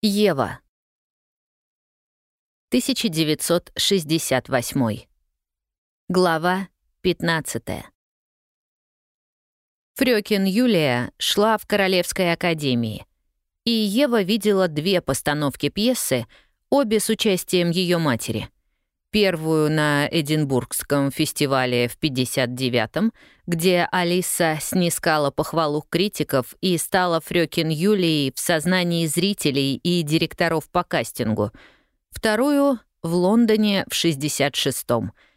Ева. 1968. Глава 15. Фрёкин Юлия шла в Королевской академии, и Ева видела две постановки пьесы, обе с участием ее матери — Первую на Эдинбургском фестивале в 59-м, где Алиса снискала похвалу критиков и стала Фрёкин Юлией в сознании зрителей и директоров по кастингу. Вторую — в Лондоне в 66-м —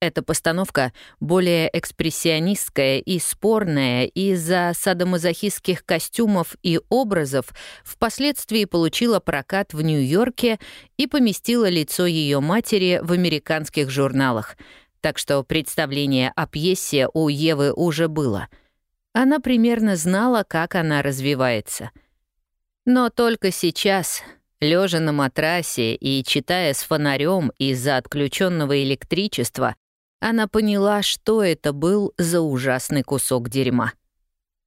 эта постановка более экспрессионистская и спорная из-за садомазохистских костюмов и образов впоследствии получила прокат в Нью-Йорке и поместила лицо ее матери в американских журналах. Так что представление о пьесе у Евы уже было. Она примерно знала, как она развивается. Но только сейчас, лежа на матрасе и читая с фонарем из-за отключенного электричества, она поняла, что это был за ужасный кусок дерьма.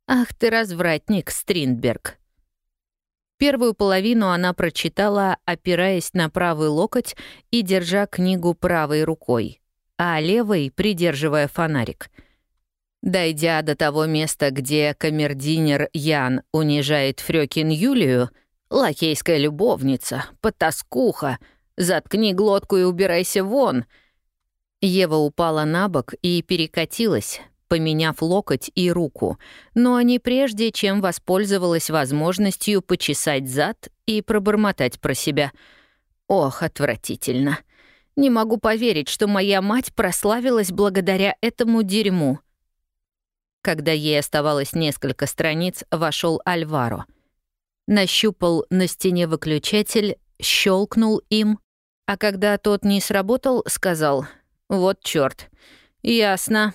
«Ах ты развратник, Стриндберг!» Первую половину она прочитала, опираясь на правый локоть и держа книгу правой рукой, а левой — придерживая фонарик. Дойдя до того места, где камердинер Ян унижает Фрёкин Юлию, лакейская любовница, потаскуха, заткни глотку и убирайся вон — Ева упала на бок и перекатилась, поменяв локоть и руку, но не прежде, чем воспользовалась возможностью почесать зад и пробормотать про себя. «Ох, отвратительно. Не могу поверить, что моя мать прославилась благодаря этому дерьму». Когда ей оставалось несколько страниц, вошел Альваро. Нащупал на стене выключатель, щелкнул им, а когда тот не сработал, сказал — «Вот чёрт. Ясно».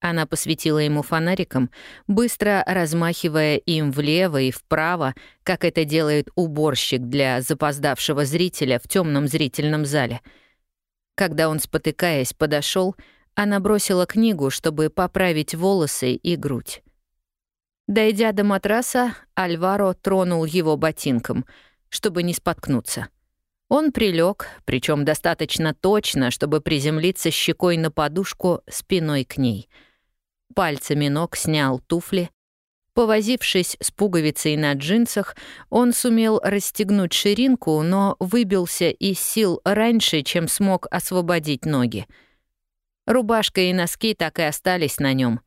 Она посветила ему фонариком, быстро размахивая им влево и вправо, как это делает уборщик для запоздавшего зрителя в темном зрительном зале. Когда он, спотыкаясь, подошел, она бросила книгу, чтобы поправить волосы и грудь. Дойдя до матраса, Альваро тронул его ботинком, чтобы не споткнуться — он прилег, причем достаточно точно, чтобы приземлиться щекой на подушку спиной к ней. Пальцами ног снял туфли. Повозившись с пуговицей на джинсах, он сумел расстегнуть ширинку, но выбился из сил раньше, чем смог освободить ноги. Рубашка и носки так и остались на нем.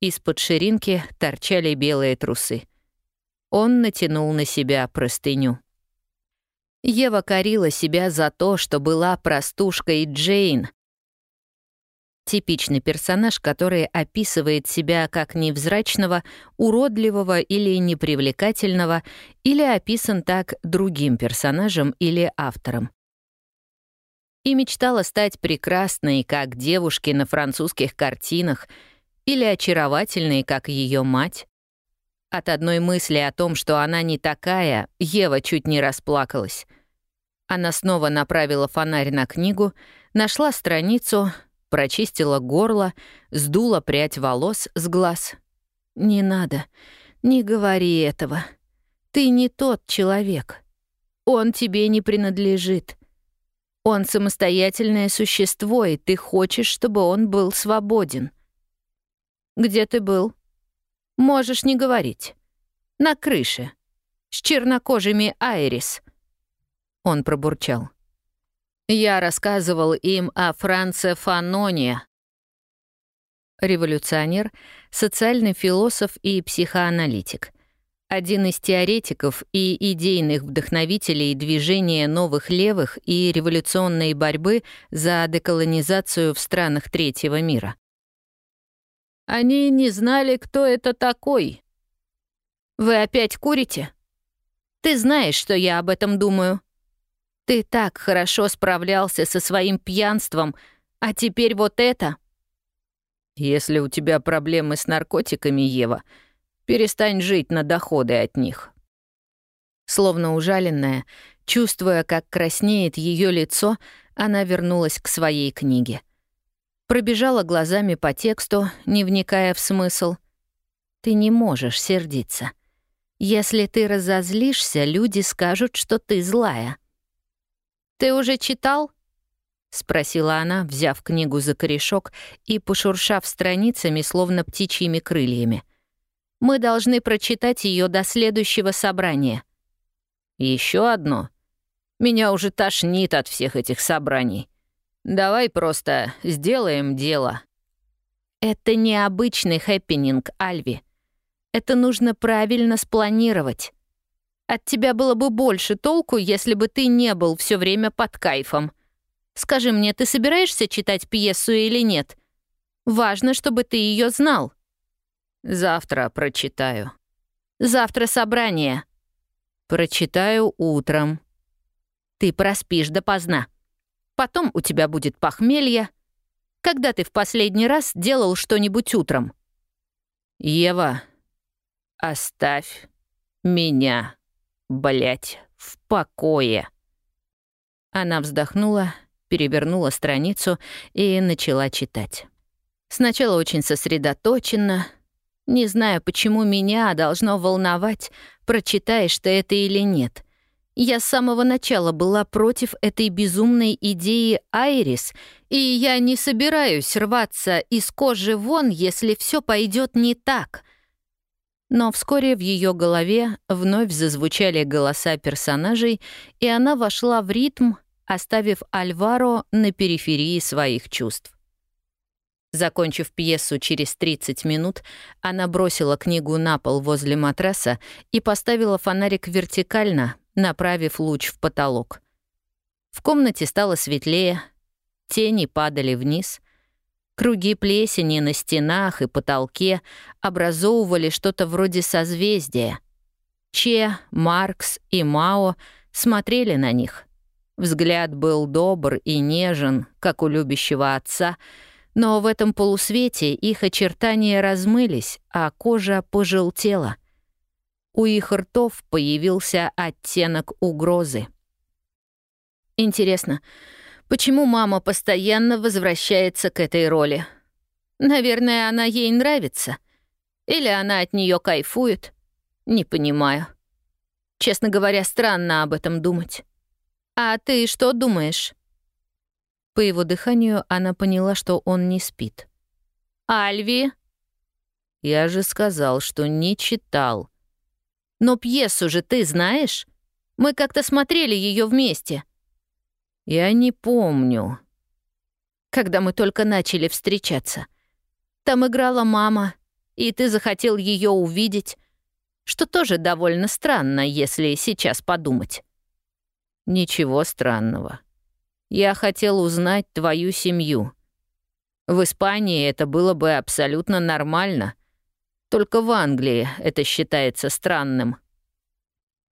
Из-под ширинки торчали белые трусы. Он натянул на себя простыню. Ева корила себя за то, что была простушкой Джейн. Типичный персонаж, который описывает себя как невзрачного, уродливого или непривлекательного, или описан так другим персонажем или автором. И мечтала стать прекрасной, как девушки на французских картинах, или очаровательной, как ее мать. От одной мысли о том, что она не такая, Ева чуть не расплакалась. Она снова направила фонарь на книгу, нашла страницу, прочистила горло, сдула прядь волос с глаз. «Не надо, не говори этого. Ты не тот человек. Он тебе не принадлежит. Он самостоятельное существо, и ты хочешь, чтобы он был свободен. Где ты был? Можешь не говорить. На крыше. С чернокожими Айрис. Он пробурчал. «Я рассказывал им о Франце Фаноне». Революционер, социальный философ и психоаналитик. Один из теоретиков и идейных вдохновителей движения новых левых и революционной борьбы за деколонизацию в странах третьего мира. Они не знали, кто это такой. Вы опять курите? Ты знаешь, что я об этом думаю. Ты так хорошо справлялся со своим пьянством, а теперь вот это. Если у тебя проблемы с наркотиками, Ева, перестань жить на доходы от них. Словно ужаленная, чувствуя, как краснеет ее лицо, она вернулась к своей книге. Пробежала глазами по тексту, не вникая в смысл. «Ты не можешь сердиться. Если ты разозлишься, люди скажут, что ты злая. «Ты уже читал?» — спросила она, взяв книгу за корешок и пошуршав страницами, словно птичьими крыльями. «Мы должны прочитать ее до следующего собрания». Еще одно? Меня уже тошнит от всех этих собраний. Давай просто сделаем дело». «Это необычный хэппенинг, Альви. Это нужно правильно спланировать. От тебя было бы больше толку, если бы ты не был все время под кайфом. Скажи мне, ты собираешься читать пьесу или нет? Важно, чтобы ты ее знал. Завтра прочитаю. Завтра собрание. Прочитаю утром. Ты проспишь допоздна. Потом у тебя будет похмелье. Когда ты в последний раз делал что-нибудь утром? Ева, оставь меня, блять, в покое. Она вздохнула, перевернула страницу и начала читать. Сначала очень сосредоточенно, не знаю, почему меня должно волновать, прочитаешь ты это или нет. Я с самого начала была против этой безумной идеи Айрис, и я не собираюсь рваться из кожи вон, если все пойдет не так. Но вскоре в ее голове вновь зазвучали голоса персонажей, и она вошла в ритм, оставив Альваро на периферии своих чувств. Закончив пьесу через 30 минут, она бросила книгу на пол возле матраса и поставила фонарик вертикально, направив луч в потолок. В комнате стало светлее, тени падали вниз, круги плесени на стенах и потолке образовывали что-то вроде созвездия. Че, Маркс и Мао смотрели на них. Взгляд был добр и нежен, как у любящего отца — но в этом полусвете их очертания размылись, а кожа пожелтела. У их ртов появился оттенок угрозы. Интересно, почему мама постоянно возвращается к этой роли? Наверное, она ей нравится. Или она от нее кайфует? Не понимаю. Честно говоря, странно об этом думать. А ты что думаешь? По его дыханию она поняла, что он не спит. «Альви?» «Я же сказал, что не читал». «Но пьесу же ты знаешь? Мы как-то смотрели ее вместе». «Я не помню». «Когда мы только начали встречаться. Там играла мама, и ты захотел ее увидеть, что тоже довольно странно, если сейчас подумать». «Ничего странного», я хотел узнать твою семью. В Испании это было бы абсолютно нормально. Только в Англии это считается странным.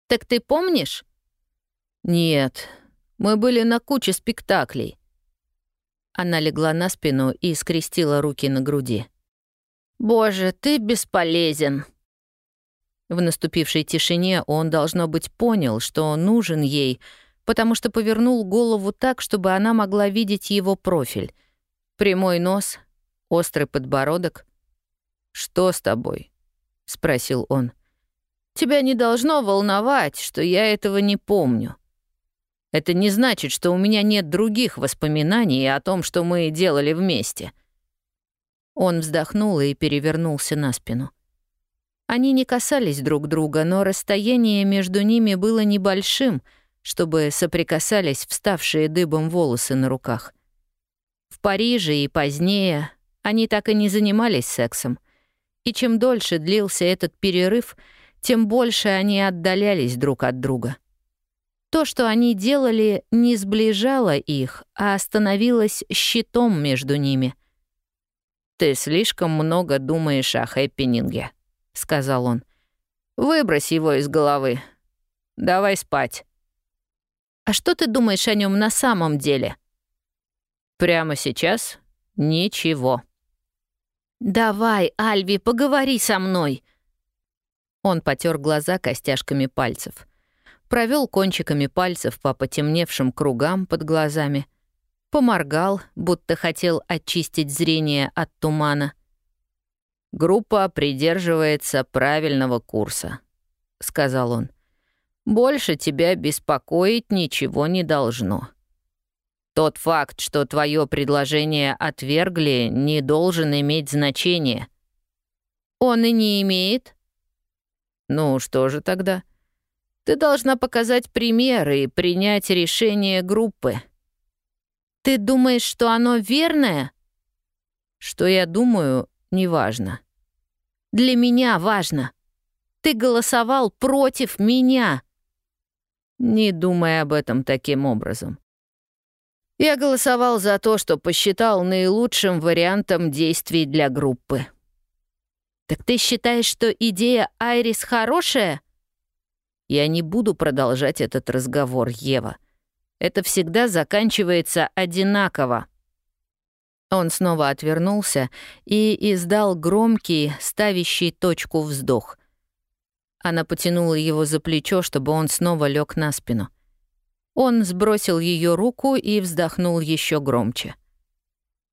Так ты помнишь? Нет, мы были на куче спектаклей. Она легла на спину и скрестила руки на груди. «Боже, ты бесполезен!» В наступившей тишине он, должно быть, понял, что нужен ей — потому что повернул голову так, чтобы она могла видеть его профиль. Прямой нос, острый подбородок. «Что с тобой?» — спросил он. «Тебя не должно волновать, что я этого не помню. Это не значит, что у меня нет других воспоминаний о том, что мы делали вместе». Он вздохнул и перевернулся на спину. Они не касались друг друга, но расстояние между ними было небольшим — чтобы соприкасались вставшие дыбом волосы на руках. В Париже и позднее они так и не занимались сексом. И чем дольше длился этот перерыв, тем больше они отдалялись друг от друга. То, что они делали, не сближало их, а становилось щитом между ними. «Ты слишком много думаешь о хэппининге», — сказал он. «Выбрось его из головы. Давай спать». А что ты думаешь о нем на самом деле? Прямо сейчас ничего. Давай, Альви, поговори со мной. Он потер глаза костяшками пальцев, провел кончиками пальцев по потемневшим кругам под глазами, поморгал, будто хотел очистить зрение от тумана. Группа придерживается правильного курса, сказал он. «Больше тебя беспокоить ничего не должно. Тот факт, что твое предложение отвергли, не должен иметь значения». «Он и не имеет?» «Ну, что же тогда? Ты должна показать пример и принять решение группы». «Ты думаешь, что оно верное?» «Что я думаю, неважно». «Для меня важно. Ты голосовал против меня». Не думай об этом таким образом. Я голосовал за то, что посчитал наилучшим вариантом действий для группы. «Так ты считаешь, что идея Айрис хорошая?» Я не буду продолжать этот разговор, Ева. Это всегда заканчивается одинаково. Он снова отвернулся и издал громкий, ставящий точку вздох. Она потянула его за плечо, чтобы он снова лег на спину. Он сбросил ее руку и вздохнул еще громче.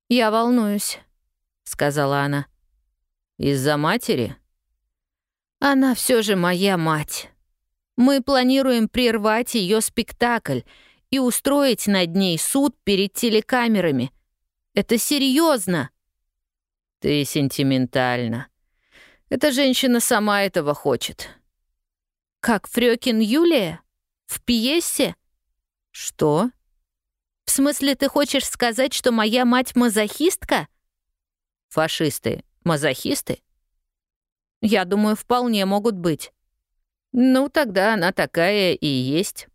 «Я волнуюсь», — сказала она. «Из-за матери?» «Она все же моя мать. Мы планируем прервать ее спектакль и устроить над ней суд перед телекамерами. Это серьезно. «Ты сентиментальна. Эта женщина сама этого хочет». «Как Фрёкин Юлия? В пьесе?» «Что?» «В смысле, ты хочешь сказать, что моя мать мазохистка?» «Фашисты мазохисты?» «Я думаю, вполне могут быть». «Ну, тогда она такая и есть».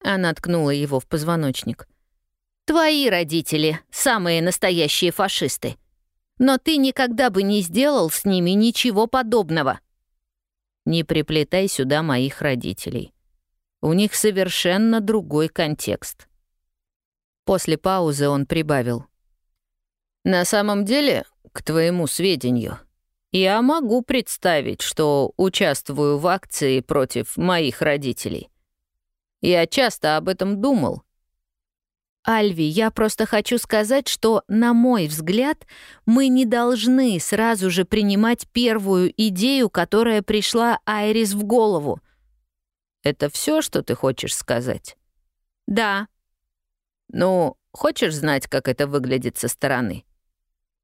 Она ткнула его в позвоночник. «Твои родители — самые настоящие фашисты. Но ты никогда бы не сделал с ними ничего подобного». «Не приплетай сюда моих родителей. У них совершенно другой контекст». После паузы он прибавил. «На самом деле, к твоему сведению, я могу представить, что участвую в акции против моих родителей. Я часто об этом думал. Альви, я просто хочу сказать, что, на мой взгляд, мы не должны сразу же принимать первую идею, которая пришла Айрис в голову. Это все, что ты хочешь сказать? Да. Ну, хочешь знать, как это выглядит со стороны?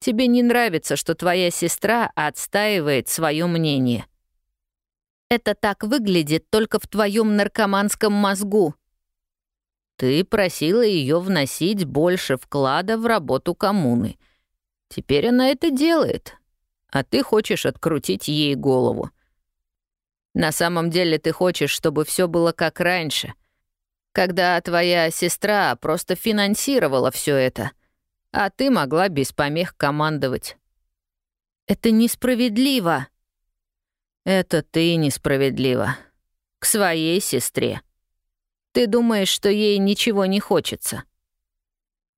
Тебе не нравится, что твоя сестра отстаивает свое мнение — это так выглядит только в твоем наркоманском мозгу. Ты просила ее вносить больше вклада в работу коммуны. Теперь она это делает, а ты хочешь открутить ей голову. На самом деле ты хочешь, чтобы все было как раньше, когда твоя сестра просто финансировала все это, а ты могла без помех командовать. Это несправедливо. Это ты несправедлива. К своей сестре. Ты думаешь, что ей ничего не хочется.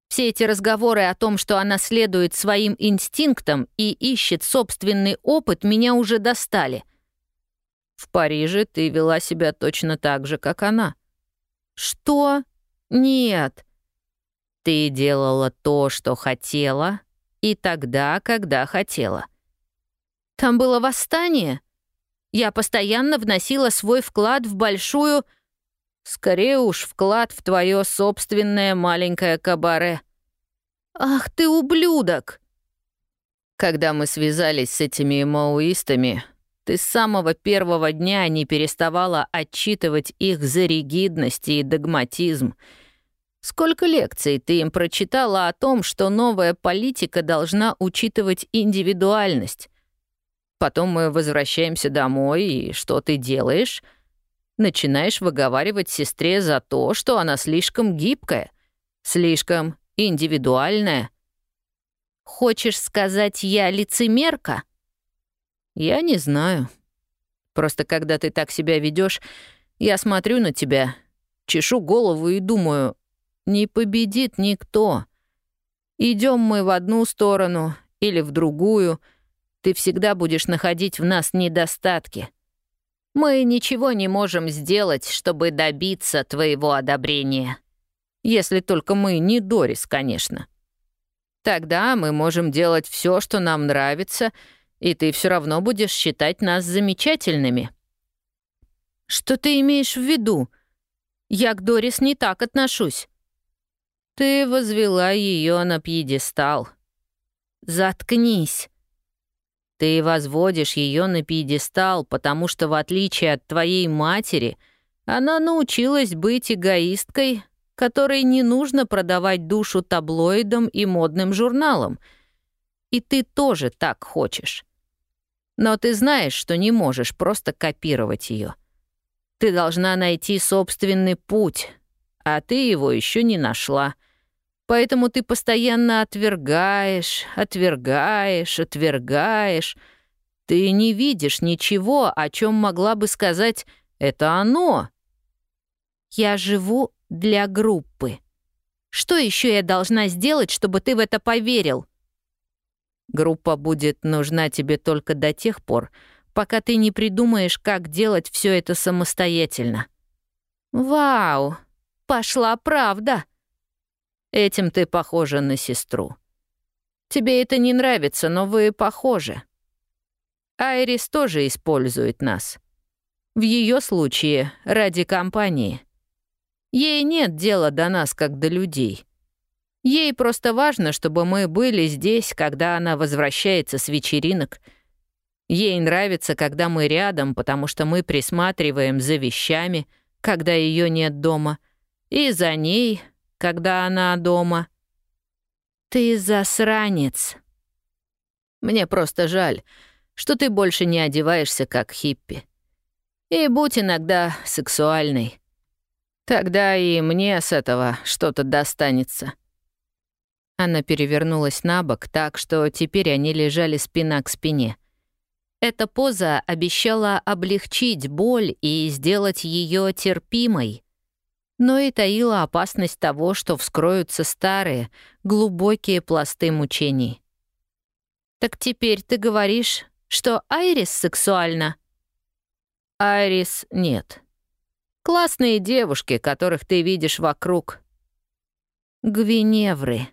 Все эти разговоры о том, что она следует своим инстинктам и ищет собственный опыт, меня уже достали. В Париже ты вела себя точно так же, как она. Что? Нет. Ты делала то, что хотела, и тогда, когда хотела. Там было восстание? Я постоянно вносила свой вклад в большую... Скорее уж вклад в твое собственное маленькое кабаре. Ах ты ублюдок! Когда мы связались с этими маоистами, ты с самого первого дня не переставала отчитывать их за ригидность и догматизм. Сколько лекций ты им прочитала о том, что новая политика должна учитывать индивидуальность, Потом мы возвращаемся домой, и что ты делаешь? Начинаешь выговаривать сестре за то, что она слишком гибкая, слишком индивидуальная. Хочешь сказать, я лицемерка? Я не знаю. Просто когда ты так себя ведешь, я смотрю на тебя, чешу голову и думаю, не победит никто. Идем мы в одну сторону или в другую — ты всегда будешь находить в нас недостатки. Мы ничего не можем сделать, чтобы добиться твоего одобрения. Если только мы не Дорис, конечно. Тогда мы можем делать все, что нам нравится, и ты все равно будешь считать нас замечательными. Что ты имеешь в виду? Я к Дорис не так отношусь. Ты возвела ее на пьедестал. Заткнись. Ты возводишь ее на пьедестал, потому что, в отличие от твоей матери, она научилась быть эгоисткой, которой не нужно продавать душу таблоидам и модным журналам. И ты тоже так хочешь. Но ты знаешь, что не можешь просто копировать ее. Ты должна найти собственный путь, а ты его еще не нашла. Поэтому ты постоянно отвергаешь, отвергаешь, отвергаешь. Ты не видишь ничего, о чем могла бы сказать «это оно». Я живу для группы. Что еще я должна сделать, чтобы ты в это поверил? Группа будет нужна тебе только до тех пор, пока ты не придумаешь, как делать все это самостоятельно. Вау, пошла правда. Этим ты похожа на сестру. Тебе это не нравится, но вы похожи. Айрис тоже использует нас. В ее случае ради компании. Ей нет дела до нас, как до людей. Ей просто важно, чтобы мы были здесь, когда она возвращается с вечеринок. Ей нравится, когда мы рядом, потому что мы присматриваем за вещами, когда ее нет дома, и за ней, когда она дома. «Ты засранец». Мне просто жаль, что ты больше не одеваешься как хиппи. И будь иногда сексуальной. Тогда и мне с этого что-то достанется. Она перевернулась на бок так, что теперь они лежали спина к спине. Эта поза обещала облегчить боль и сделать ее терпимой но и таила опасность того, что вскроются старые, глубокие пласты мучений. «Так теперь ты говоришь, что Айрис сексуальна?» «Айрис нет. Классные девушки, которых ты видишь вокруг». Гвиневры.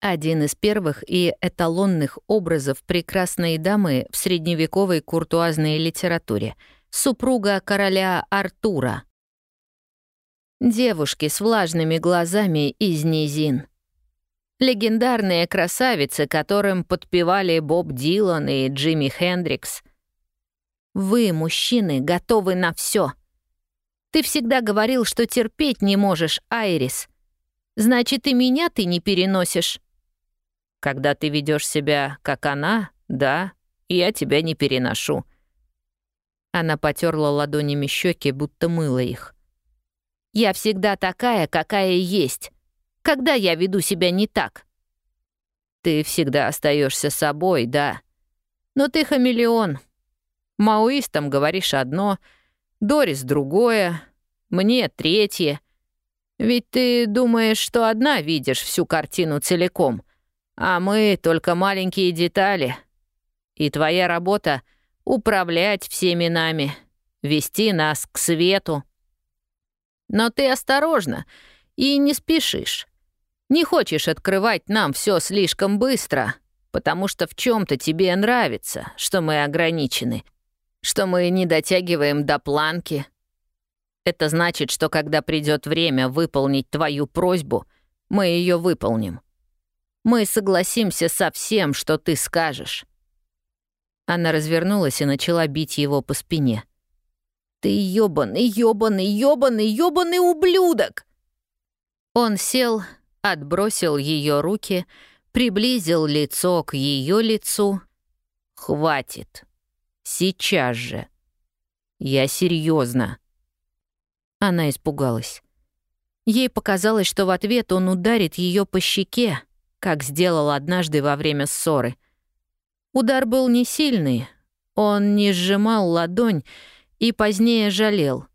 Один из первых и эталонных образов прекрасной дамы в средневековой куртуазной литературе — супруга короля Артура — Девушки с влажными глазами из низин. Легендарные красавицы, которым подпевали Боб Дилан и Джимми Хендрикс. Вы, мужчины, готовы на все. Ты всегда говорил, что терпеть не можешь, Айрис. Значит, и меня ты не переносишь. Когда ты ведешь себя, как она, да, я тебя не переношу. Она потерла ладонями щеки, будто мыла их. Я всегда такая, какая есть. Когда я веду себя не так? Ты всегда остаешься собой, да. Но ты хамелеон. Маоистам говоришь одно, Дорис другое, мне третье. Ведь ты думаешь, что одна видишь всю картину целиком, а мы только маленькие детали. И твоя работа — управлять всеми нами, вести нас к свету. Но ты осторожна и не спешишь. Не хочешь открывать нам все слишком быстро, потому что в чем то тебе нравится, что мы ограничены, что мы не дотягиваем до планки. Это значит, что когда придет время выполнить твою просьбу, мы ее выполним. Мы согласимся со всем, что ты скажешь». Она развернулась и начала бить его по спине — ты ёбаный, ёбаный, ёбаный, ёбаный ублюдок!» Он сел, отбросил ее руки, приблизил лицо к ее лицу. «Хватит. Сейчас же. Я серьезно. Она испугалась. Ей показалось, что в ответ он ударит ее по щеке, как сделал однажды во время ссоры. Удар был не сильный, он не сжимал ладонь, и позднее жалел.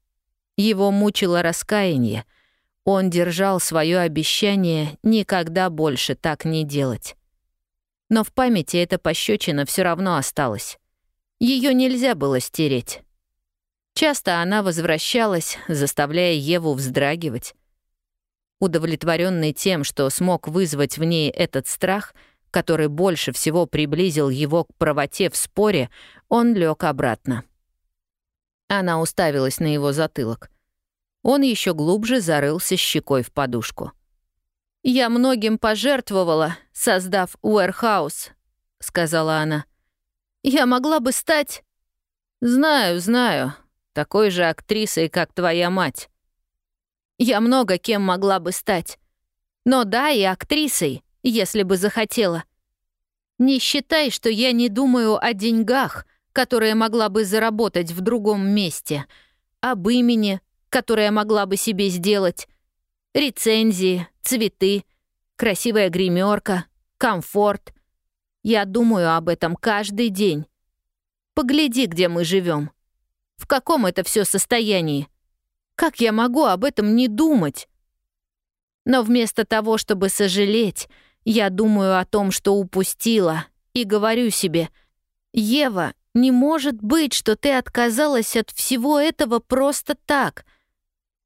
Его мучило раскаяние. Он держал свое обещание никогда больше так не делать. Но в памяти эта пощечина все равно осталась. Ее нельзя было стереть. Часто она возвращалась, заставляя Еву вздрагивать. Удовлетворенный тем, что смог вызвать в ней этот страх, который больше всего приблизил его к правоте в споре, он лег обратно. Она уставилась на его затылок. Он еще глубже зарылся щекой в подушку. «Я многим пожертвовала, создав Уэрхаус», — сказала она. «Я могла бы стать...» «Знаю, знаю. Такой же актрисой, как твоя мать». «Я много кем могла бы стать. Но да, и актрисой, если бы захотела. Не считай, что я не думаю о деньгах, которые могла бы заработать в другом месте, об имени, которое могла бы себе сделать, рецензии, цветы, красивая гримерка, комфорт. Я думаю об этом каждый день. Погляди, где мы живем. В каком это все состоянии? Как я могу об этом не думать? Но вместо того, чтобы сожалеть, я думаю о том, что упустила, и говорю себе, «Ева, не может быть, что ты отказалась от всего этого просто так.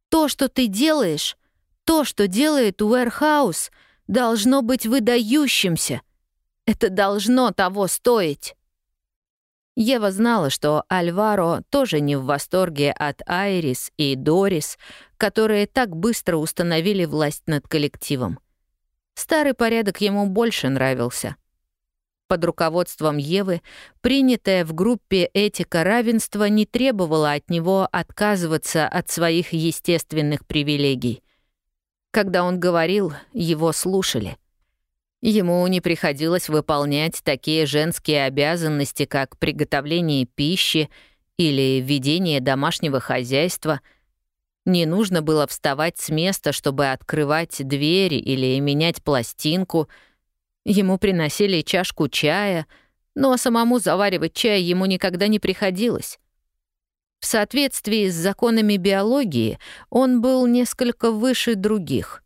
То, что ты делаешь, то, что делает Уэрхаус, должно быть выдающимся. Это должно того стоить». Ева знала, что Альваро тоже не в восторге от Айрис и Дорис, которые так быстро установили власть над коллективом. Старый порядок ему больше нравился. Под руководством Евы принятая в группе этика равенства не требовала от него отказываться от своих естественных привилегий. Когда он говорил, его слушали. Ему не приходилось выполнять такие женские обязанности, как приготовление пищи или ведение домашнего хозяйства — не нужно было вставать с места, чтобы открывать двери или менять пластинку. Ему приносили чашку чая, но самому заваривать чай ему никогда не приходилось. В соответствии с законами биологии он был несколько выше других,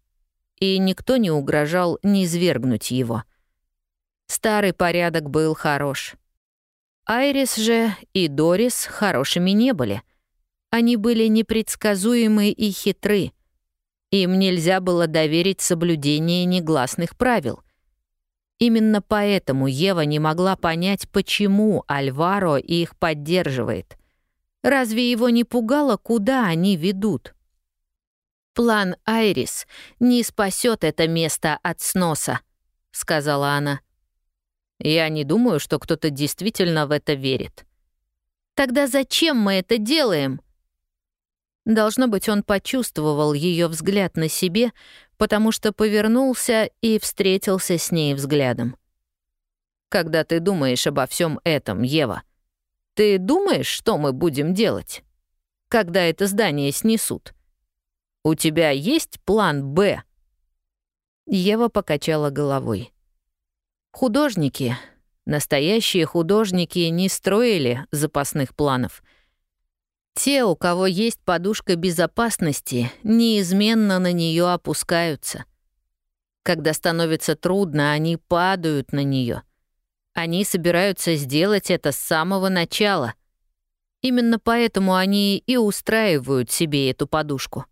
и никто не угрожал низвергнуть его. Старый порядок был хорош. Айрис же и Дорис хорошими не были — они были непредсказуемы и хитры. Им нельзя было доверить соблюдение негласных правил. Именно поэтому Ева не могла понять, почему Альваро их поддерживает. Разве его не пугало, куда они ведут? «План Айрис не спасет это место от сноса», — сказала она. «Я не думаю, что кто-то действительно в это верит». «Тогда зачем мы это делаем?» Должно быть, он почувствовал ее взгляд на себе, потому что повернулся и встретился с ней взглядом. «Когда ты думаешь обо всем этом, Ева, ты думаешь, что мы будем делать? Когда это здание снесут? У тебя есть план «Б»?» Ева покачала головой. Художники, настоящие художники не строили запасных планов — те, у кого есть подушка безопасности, неизменно на нее опускаются. Когда становится трудно, они падают на нее. Они собираются сделать это с самого начала. Именно поэтому они и устраивают себе эту подушку.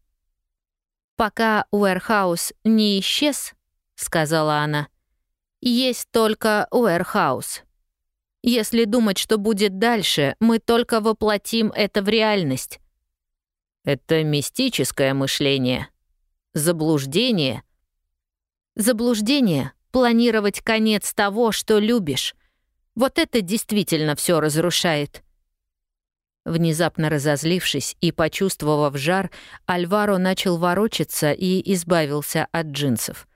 «Пока Уэрхаус не исчез», — сказала она, — «есть только Уэрхаус». Если думать, что будет дальше, мы только воплотим это в реальность. Это мистическое мышление. Заблуждение. Заблуждение — планировать конец того, что любишь. Вот это действительно все разрушает. Внезапно разозлившись и почувствовав жар, Альваро начал ворочаться и избавился от джинсов.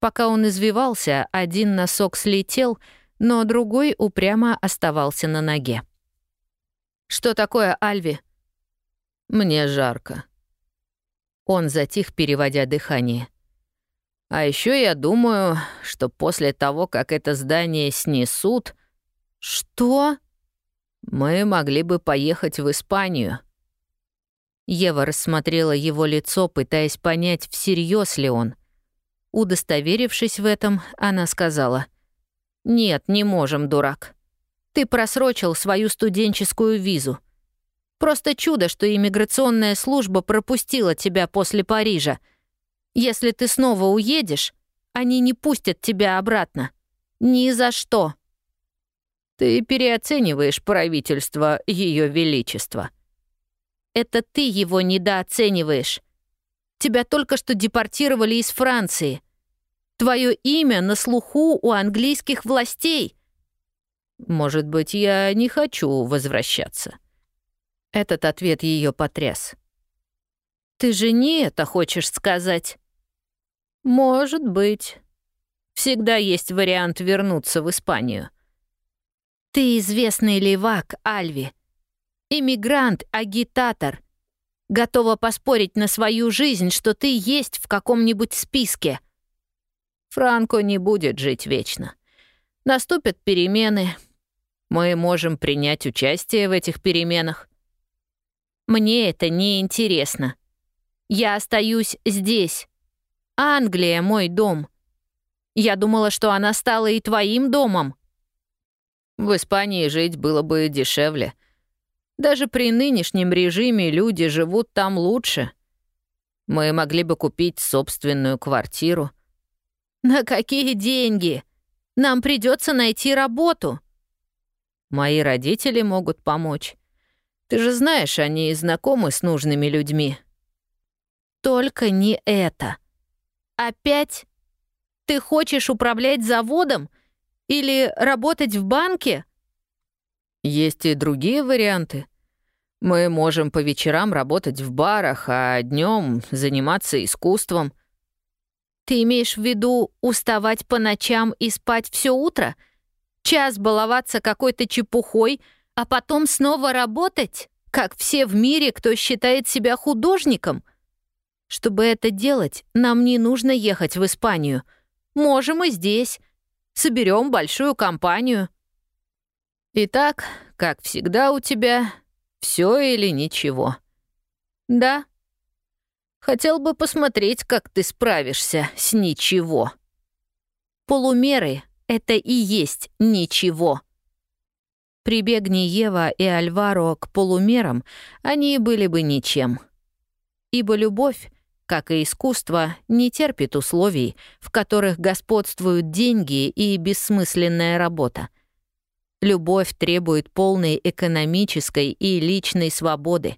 Пока он извивался, один носок слетел — но другой упрямо оставался на ноге. «Что такое, Альви?» «Мне жарко». Он затих, переводя дыхание. «А еще я думаю, что после того, как это здание снесут...» «Что?» «Мы могли бы поехать в Испанию». Ева рассмотрела его лицо, пытаясь понять, всерьез ли он. Удостоверившись в этом, она сказала — «Нет, не можем, дурак. Ты просрочил свою студенческую визу. Просто чудо, что иммиграционная служба пропустила тебя после Парижа. Если ты снова уедешь, они не пустят тебя обратно. Ни за что». «Ты переоцениваешь правительство Ее Величества», это ты его недооцениваешь. Тебя только что депортировали из Франции. Твое имя на слуху у английских властей. Может быть, я не хочу возвращаться. Этот ответ ее потряс. Ты же не это хочешь сказать? Может быть. Всегда есть вариант вернуться в Испанию. Ты известный левак, Альви. Иммигрант, агитатор. Готова поспорить на свою жизнь, что ты есть в каком-нибудь списке. Франко не будет жить вечно. Наступят перемены. Мы можем принять участие в этих переменах. Мне это не интересно. Я остаюсь здесь. Англия — мой дом. Я думала, что она стала и твоим домом. В Испании жить было бы дешевле. Даже при нынешнем режиме люди живут там лучше. Мы могли бы купить собственную квартиру. На какие деньги? Нам придется найти работу. Мои родители могут помочь. Ты же знаешь, они знакомы с нужными людьми. Только не это. Опять? Ты хочешь управлять заводом? Или работать в банке? Есть и другие варианты. Мы можем по вечерам работать в барах, а днем заниматься искусством. Ты имеешь в виду уставать по ночам и спать все утро? Час баловаться какой-то чепухой, а потом снова работать, как все в мире, кто считает себя художником — чтобы это делать, нам не нужно ехать в Испанию. Можем и здесь. Соберем большую компанию. Итак, как всегда у тебя, все или ничего. Да. Хотел бы посмотреть, как ты справишься с ничего. Полумеры — это и есть ничего. Прибегни Ева и Альваро к полумерам, они были бы ничем. Ибо любовь как и искусство, не терпит условий, в которых господствуют деньги и бессмысленная работа. Любовь требует полной экономической и личной свободы,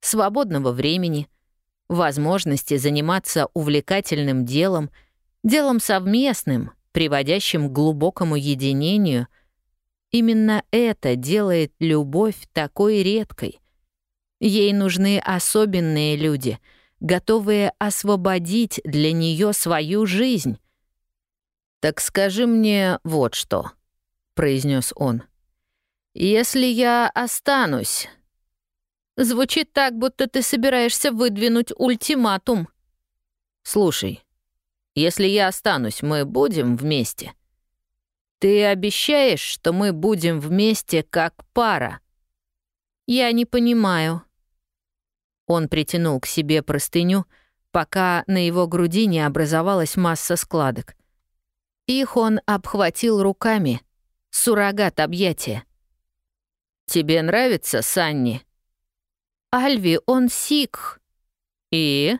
свободного времени, возможности заниматься увлекательным делом, делом совместным, приводящим к глубокому единению. Именно это делает любовь такой редкой. Ей нужны особенные люди — готовые освободить для нее свою жизнь. «Так скажи мне вот что», — произнес он. «Если я останусь...» Звучит так, будто ты собираешься выдвинуть ультиматум. «Слушай, если я останусь, мы будем вместе?» «Ты обещаешь, что мы будем вместе как пара?» «Я не понимаю», он притянул к себе простыню, пока на его груди не образовалась масса складок. Их он обхватил руками. Суррогат объятия. «Тебе нравится, Санни?» «Альви, он сикх». «И?»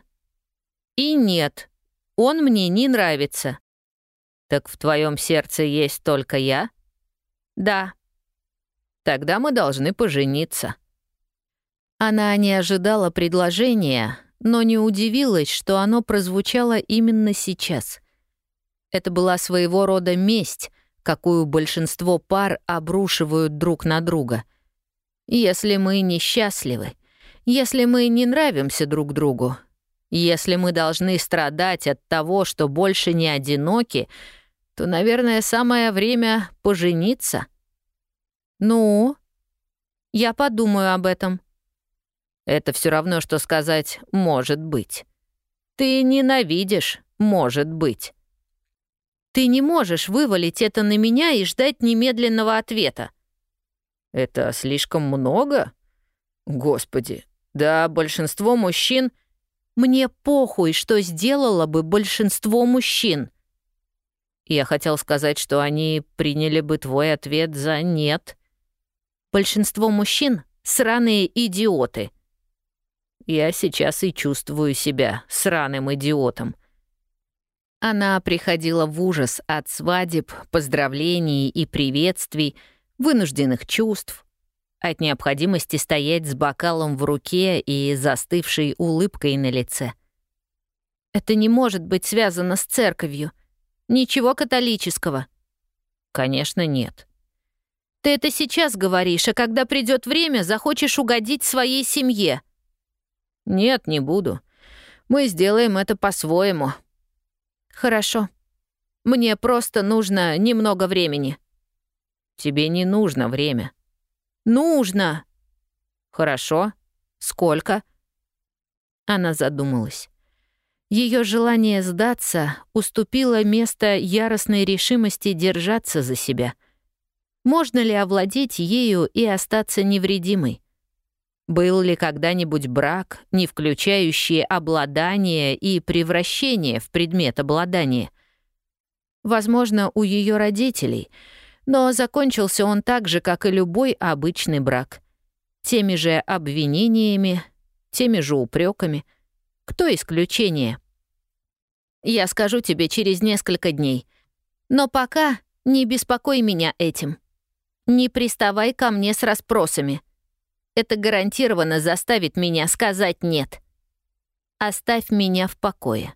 «И нет, он мне не нравится». «Так в твоем сердце есть только я?» «Да». «Тогда мы должны пожениться». Она не ожидала предложения, но не удивилась, что оно прозвучало именно сейчас. Это была своего рода месть, какую большинство пар обрушивают друг на друга. Если мы несчастливы, если мы не нравимся друг другу, если мы должны страдать от того, что больше не одиноки, то, наверное, самое время пожениться. Ну, я подумаю об этом. Это все равно, что сказать «может быть». Ты ненавидишь «может быть». Ты не можешь вывалить это на меня и ждать немедленного ответа. Это слишком много? Господи, да большинство мужчин... Мне похуй, что сделало бы большинство мужчин. Я хотел сказать, что они приняли бы твой ответ за «нет». Большинство мужчин — сраные идиоты — я сейчас и чувствую себя сраным идиотом. Она приходила в ужас от свадеб, поздравлений и приветствий, вынужденных чувств. От необходимости стоять с бокалом в руке и застывшей улыбкой на лице. «Это не может быть связано с церковью. Ничего католического». «Конечно, нет». «Ты это сейчас говоришь, а когда придет время, захочешь угодить своей семье». «Нет, не буду. Мы сделаем это по-своему». «Хорошо. Мне просто нужно немного времени». «Тебе не нужно время». «Нужно!» «Хорошо. Сколько?» Она задумалась. Ее желание сдаться уступило место яростной решимости держаться за себя. Можно ли овладеть ею и остаться невредимой? Был ли когда-нибудь брак, не включающий обладание и превращение в предмет обладания? Возможно, у ее родителей — но закончился он так же, как и любой обычный брак. Теми же обвинениями, теми же упреками. Кто исключение? Я скажу тебе через несколько дней. Но пока не беспокой меня этим. Не приставай ко мне с расспросами. Это гарантированно заставит меня сказать «нет». Оставь меня в покое.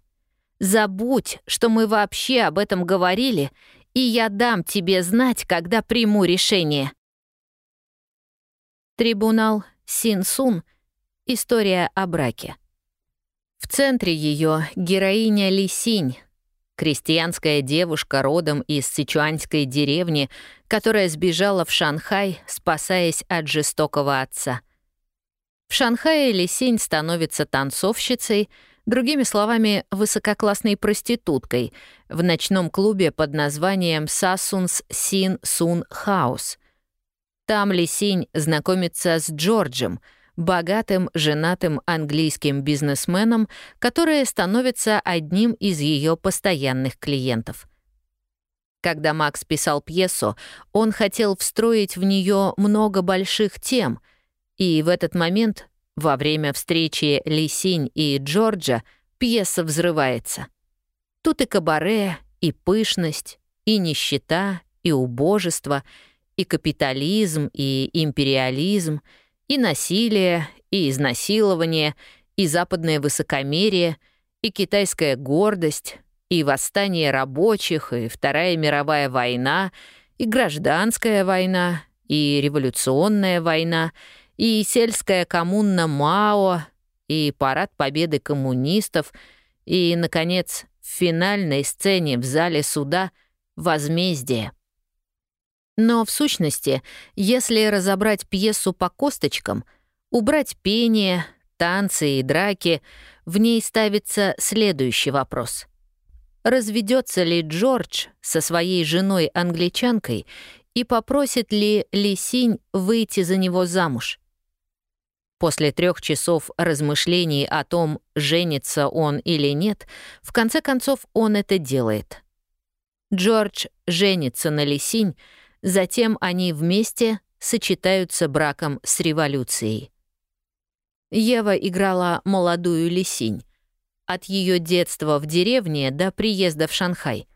Забудь, что мы вообще об этом говорили, и я дам тебе знать, когда приму решение. Трибунал Син-Сун. История о браке. В центре ее героиня Ли Синь, крестьянская девушка родом из сычуанской деревни, которая сбежала в Шанхай, спасаясь от жестокого отца. В Шанхае Ли Синь становится танцовщицей — Другими словами, высококлассной проституткой в ночном клубе под названием «Сасунс Син Сун Хаус». Там Лисинь знакомится с Джорджем, богатым, женатым английским бизнесменом, который становится одним из ее постоянных клиентов. Когда Макс писал пьесу, он хотел встроить в нее много больших тем, и в этот момент во время встречи Лисинь и Джорджа пьеса взрывается. Тут и кабаре, и пышность, и нищета, и убожество, и капитализм, и империализм, и насилие, и изнасилование, и западное высокомерие, и китайская гордость, и восстание рабочих, и Вторая мировая война, и гражданская война, и революционная война — и сельская коммуна Мао, и парад победы коммунистов, и, наконец, в финальной сцене в зале суда возмездие. Но в сущности, если разобрать пьесу по косточкам, убрать пение, танцы и драки, в ней ставится следующий вопрос. Разведется ли Джордж со своей женой-англичанкой и попросит ли Лисинь выйти за него замуж? После трех часов размышлений о том, женится он или нет, в конце концов он это делает. Джордж женится на Лисинь, затем они вместе сочетаются браком с революцией. Ева играла молодую Лисинь. От ее детства в деревне до приезда в Шанхай.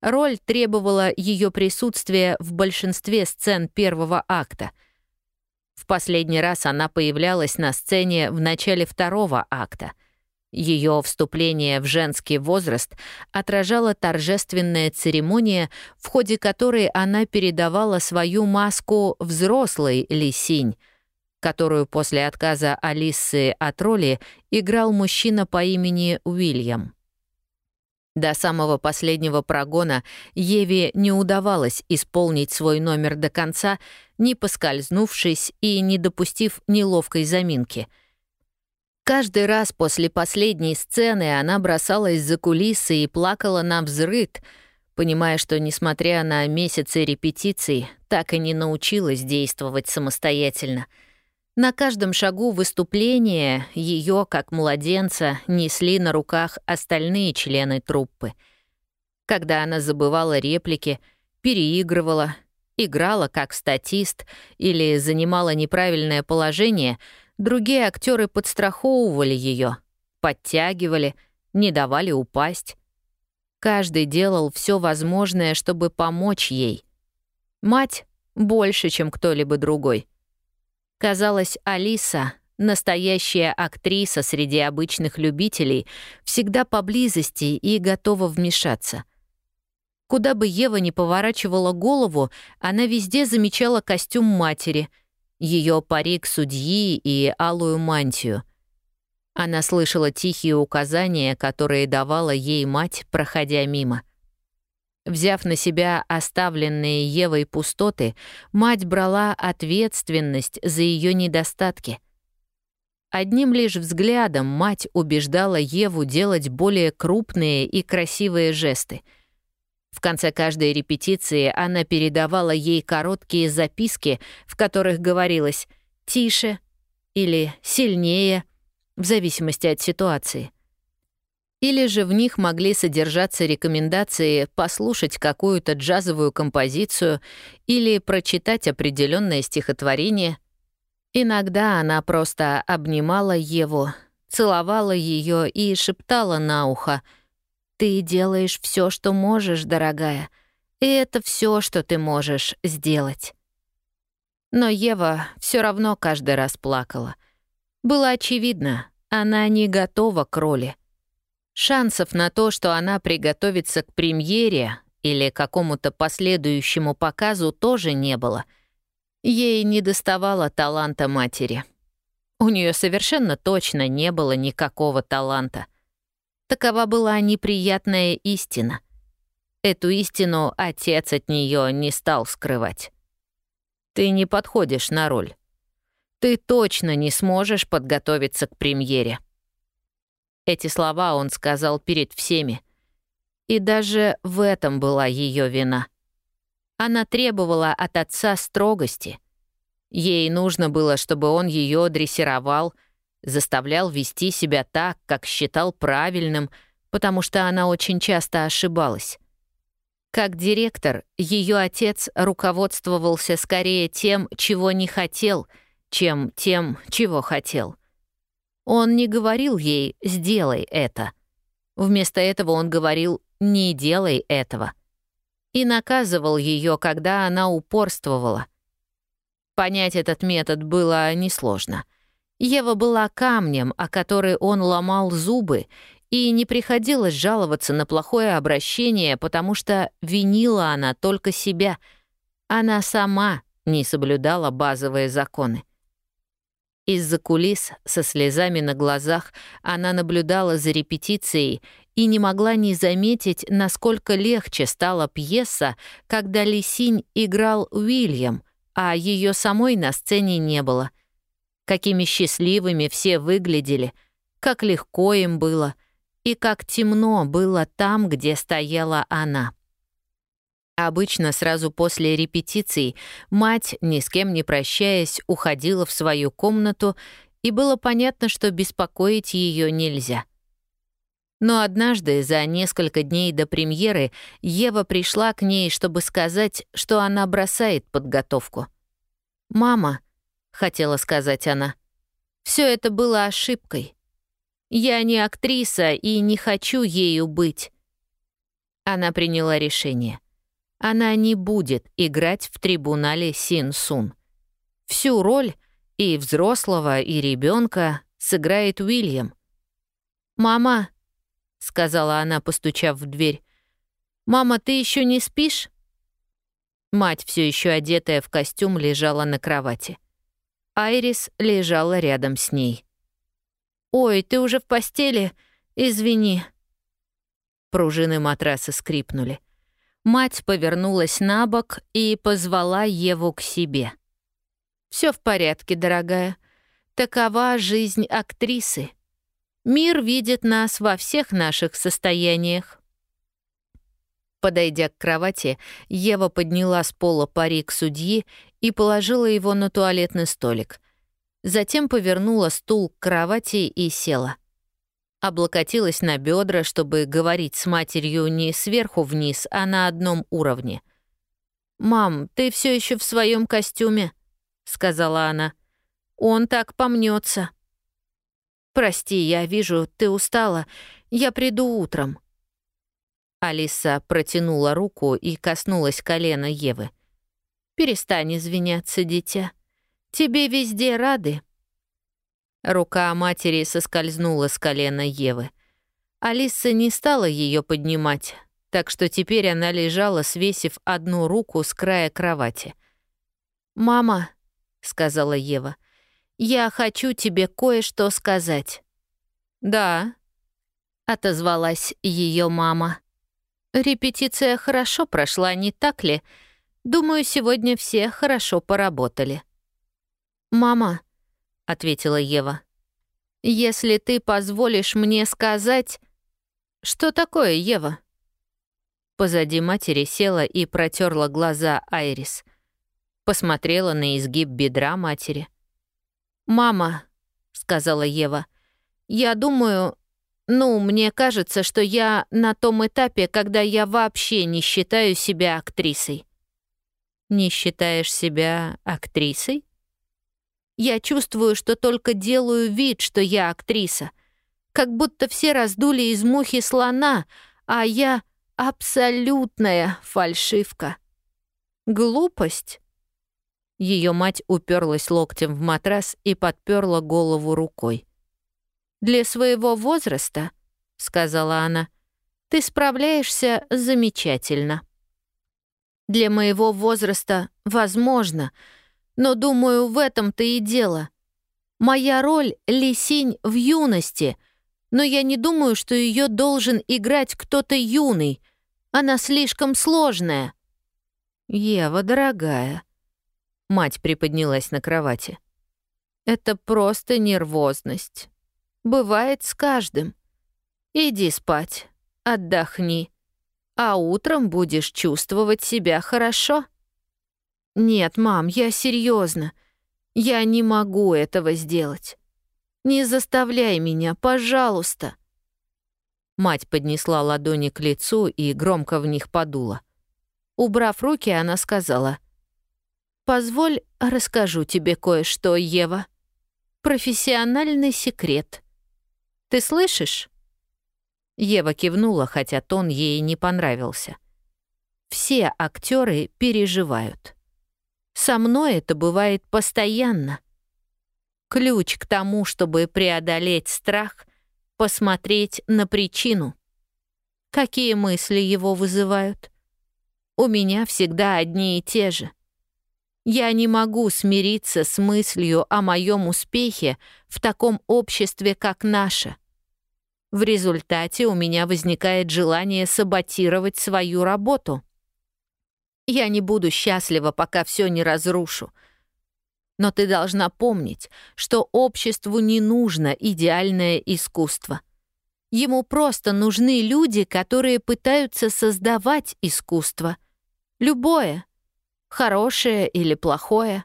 Роль требовала ее присутствия в большинстве сцен первого акта — в последний раз она появлялась на сцене в начале второго акта. Ее вступление в женский возраст отражало торжественная церемония, в ходе которой она передавала свою маску взрослой Лисинь, которую после отказа Алисы от роли играл мужчина по имени Уильям. До самого последнего прогона Еве не удавалось исполнить свой номер до конца, не поскользнувшись и не допустив неловкой заминки. Каждый раз после последней сцены она бросалась за кулисы и плакала на взрыд, понимая, что, несмотря на месяцы репетиций, так и не научилась действовать самостоятельно — на каждом шагу выступления ее, как младенца, несли на руках остальные члены труппы. Когда она забывала реплики, переигрывала, играла как статист или занимала неправильное положение, другие актеры подстраховывали ее, подтягивали, не давали упасть. Каждый делал все возможное, чтобы помочь ей. Мать больше, чем кто-либо другой — Казалось, Алиса, настоящая актриса среди обычных любителей, всегда поблизости и готова вмешаться. Куда бы Ева ни поворачивала голову, она везде замечала костюм матери, ее парик судьи и алую мантию. Она слышала тихие указания, которые давала ей мать, проходя мимо. Взяв на себя оставленные Евой пустоты, мать брала ответственность за ее недостатки. Одним лишь взглядом мать убеждала Еву делать более крупные и красивые жесты — в конце каждой репетиции она передавала ей короткие записки, в которых говорилось «тише» или «сильнее», в зависимости от ситуации. Или же в них могли содержаться рекомендации послушать какую-то джазовую композицию или прочитать определенное стихотворение. Иногда она просто обнимала Еву, целовала ее и шептала на ухо — ты делаешь все, что можешь, дорогая, и это все, что ты можешь сделать. Но Ева все равно каждый раз плакала. Было очевидно, она не готова к роли. Шансов на то, что она приготовится к премьере или какому-то последующему показу, тоже не было. Ей не доставало таланта матери. У нее совершенно точно не было никакого таланта — Такова была неприятная истина. Эту истину отец от нее не стал скрывать. «Ты не подходишь на роль. Ты точно не сможешь подготовиться к премьере». Эти слова он сказал перед всеми. И даже в этом была ее вина. Она требовала от отца строгости. Ей нужно было, чтобы он ее дрессировал — заставлял вести себя так, как считал правильным, потому что она очень часто ошибалась. Как директор, ее отец руководствовался скорее тем, чего не хотел, чем тем, чего хотел. Он не говорил ей «сделай это». Вместо этого он говорил «не делай этого». И наказывал ее, когда она упорствовала. Понять этот метод было несложно — Ева была камнем, о который он ломал зубы, и не приходилось жаловаться на плохое обращение, потому что винила она только себя. Она сама не соблюдала базовые законы. Из-за кулис, со слезами на глазах, она наблюдала за репетицией и не могла не заметить, насколько легче стала пьеса, когда Лисинь играл Уильям, а ее самой на сцене не было — какими счастливыми все выглядели, как легко им было и как темно было там, где стояла она. Обычно сразу после репетиций мать, ни с кем не прощаясь, уходила в свою комнату, и было понятно, что беспокоить ее нельзя. Но однажды, за несколько дней до премьеры, Ева пришла к ней, чтобы сказать, что она бросает подготовку. «Мама», — хотела сказать она. Все это было ошибкой. Я не актриса и не хочу ею быть. Она приняла решение. Она не будет играть в трибунале Син Сун. Всю роль и взрослого, и ребенка сыграет Уильям. «Мама», — сказала она, постучав в дверь, «Мама, ты еще не спишь?» Мать, все еще одетая в костюм, лежала на кровати. Айрис лежала рядом с ней. «Ой, ты уже в постели? Извини». Пружины матраса скрипнули. Мать повернулась на бок и позвала Еву к себе. Все в порядке, дорогая. Такова жизнь актрисы. Мир видит нас во всех наших состояниях. Подойдя к кровати, Ева подняла с пола парик судьи и положила его на туалетный столик. Затем повернула стул к кровати и села. Облокотилась на бедра, чтобы говорить с матерью не сверху вниз, а на одном уровне. «Мам, ты все еще в своем костюме?» — сказала она. «Он так помнется. «Прости, я вижу, ты устала. Я приду утром». Алиса протянула руку и коснулась колена Евы. «Перестань извиняться, дитя. Тебе везде рады». Рука матери соскользнула с колена Евы. Алиса не стала ее поднимать, так что теперь она лежала, свесив одну руку с края кровати. «Мама», — сказала Ева, — «я хочу тебе кое-что сказать». «Да», — отозвалась ее мама. «Репетиция хорошо прошла, не так ли? Думаю, сегодня все хорошо поработали». «Мама», — ответила Ева, — «если ты позволишь мне сказать...» «Что такое, Ева?» Позади матери села и протерла глаза Айрис. Посмотрела на изгиб бедра матери. «Мама», — сказала Ева, — «я думаю, ну, мне кажется, что я на том этапе, когда я вообще не считаю себя актрисой». «Не считаешь себя актрисой?» Я чувствую, что только делаю вид, что я актриса. Как будто все раздули из мухи слона, а я абсолютная фальшивка. Глупость. Ее мать уперлась локтем в матрас и подперла голову рукой. «Для своего возраста», — сказала она, — «ты справляешься замечательно». «Для моего возраста возможно», — но, думаю, в этом-то и дело. Моя роль — Лисинь в юности, но я не думаю, что ее должен играть кто-то юный. Она слишком сложная». «Ева, дорогая», — мать приподнялась на кровати. «Это просто нервозность. Бывает с каждым. Иди спать, отдохни, а утром будешь чувствовать себя хорошо». «Нет, мам, я серьезно. Я не могу этого сделать. Не заставляй меня, пожалуйста». Мать поднесла ладони к лицу и громко в них подула. Убрав руки, она сказала, «Позволь, расскажу тебе кое-что, Ева. Профессиональный секрет. Ты слышишь?» Ева кивнула, хотя тон ей не понравился. «Все актеры переживают». Со мной это бывает постоянно. Ключ к тому, чтобы преодолеть страх, посмотреть на причину. Какие мысли его вызывают? У меня всегда одни и те же. Я не могу смириться с мыслью о моем успехе в таком обществе, как наше. В результате у меня возникает желание саботировать свою работу. Я не буду счастлива, пока все не разрушу. Но ты должна помнить, что обществу не нужно идеальное искусство. Ему просто нужны люди, которые пытаются создавать искусство. Любое. Хорошее или плохое.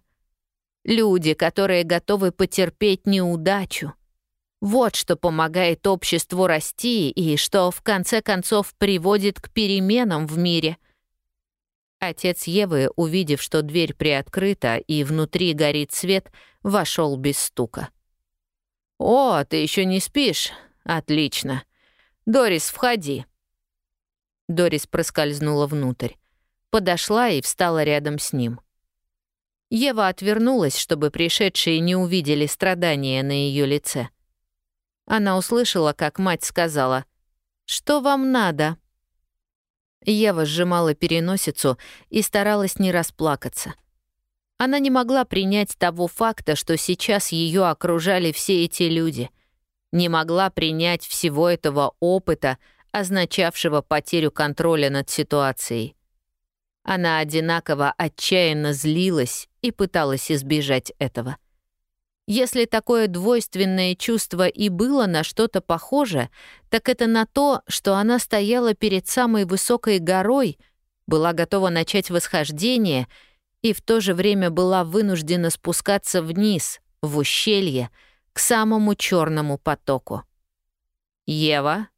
Люди, которые готовы потерпеть неудачу. Вот что помогает обществу расти и что в конце концов приводит к переменам в мире — Отец Евы, увидев, что дверь приоткрыта и внутри горит свет, вошел без стука. «О, ты еще не спишь? Отлично. Дорис, входи». Дорис проскользнула внутрь, подошла и встала рядом с ним. Ева отвернулась, чтобы пришедшие не увидели страдания на ее лице. Она услышала, как мать сказала «Что вам надо?» Ева сжимала переносицу и старалась не расплакаться. Она не могла принять того факта, что сейчас ее окружали все эти люди. Не могла принять всего этого опыта, означавшего потерю контроля над ситуацией. Она одинаково отчаянно злилась и пыталась избежать этого. Если такое двойственное чувство и было на что-то похоже, так это на то, что она стояла перед самой высокой горой, была готова начать восхождение и в то же время была вынуждена спускаться вниз, в ущелье, к самому черному потоку. «Ева,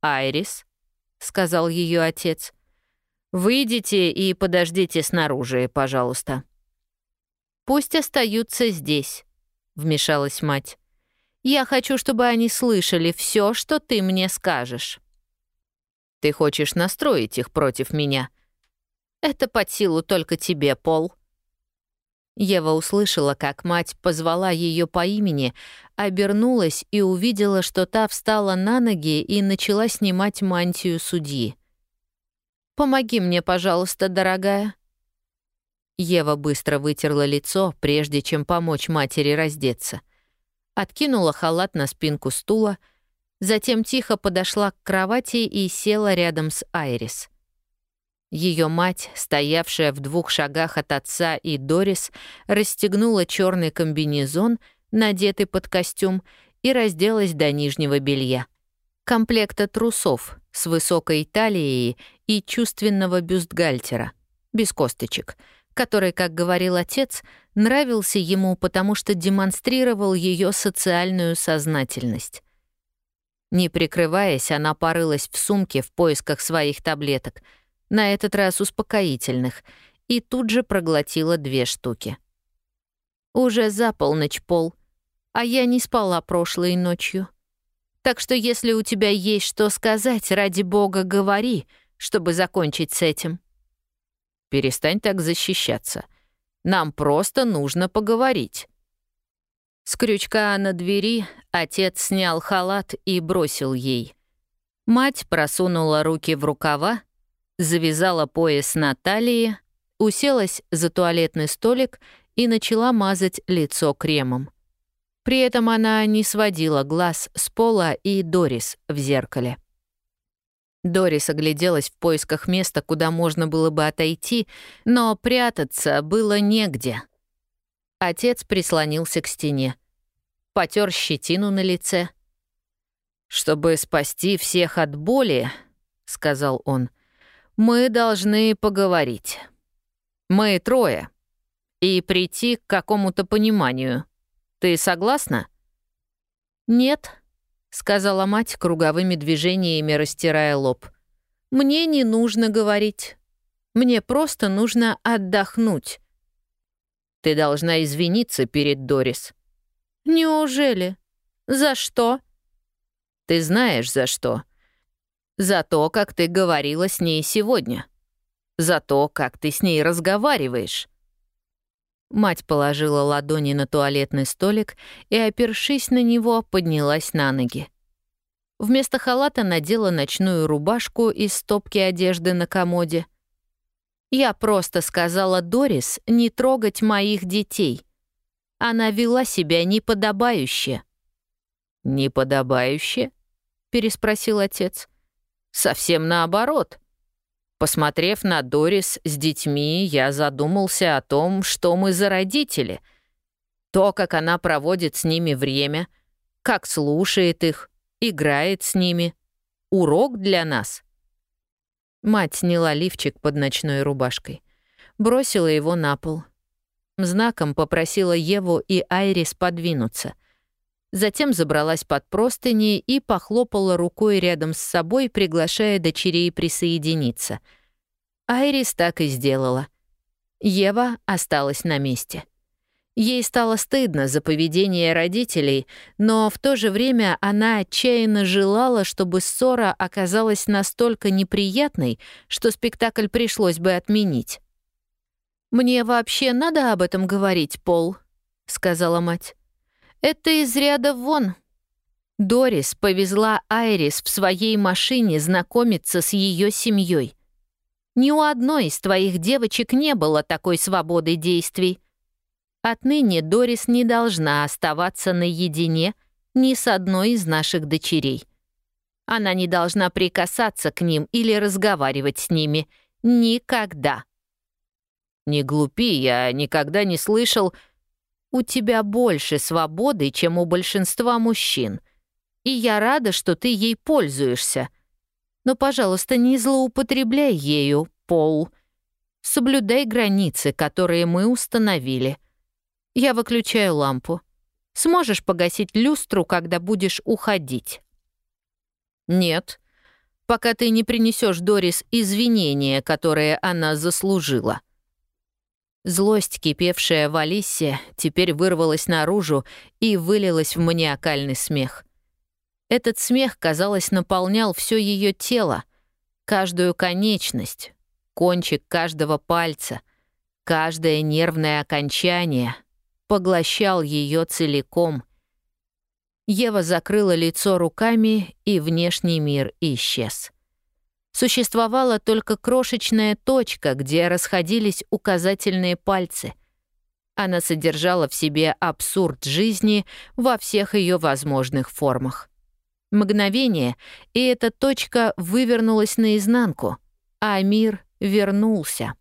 Айрис», — сказал ее отец, — «выйдите и подождите снаружи, пожалуйста». «Пусть остаются здесь», — вмешалась мать. «Я хочу, чтобы они слышали все, что ты мне скажешь». «Ты хочешь настроить их против меня?» «Это под силу только тебе, Пол». Ева услышала, как мать позвала ее по имени, обернулась и увидела, что та встала на ноги и начала снимать мантию судьи. «Помоги мне, пожалуйста, дорогая». Ева быстро вытерла лицо, прежде чем помочь матери раздеться. Откинула халат на спинку стула, затем тихо подошла к кровати и села рядом с Айрис. Ее мать, стоявшая в двух шагах от отца и Дорис, расстегнула черный комбинезон, надетый под костюм, и разделась до нижнего белья. Комплекта трусов с высокой талией и чувственного бюстгальтера, без косточек, который, как говорил отец, нравился ему, потому что демонстрировал ее социальную сознательность. Не прикрываясь, она порылась в сумке в поисках своих таблеток — на этот раз успокоительных, и тут же проглотила две штуки. Уже за полночь пол, а я не спала прошлой ночью. Так что если у тебя есть что сказать, ради бога, говори, чтобы закончить с этим. Перестань так защищаться. Нам просто нужно поговорить. С крючка на двери отец снял халат и бросил ей. Мать просунула руки в рукава, завязала пояс на талии, уселась за туалетный столик и начала мазать лицо кремом. При этом она не сводила глаз с пола и Дорис в зеркале. Дорис огляделась в поисках места, куда можно было бы отойти, но прятаться было негде. Отец прислонился к стене. Потер щетину на лице. «Чтобы спасти всех от боли», — сказал он, — мы должны поговорить. Мы трое. И прийти к какому-то пониманию. Ты согласна? Нет, сказала мать круговыми движениями, растирая лоб. Мне не нужно говорить. Мне просто нужно отдохнуть. Ты должна извиниться перед Дорис. Неужели? За что? Ты знаешь, за что. За то, как ты говорила с ней сегодня. За то, как ты с ней разговариваешь. Мать положила ладони на туалетный столик и, опершись на него, поднялась на ноги. Вместо халата надела ночную рубашку из стопки одежды на комоде. Я просто сказала Дорис не трогать моих детей. Она вела себя неподобающе. «Неподобающе?» — переспросил отец. Совсем наоборот. Посмотрев на Дорис с детьми, я задумался о том, что мы за родители. То, как она проводит с ними время, как слушает их, играет с ними. Урок для нас. Мать сняла лифчик под ночной рубашкой. Бросила его на пол. Знаком попросила Еву и Айрис подвинуться — Затем забралась под простыни и похлопала рукой рядом с собой, приглашая дочерей присоединиться. Айрис так и сделала. Ева осталась на месте. Ей стало стыдно за поведение родителей, но в то же время она отчаянно желала, чтобы ссора оказалась настолько неприятной, что спектакль пришлось бы отменить. «Мне вообще надо об этом говорить, Пол», — сказала мать. Это из ряда вон. Дорис повезла Айрис в своей машине знакомиться с ее семьей. Ни у одной из твоих девочек не было такой свободы действий. Отныне Дорис не должна оставаться наедине ни с одной из наших дочерей. Она не должна прикасаться к ним или разговаривать с ними. Никогда. «Не глупи, я никогда не слышал...» У тебя больше свободы, чем у большинства мужчин. И я рада, что ты ей пользуешься. Но, пожалуйста, не злоупотребляй ею, Пол. Соблюдай границы, которые мы установили. Я выключаю лампу. Сможешь погасить люстру, когда будешь уходить? Нет, пока ты не принесешь Дорис извинения, которые она заслужила. Злость, кипевшая в Алисе, теперь вырвалась наружу и вылилась в маниакальный смех. Этот смех, казалось, наполнял все ее тело, каждую конечность, кончик каждого пальца, Каждое нервное окончание поглощал ее целиком. Ева закрыла лицо руками, и внешний мир исчез. Существовала только крошечная точка, где расходились указательные пальцы. Она содержала в себе абсурд жизни во всех ее возможных формах. Мгновение, и эта точка вывернулась наизнанку, а мир вернулся.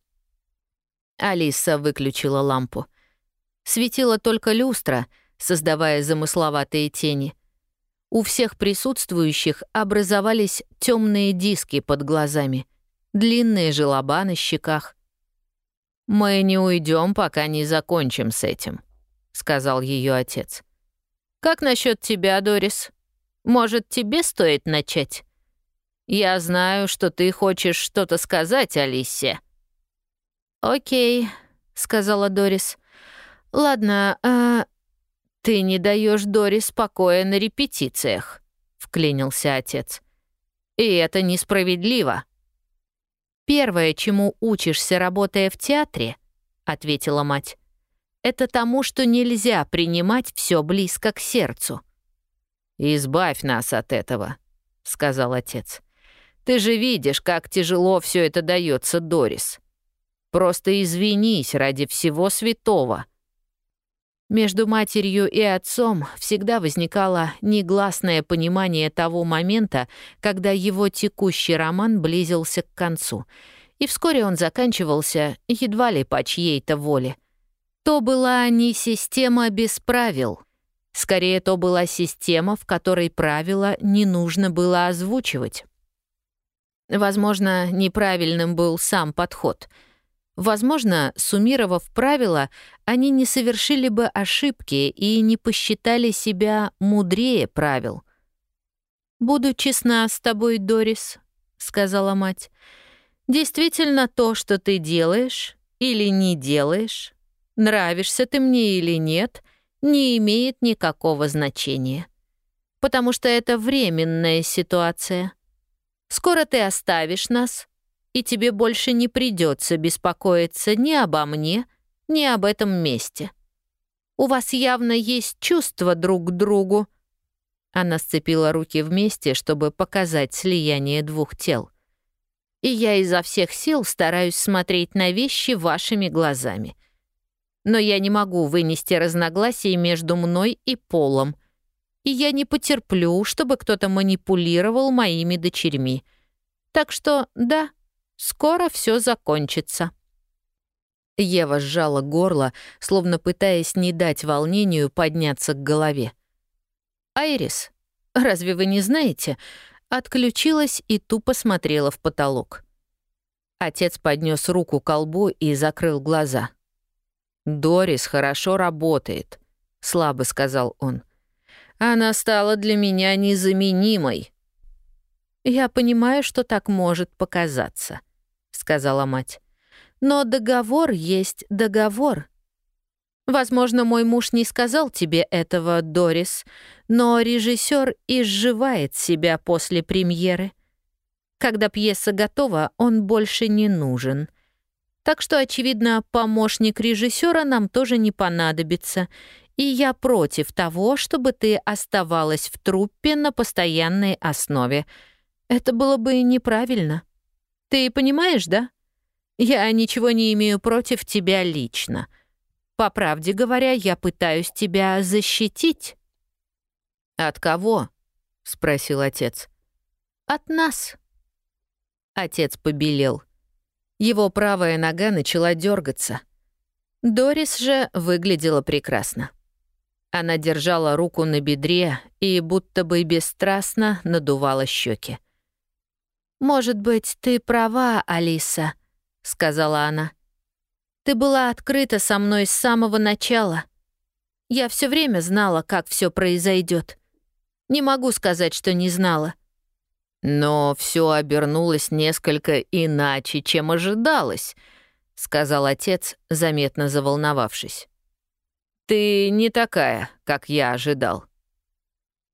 Алиса выключила лампу. Светила только люстра, создавая замысловатые тени. У всех присутствующих образовались темные диски под глазами, длинные желоба на щеках. «Мы не уйдем, пока не закончим с этим», — сказал ее отец. «Как насчет тебя, Дорис? Может, тебе стоит начать? Я знаю, что ты хочешь что-то сказать, Алисе». «Окей», — сказала Дорис. «Ладно, а ты не даешь Дорис покоя на репетициях», — вклинился отец. «И это несправедливо». «Первое, чему учишься, работая в театре», — ответила мать, «это тому, что нельзя принимать все близко к сердцу». «Избавь нас от этого», — сказал отец. «Ты же видишь, как тяжело все это дается, Дорис. Просто извинись ради всего святого». Между матерью и отцом всегда возникало негласное понимание того момента, когда его текущий роман близился к концу, и вскоре он заканчивался едва ли по чьей-то воле. То была не система без правил. Скорее, то была система, в которой правила не нужно было озвучивать. Возможно, неправильным был сам подход — Возможно, суммировав правила, они не совершили бы ошибки и не посчитали себя мудрее правил. «Буду честна с тобой, Дорис», — сказала мать. «Действительно то, что ты делаешь или не делаешь, нравишься ты мне или нет, не имеет никакого значения. Потому что это временная ситуация. Скоро ты оставишь нас, и тебе больше не придется беспокоиться ни обо мне, ни об этом месте. У вас явно есть чувства друг к другу». Она сцепила руки вместе, чтобы показать слияние двух тел. «И я изо всех сил стараюсь смотреть на вещи вашими глазами. Но я не могу вынести разногласий между мной и Полом. И я не потерплю, чтобы кто-то манипулировал моими дочерьми. Так что, да, Скоро все закончится». Ева сжала горло, словно пытаясь не дать волнению подняться к голове. «Айрис, разве вы не знаете?» Отключилась и тупо смотрела в потолок. Отец поднес руку к колбу и закрыл глаза. «Дорис хорошо работает», — слабо сказал он. «Она стала для меня незаменимой». «Я понимаю, что так может показаться», сказала мать. «Но договор есть договор. Возможно, мой муж не сказал тебе этого, Дорис, но режиссер изживает себя после премьеры. Когда пьеса готова, он больше не нужен. Так что, очевидно, помощник режиссера нам тоже не понадобится, и я против того, чтобы ты оставалась в труппе на постоянной основе. Это было бы неправильно». Ты понимаешь, да? Я ничего не имею против тебя лично. По правде говоря, я пытаюсь тебя защитить». «От кого?» — спросил отец. «От нас». Отец побелел. Его правая нога начала дергаться. Дорис же выглядела прекрасно. Она держала руку на бедре и будто бы бесстрастно надувала щеки. «Может быть, ты права, Алиса», — сказала она. «Ты была открыта со мной с самого начала. Я все время знала, как все произойдет. Не могу сказать, что не знала». «Но все обернулось несколько иначе, чем ожидалось», — сказал отец, заметно заволновавшись. «Ты не такая, как я ожидал».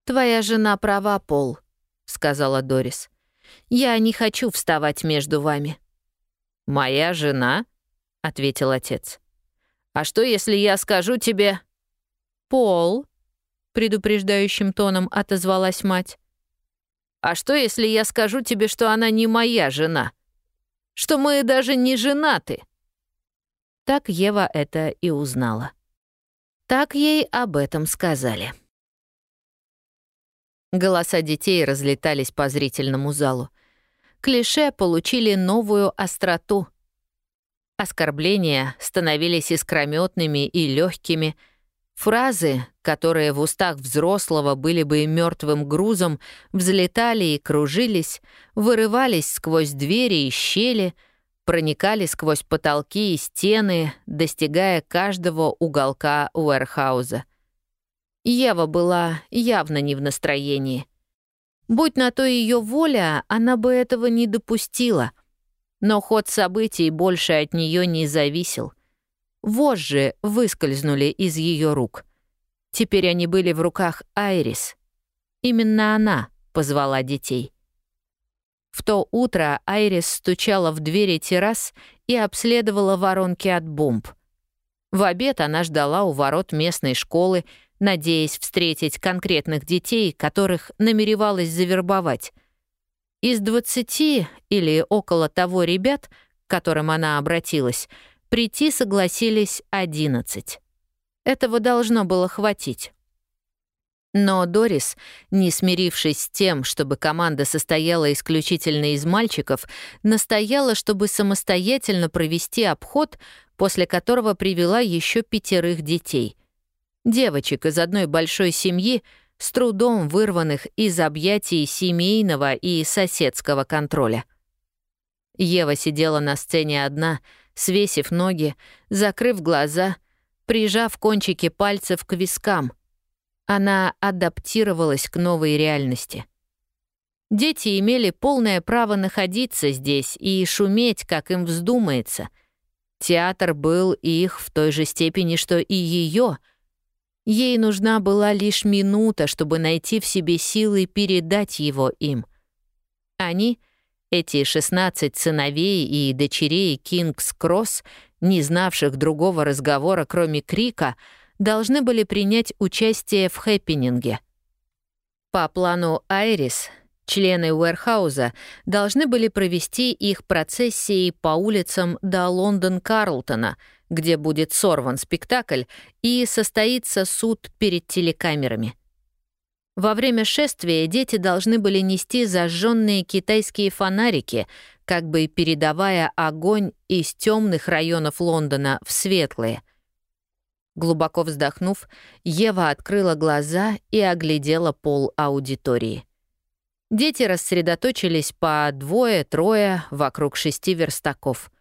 «Твоя жена права, Пол», — сказала Дорис. Я не хочу вставать между вами». «Моя жена?» — ответил отец. «А что, если я скажу тебе...» «Пол», — предупреждающим тоном отозвалась мать. «А что, если я скажу тебе, что она не моя жена? Что мы даже не женаты?» Так Ева это и узнала. Так ей об этом сказали. Голоса детей разлетались по зрительному залу. Клише получили новую остроту. Оскорбления становились искрометными и легкими. Фразы, которые в устах взрослого были бы мертвым грузом, взлетали и кружились, вырывались сквозь двери и щели, проникали сквозь потолки и стены, достигая каждого уголка Уэрхауза. Ева была явно не в настроении. Будь на то ее воля, она бы этого не допустила. Но ход событий больше от нее не зависел. Вожжи выскользнули из ее рук. Теперь они были в руках Айрис. Именно она позвала детей. В то утро Айрис стучала в двери террас и обследовала воронки от бомб. В обед она ждала у ворот местной школы, надеясь встретить конкретных детей, которых намеревалась завербовать. Из 20 или около того ребят, к которым она обратилась, прийти согласились 11. Этого должно было хватить. Но Дорис, не смирившись с тем, чтобы команда состояла исключительно из мальчиков, настояла, чтобы самостоятельно провести обход, после которого привела еще пятерых детей — девочек из одной большой семьи, с трудом вырванных из объятий семейного и соседского контроля. Ева сидела на сцене одна, свесив ноги, закрыв глаза, прижав кончики пальцев к вискам. Она адаптировалась к новой реальности. Дети имели полное право находиться здесь и шуметь, как им вздумается. Театр был их в той же степени, что и ее — Ей нужна была лишь минута, чтобы найти в себе силы передать его им. Они, эти 16 сыновей и дочерей Кингс-Кросс, не знавших другого разговора, кроме крика, должны были принять участие в хэппининге. По плану Айрис, члены Уэрхауза должны были провести их процессией по улицам до Лондон-Карлтона — где будет сорван спектакль и состоится суд перед телекамерами. Во время шествия дети должны были нести зажженные китайские фонарики, как бы передавая огонь из темных районов Лондона в светлые. Глубоко вздохнув, Ева открыла глаза и оглядела пол аудитории. Дети рассредоточились по двое-трое вокруг шести верстаков —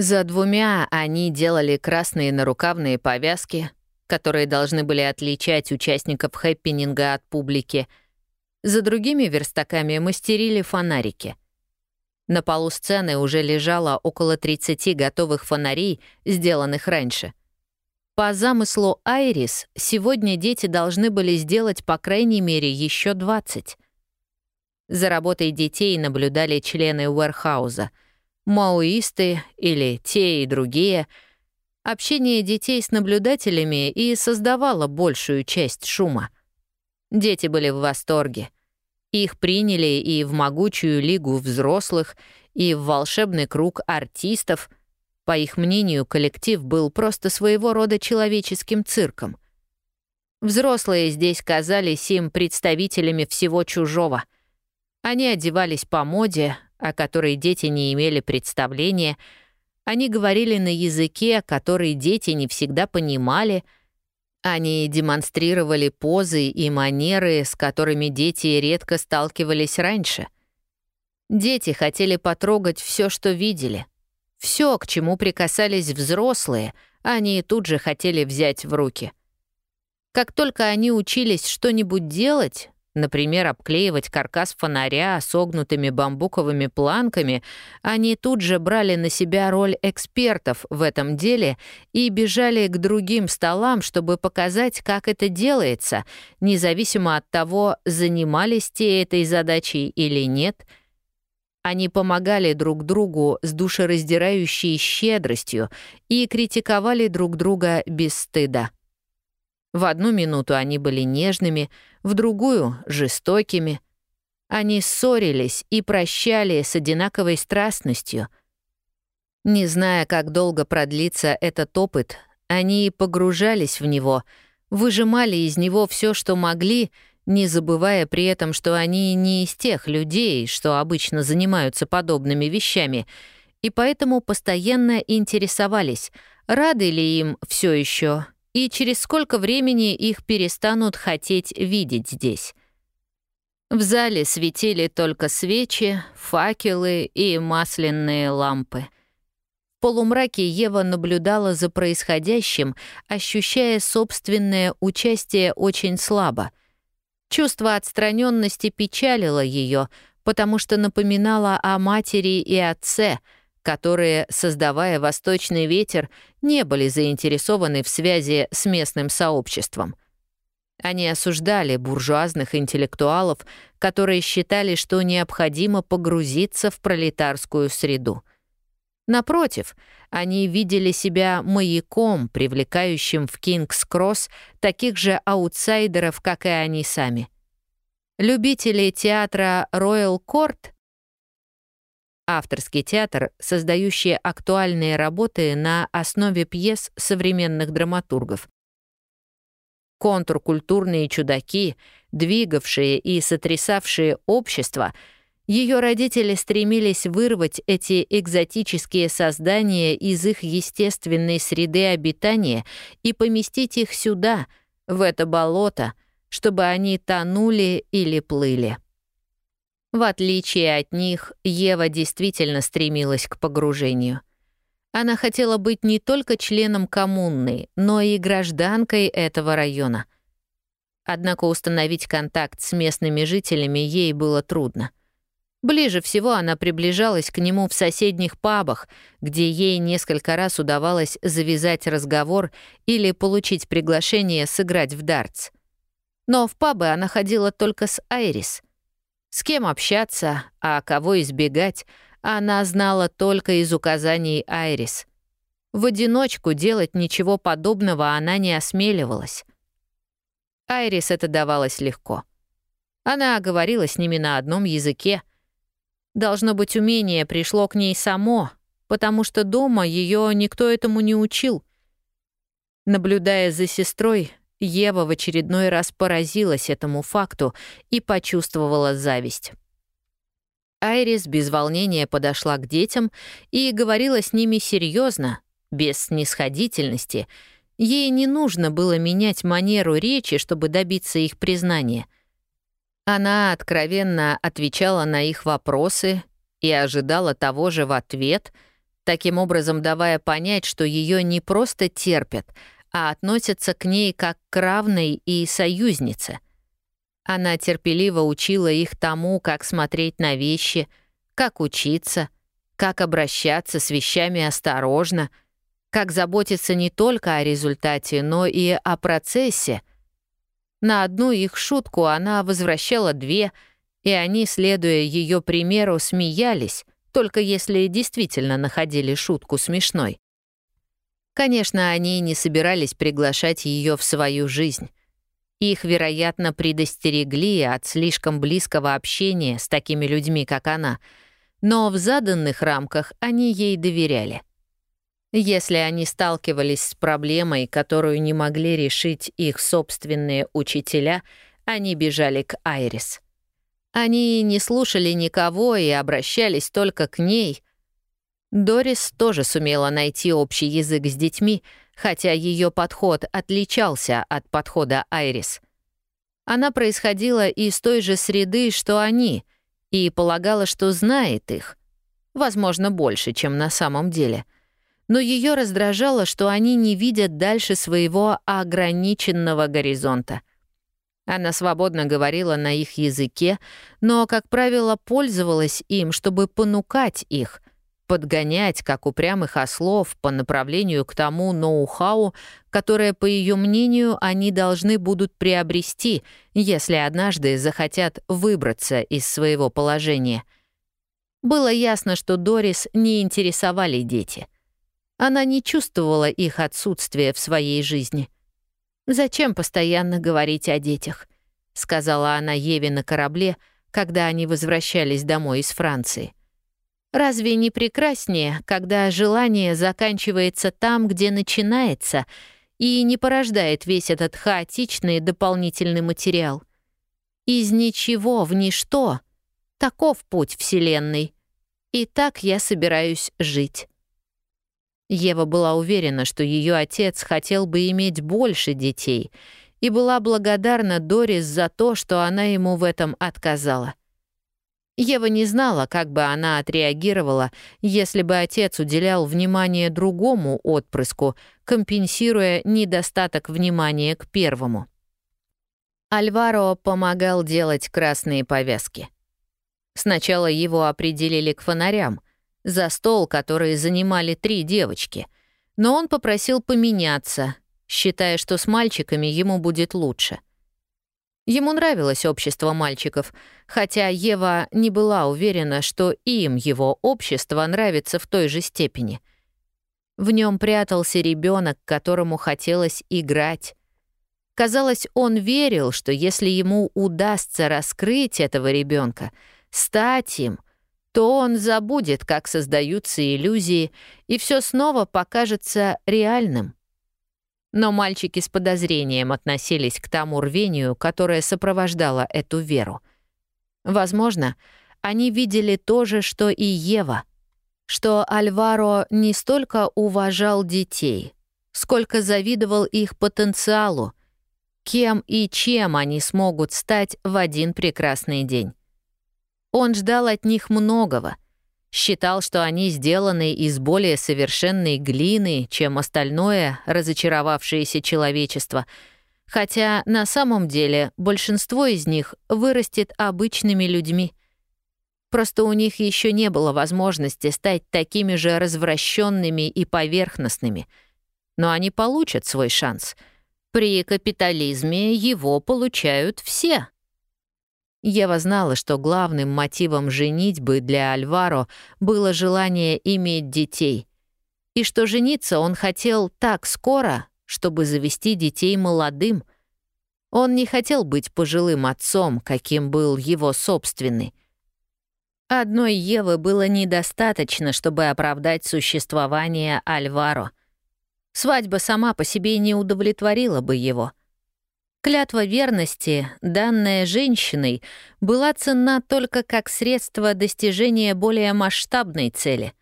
за двумя они делали красные нарукавные повязки, которые должны были отличать участников хэппининга от публики. За другими верстаками мастерили фонарики. На полу сцены уже лежало около 30 готовых фонарей, сделанных раньше. По замыслу Айрис, сегодня дети должны были сделать по крайней мере еще 20. За работой детей наблюдали члены Уэрхауза — маоисты или те и другие. Общение детей с наблюдателями и создавало большую часть шума. Дети были в восторге. Их приняли и в могучую лигу взрослых, и в волшебный круг артистов. По их мнению, коллектив был просто своего рода человеческим цирком. Взрослые здесь казались им представителями всего чужого. Они одевались по моде, о которой дети не имели представления, они говорили на языке, который дети не всегда понимали, они демонстрировали позы и манеры, с которыми дети редко сталкивались раньше. Дети хотели потрогать все, что видели. Все, к чему прикасались взрослые, они тут же хотели взять в руки. Как только они учились что-нибудь делать, Например, обклеивать каркас фонаря согнутыми бамбуковыми планками, они тут же брали на себя роль экспертов в этом деле и бежали к другим столам, чтобы показать, как это делается, независимо от того, занимались те этой задачей или нет. Они помогали друг другу с душераздирающей щедростью и критиковали друг друга без стыда. В одну минуту они были нежными, в другую — жестокими. Они ссорились и прощали с одинаковой страстностью. Не зная, как долго продлится этот опыт, они погружались в него, выжимали из него все, что могли, не забывая при этом, что они не из тех людей, что обычно занимаются подобными вещами, и поэтому постоянно интересовались, рады ли им все еще и через сколько времени их перестанут хотеть видеть здесь. В зале светили только свечи, факелы и масляные лампы. В полумраке Ева наблюдала за происходящим, ощущая собственное участие очень слабо. Чувство отстраненности печалило ее, потому что напоминало о матери и отце — которые, создавая «Восточный ветер», не были заинтересованы в связи с местным сообществом. Они осуждали буржуазных интеллектуалов, которые считали, что необходимо погрузиться в пролетарскую среду. Напротив, они видели себя маяком, привлекающим в Кингс-Кросс таких же аутсайдеров, как и они сами. Любители театра Royal Court авторский театр, создающий актуальные работы на основе пьес современных драматургов. Контркультурные чудаки, двигавшие и сотрясавшие общество, ее родители стремились вырвать эти экзотические создания из их естественной среды обитания и поместить их сюда, в это болото, чтобы они тонули или плыли. В отличие от них, Ева действительно стремилась к погружению. Она хотела быть не только членом коммуны, но и гражданкой этого района. Однако установить контакт с местными жителями ей было трудно. Ближе всего она приближалась к нему в соседних пабах, где ей несколько раз удавалось завязать разговор или получить приглашение сыграть в дартс. Но в пабы она ходила только с Айрис — с кем общаться, а кого избегать, она знала только из указаний Айрис. В одиночку делать ничего подобного она не осмеливалась. Айрис это давалось легко. Она говорила с ними на одном языке. Должно быть, умение пришло к ней само, потому что дома ее никто этому не учил. Наблюдая за сестрой, Ева в очередной раз поразилась этому факту и почувствовала зависть. Айрис без волнения подошла к детям и говорила с ними серьезно, без снисходительности. Ей не нужно было менять манеру речи, чтобы добиться их признания. Она откровенно отвечала на их вопросы и ожидала того же в ответ, таким образом давая понять, что ее не просто терпят — а относятся к ней как к равной и союзнице. Она терпеливо учила их тому, как смотреть на вещи, как учиться, как обращаться с вещами осторожно, как заботиться не только о результате, но и о процессе. На одну их шутку она возвращала две, и они, следуя ее примеру, смеялись, только если действительно находили шутку смешной. Конечно, они не собирались приглашать ее в свою жизнь. Их, вероятно, предостерегли от слишком близкого общения с такими людьми, как она, но в заданных рамках они ей доверяли. Если они сталкивались с проблемой, которую не могли решить их собственные учителя, они бежали к Айрис. Они не слушали никого и обращались только к ней, Дорис тоже сумела найти общий язык с детьми, хотя ее подход отличался от подхода Айрис. Она происходила из той же среды, что они, и полагала, что знает их. Возможно, больше, чем на самом деле. Но ее раздражало, что они не видят дальше своего ограниченного горизонта. Она свободно говорила на их языке, но, как правило, пользовалась им, чтобы понукать их — подгонять, как упрямых ослов, по направлению к тому ноу-хау, которое, по ее мнению, они должны будут приобрести, если однажды захотят выбраться из своего положения. Было ясно, что Дорис не интересовали дети. Она не чувствовала их отсутствия в своей жизни. «Зачем постоянно говорить о детях?» — сказала она Еве на корабле, когда они возвращались домой из Франции. «Разве не прекраснее, когда желание заканчивается там, где начинается, и не порождает весь этот хаотичный дополнительный материал? Из ничего в ничто — таков путь Вселенной. И так я собираюсь жить». Ева была уверена, что ее отец хотел бы иметь больше детей, и была благодарна Дорис за то, что она ему в этом отказала. Ева не знала, как бы она отреагировала, если бы отец уделял внимание другому отпрыску, компенсируя недостаток внимания к первому. Альваро помогал делать красные повязки. Сначала его определили к фонарям, за стол, который занимали три девочки, но он попросил поменяться, считая, что с мальчиками ему будет лучше. Ему нравилось общество мальчиков, хотя Ева не была уверена, что им его общество нравится в той же степени. В нем прятался ребенок, которому хотелось играть. Казалось, он верил, что если ему удастся раскрыть этого ребенка, стать им — то он забудет, как создаются иллюзии, и все снова покажется реальным. Но мальчики с подозрением относились к тому рвению, которое сопровождало эту веру. Возможно, они видели то же, что и Ева, что Альваро не столько уважал детей, сколько завидовал их потенциалу, кем и чем они смогут стать в один прекрасный день. Он ждал от них многого. Считал, что они сделаны из более совершенной глины, чем остальное разочаровавшееся человечество, хотя на самом деле большинство из них вырастет обычными людьми. Просто у них еще не было возможности стать такими же развращенными и поверхностными. Но они получат свой шанс. При капитализме его получают все. Ева знала, что главным мотивом женитьбы для Альваро было желание иметь детей, и что жениться он хотел так скоро, чтобы завести детей молодым. Он не хотел быть пожилым отцом, каким был его собственный. Одной Евы было недостаточно, чтобы оправдать существование Альваро. Свадьба сама по себе не удовлетворила бы его — Клятва верности, данная женщиной, была ценна только как средство достижения более масштабной цели.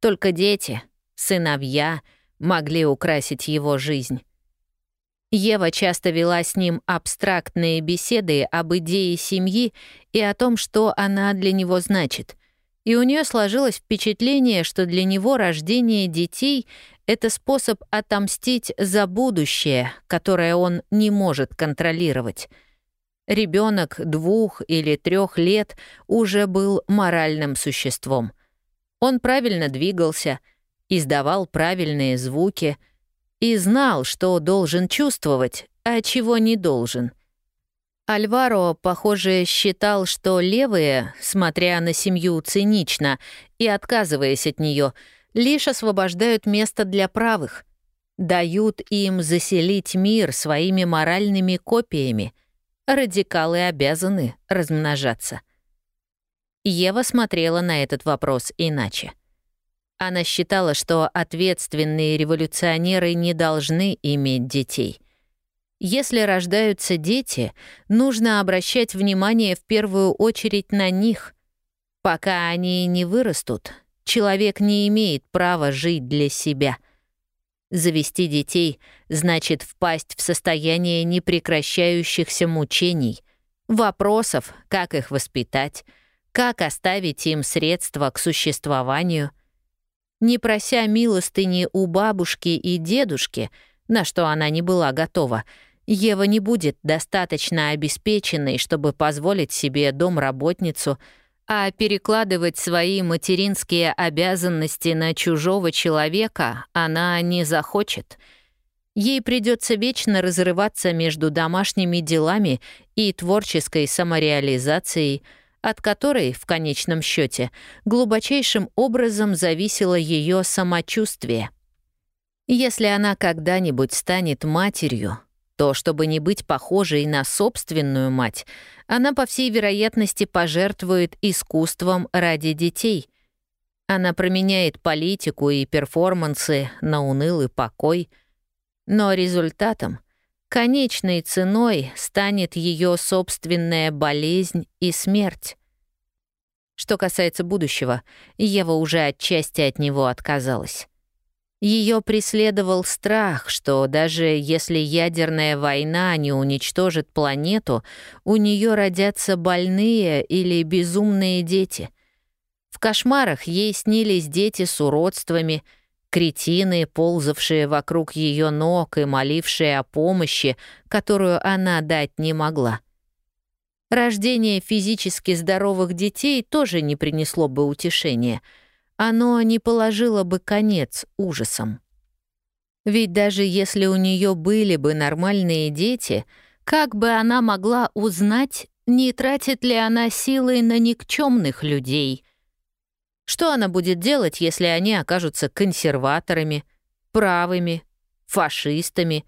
Только дети, сыновья могли украсить его жизнь. Ева часто вела с ним абстрактные беседы об идее семьи и о том, что она для него значит. И у нее сложилось впечатление, что для него рождение детей это способ отомстить за будущее, которое он не может контролировать. Ребенок двух или трех лет уже был моральным существом. Он правильно двигался, издавал правильные звуки и знал, что должен чувствовать, а чего не должен. Альваро, похоже, считал, что левые, смотря на семью цинично и отказываясь от нее, лишь освобождают место для правых, дают им заселить мир своими моральными копиями. Радикалы обязаны размножаться. Ева смотрела на этот вопрос иначе. Она считала, что ответственные революционеры не должны иметь детей. Если рождаются дети, нужно обращать внимание в первую очередь на них. Пока они не вырастут, Человек не имеет права жить для себя. Завести детей значит впасть в состояние непрекращающихся мучений, вопросов, как их воспитать, как оставить им средства к существованию. Не прося милостыни у бабушки и дедушки, на что она не была готова, Ева не будет достаточно обеспеченной, чтобы позволить себе домработницу — а перекладывать свои материнские обязанности на чужого человека она не захочет. Ей придется вечно разрываться между домашними делами и творческой самореализацией, от которой, в конечном счете, глубочайшим образом зависело ее самочувствие. Если она когда-нибудь станет матерью, то, чтобы не быть похожей на собственную мать, она, по всей вероятности, пожертвует искусством ради детей. Она променяет политику и перформансы на унылый покой. Но результатом, конечной ценой станет ее собственная болезнь и смерть. Что касается будущего, Ева уже отчасти от него отказалась. Ее преследовал страх, что даже если ядерная война не уничтожит планету, у нее родятся больные или безумные дети. В кошмарах ей снились дети с уродствами, кретины, ползавшие вокруг ее ног и молившие о помощи, которую она дать не могла. Рождение физически здоровых детей тоже не принесло бы утешения — оно не положило бы конец ужасам. Ведь даже если у нее были бы нормальные дети, как бы она могла узнать, не тратит ли она силы на никчемных людей? Что она будет делать, если они окажутся консерваторами, правыми, фашистами?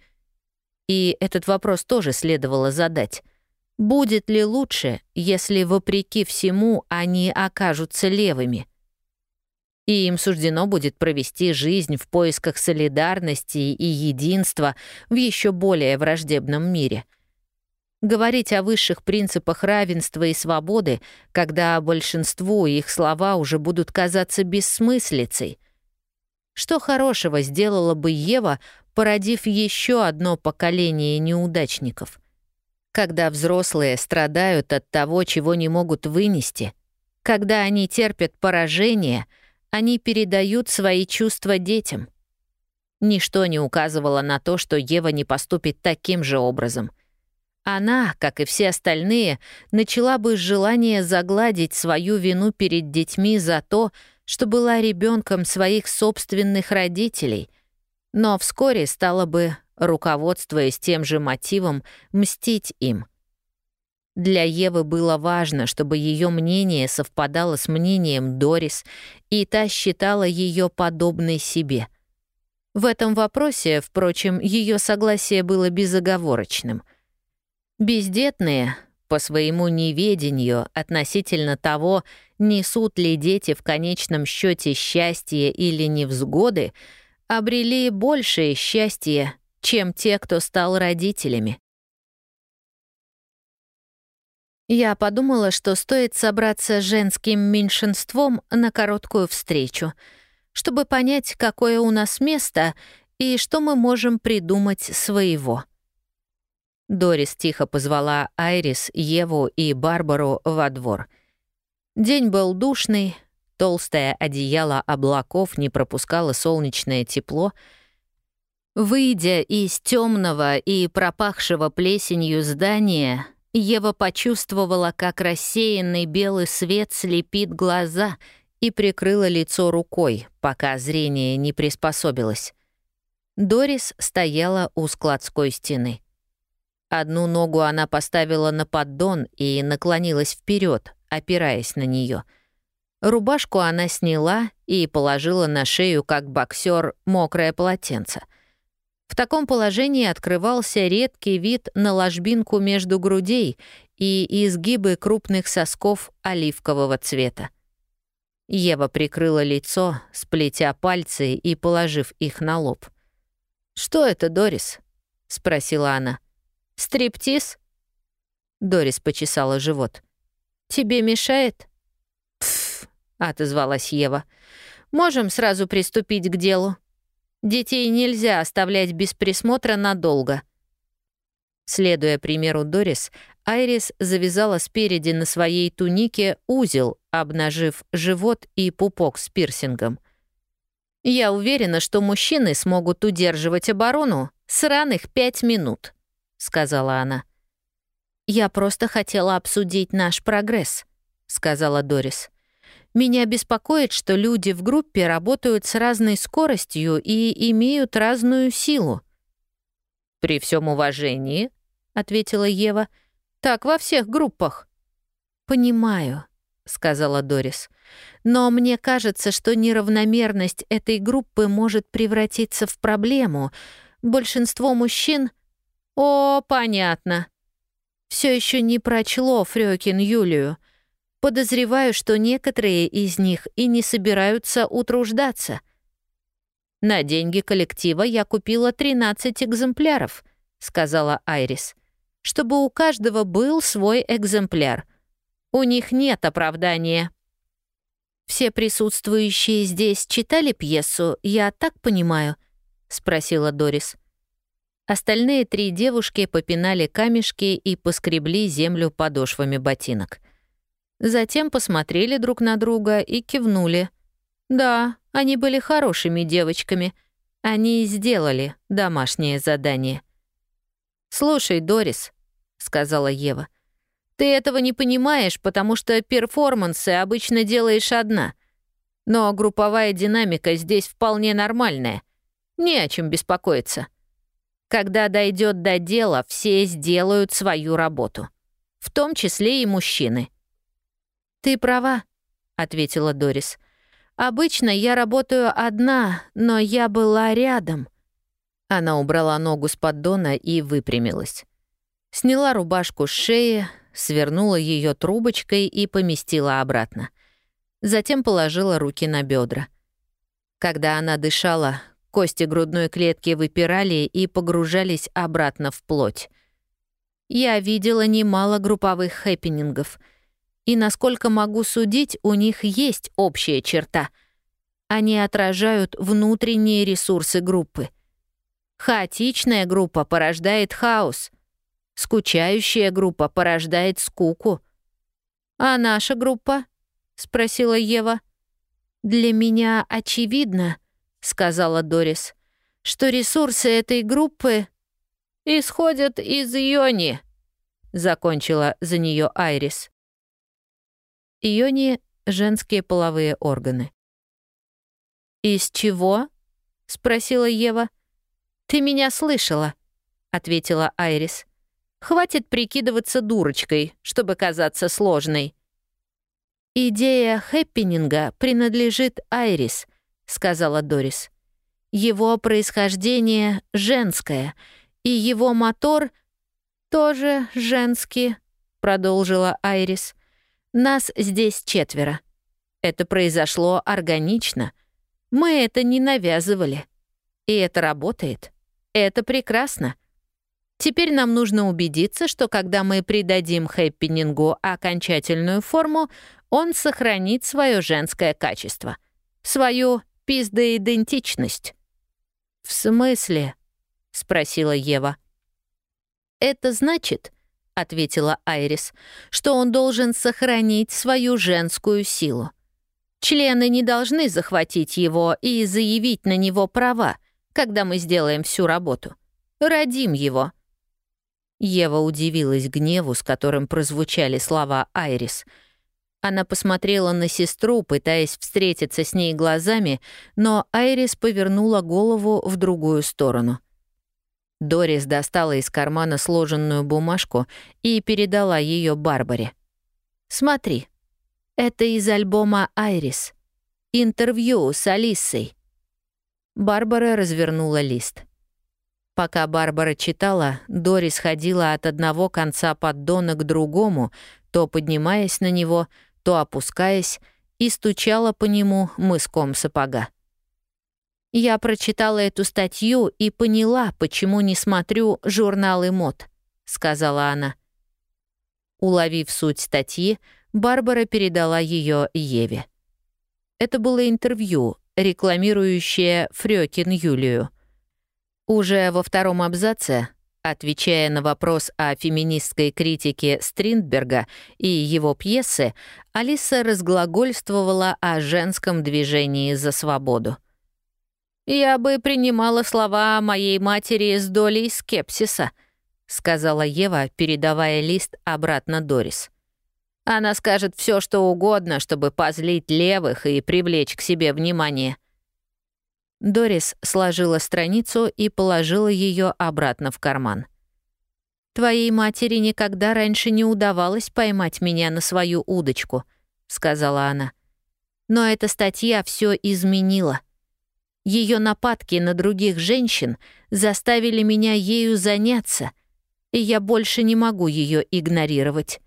И этот вопрос тоже следовало задать. Будет ли лучше, если, вопреки всему, они окажутся левыми? И им суждено будет провести жизнь в поисках солидарности и единства в еще более враждебном мире. Говорить о высших принципах равенства и свободы, когда большинству их слова уже будут казаться бессмыслицей. Что хорошего сделала бы Ева, породив еще одно поколение неудачников? Когда взрослые страдают от того, чего не могут вынести, когда они терпят поражение — они передают свои чувства детям. Ничто не указывало на то, что Ева не поступит таким же образом. Она, как и все остальные, начала бы с желания загладить свою вину перед детьми за то, что была ребенком своих собственных родителей, но вскоре стала бы, руководствуясь тем же мотивом, мстить им — для Евы было важно, чтобы ее мнение совпадало с мнением Дорис, и та считала ее подобной себе. В этом вопросе, впрочем, ее согласие было безоговорочным. Бездетные, по своему неведению относительно того, несут ли дети в конечном счете счастье или невзгоды, обрели большее счастье, чем те, кто стал родителями. Я подумала, что стоит собраться женским меньшинством на короткую встречу, чтобы понять, какое у нас место и что мы можем придумать своего. Дорис тихо позвала Айрис, Еву и Барбару во двор. День был душный, толстое одеяло облаков не пропускало солнечное тепло. Выйдя из темного и пропахшего плесенью здания, Ева почувствовала, как рассеянный белый свет слепит глаза и прикрыла лицо рукой, пока зрение не приспособилось. Дорис стояла у складской стены. Одну ногу она поставила на поддон и наклонилась вперед, опираясь на нее. Рубашку она сняла и положила на шею, как боксер, мокрое полотенце — в таком положении открывался редкий вид на ложбинку между грудей и изгибы крупных сосков оливкового цвета. Ева прикрыла лицо, сплетя пальцы и положив их на лоб. «Что это, Дорис?» — спросила она. «Стриптиз?» Дорис почесала живот. «Тебе мешает?» «Пф», — отозвалась Ева. «Можем сразу приступить к делу?» Детей нельзя оставлять без присмотра надолго. Следуя примеру Дорис, Айрис завязала спереди на своей тунике узел, обнажив живот и пупок с пирсингом. «Я уверена, что мужчины смогут удерживать оборону сраных пять минут», — сказала она. «Я просто хотела обсудить наш прогресс», — сказала Дорис. Меня беспокоит, что люди в группе работают с разной скоростью и имеют разную силу. «При всем уважении», — ответила Ева, — «так во всех группах». «Понимаю», — сказала Дорис. «Но мне кажется, что неравномерность этой группы может превратиться в проблему. Большинство мужчин...» «О, понятно», все еще не прочло Фрёкин Юлию. Подозреваю, что некоторые из них и не собираются утруждаться. «На деньги коллектива я купила 13 экземпляров», — сказала Айрис, «чтобы у каждого был свой экземпляр. У них нет оправдания». «Все присутствующие здесь читали пьесу, я так понимаю?» — спросила Дорис. Остальные три девушки попинали камешки и поскребли землю подошвами ботинок. Затем посмотрели друг на друга и кивнули. Да, они были хорошими девочками. Они сделали домашнее задание. «Слушай, Дорис», — сказала Ева, — «ты этого не понимаешь, потому что перформансы обычно делаешь одна. Но групповая динамика здесь вполне нормальная. Не о чем беспокоиться». Когда дойдет до дела, все сделают свою работу. В том числе и мужчины. «Ты права», — ответила Дорис. «Обычно я работаю одна, но я была рядом». Она убрала ногу с поддона и выпрямилась. Сняла рубашку с шеи, свернула ее трубочкой и поместила обратно. Затем положила руки на бедра. Когда она дышала, Кости грудной клетки выпирали и погружались обратно в плоть. Я видела немало групповых хэппинингов. И, насколько могу судить, у них есть общая черта. Они отражают внутренние ресурсы группы. Хаотичная группа порождает хаос. Скучающая группа порождает скуку. «А наша группа?» — спросила Ева. «Для меня очевидно», сказала Дорис, что ресурсы этой группы исходят из Йони, закончила за нее Айрис. Йони — женские половые органы. «Из чего?» — спросила Ева. «Ты меня слышала», — ответила Айрис. «Хватит прикидываться дурочкой, чтобы казаться сложной». «Идея хэппининга принадлежит Айрис», — сказала Дорис. «Его происхождение женское, и его мотор тоже женский», — продолжила Айрис. «Нас здесь четверо. Это произошло органично. Мы это не навязывали. И это работает. Это прекрасно. Теперь нам нужно убедиться, что когда мы придадим хэппинингу окончательную форму, он сохранит свое женское качество, свою пиздоидентичность». «В смысле?» — спросила Ева. «Это значит, — ответила Айрис, — что он должен сохранить свою женскую силу. Члены не должны захватить его и заявить на него права, когда мы сделаем всю работу. Родим его». Ева удивилась гневу, с которым прозвучали слова Айрис — она посмотрела на сестру, пытаясь встретиться с ней глазами, но Айрис повернула голову в другую сторону. Дорис достала из кармана сложенную бумажку и передала ее Барбаре. «Смотри, это из альбома «Айрис». Интервью с Алисой». Барбара развернула лист. Пока Барбара читала, Дорис ходила от одного конца поддона к другому, то поднимаясь на него, то опускаясь, и стучала по нему мыском сапога. Я прочитала эту статью и поняла, почему не смотрю журналы мод, сказала она. Уловив суть статьи, Барбара передала ее Еве. Это было интервью, рекламирующее Фрёкин Юлию. Уже во втором абзаце Отвечая на вопрос о феминистской критике Стриндберга и его пьесы, Алиса разглагольствовала о женском движении за свободу. «Я бы принимала слова моей матери с долей скепсиса», — сказала Ева, передавая лист обратно Дорис. «Она скажет все, что угодно, чтобы позлить левых и привлечь к себе внимание. Дорис сложила страницу и положила ее обратно в карман. Твоей матери никогда раньше не удавалось поймать меня на свою удочку», — сказала она. «Но эта статья все изменила. Ее нападки на других женщин заставили меня ею заняться, и я больше не могу ее игнорировать.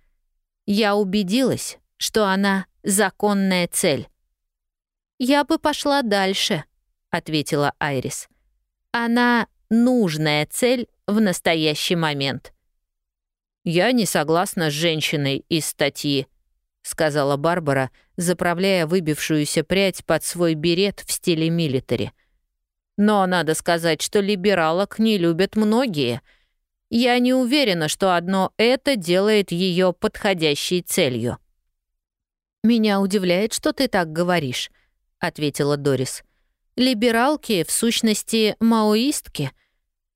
Я убедилась, что она законная цель. «Я бы пошла дальше», — ответила Айрис. «Она нужная цель в настоящий момент». «Я не согласна с женщиной из статьи», — сказала Барбара, заправляя выбившуюся прядь под свой берет в стиле милитари. «Но надо сказать, что либералок не любят многие. Я не уверена, что одно это делает ее подходящей целью». «Меня удивляет, что ты так говоришь», — ответила Дорис. «Либералки, в сущности, маоистки.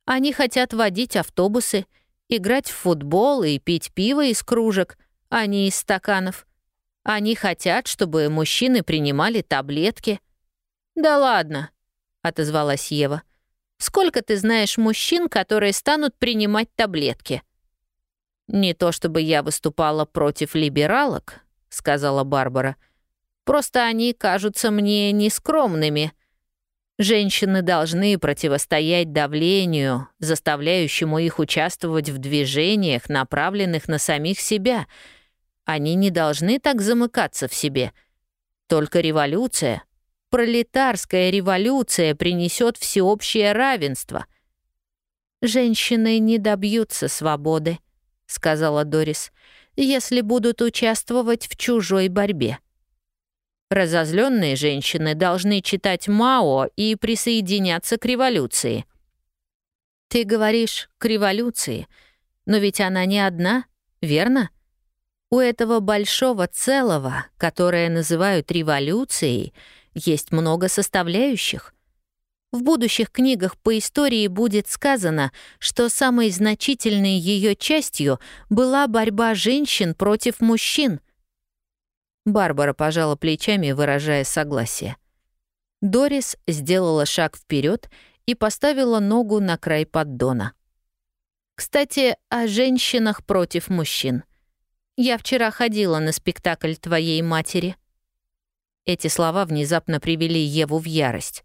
Они хотят водить автобусы, играть в футбол и пить пиво из кружек, а не из стаканов. Они хотят, чтобы мужчины принимали таблетки». «Да ладно», — отозвалась Ева. «Сколько ты знаешь мужчин, которые станут принимать таблетки?» «Не то чтобы я выступала против либералок», — сказала Барбара, — Просто они кажутся мне нескромными. Женщины должны противостоять давлению, заставляющему их участвовать в движениях, направленных на самих себя. Они не должны так замыкаться в себе. Только революция, пролетарская революция принесет всеобщее равенство. «Женщины не добьются свободы», — сказала Дорис, «если будут участвовать в чужой борьбе». Разозленные женщины должны читать Мао и присоединяться к революции. Ты говоришь «к революции», но ведь она не одна, верно? У этого большого целого, которое называют революцией, есть много составляющих. В будущих книгах по истории будет сказано, что самой значительной ее частью была борьба женщин против мужчин — Барбара пожала плечами, выражая согласие. Дорис сделала шаг вперед и поставила ногу на край поддона. «Кстати, о женщинах против мужчин. Я вчера ходила на спектакль твоей матери». Эти слова внезапно привели Еву в ярость.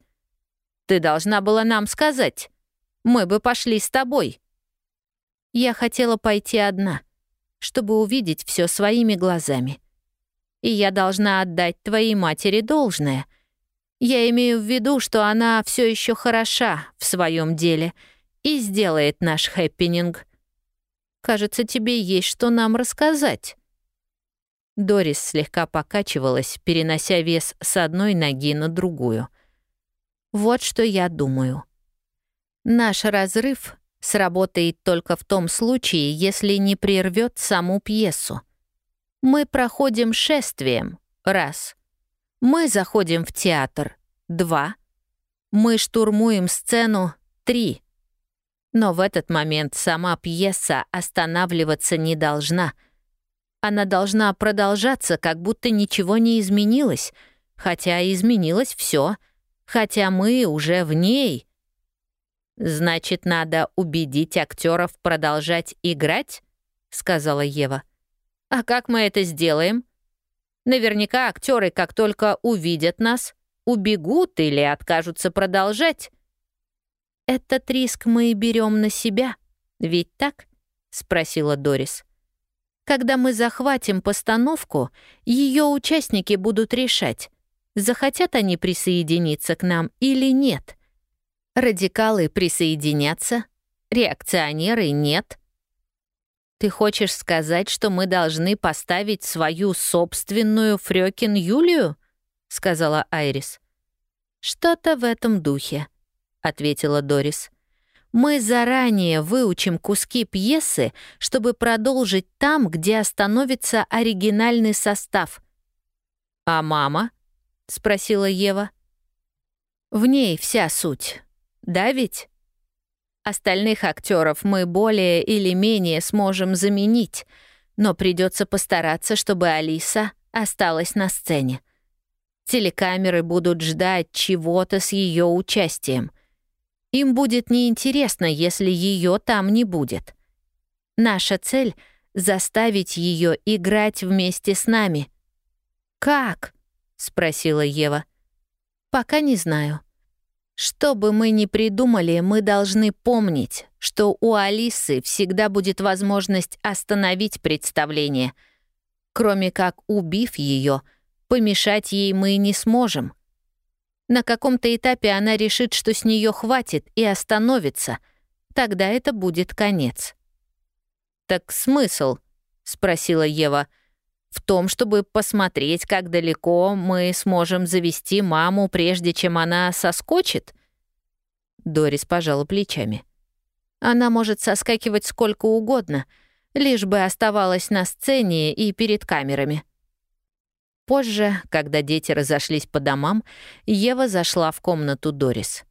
«Ты должна была нам сказать. Мы бы пошли с тобой». Я хотела пойти одна, чтобы увидеть все своими глазами и я должна отдать твоей матери должное. Я имею в виду, что она все еще хороша в своем деле и сделает наш хэппенинг. Кажется, тебе есть что нам рассказать». Дорис слегка покачивалась, перенося вес с одной ноги на другую. «Вот что я думаю. Наш разрыв сработает только в том случае, если не прервет саму пьесу. Мы проходим шествием. Раз. Мы заходим в театр. Два. Мы штурмуем сцену. Три. Но в этот момент сама пьеса останавливаться не должна. Она должна продолжаться, как будто ничего не изменилось, хотя изменилось все, хотя мы уже в ней. «Значит, надо убедить актеров продолжать играть?» — сказала Ева. — а как мы это сделаем? Наверняка актеры, как только увидят нас, убегут или откажутся продолжать. «Этот риск мы и берем на себя, ведь так?» — спросила Дорис. «Когда мы захватим постановку, ее участники будут решать, захотят они присоединиться к нам или нет. Радикалы присоединятся, реакционеры — нет». Ты хочешь сказать, что мы должны поставить свою собственную Фрёкин Юлию? сказала Айрис. Что-то в этом духе, ответила Дорис. Мы заранее выучим куски пьесы, чтобы продолжить там, где остановится оригинальный состав. А мама? спросила Ева. В ней вся суть. Да ведь? Остальных актеров мы более или менее сможем заменить, но придется постараться, чтобы Алиса осталась на сцене. Телекамеры будут ждать чего-то с ее участием. Им будет неинтересно, если ее там не будет. Наша цель — заставить ее играть вместе с нами. «Как?» — спросила Ева. «Пока не знаю. Что бы мы ни придумали, мы должны помнить, что у Алисы всегда будет возможность остановить представление. Кроме как убив ее, помешать ей мы не сможем. На каком-то этапе она решит, что с нее хватит и остановится. Тогда это будет конец. «Так смысл?» — спросила Ева. «В том, чтобы посмотреть, как далеко мы сможем завести маму, прежде чем она соскочит?» Дорис пожала плечами. «Она может соскакивать сколько угодно, лишь бы оставалась на сцене и перед камерами». Позже, когда дети разошлись по домам, Ева зашла в комнату Дорис.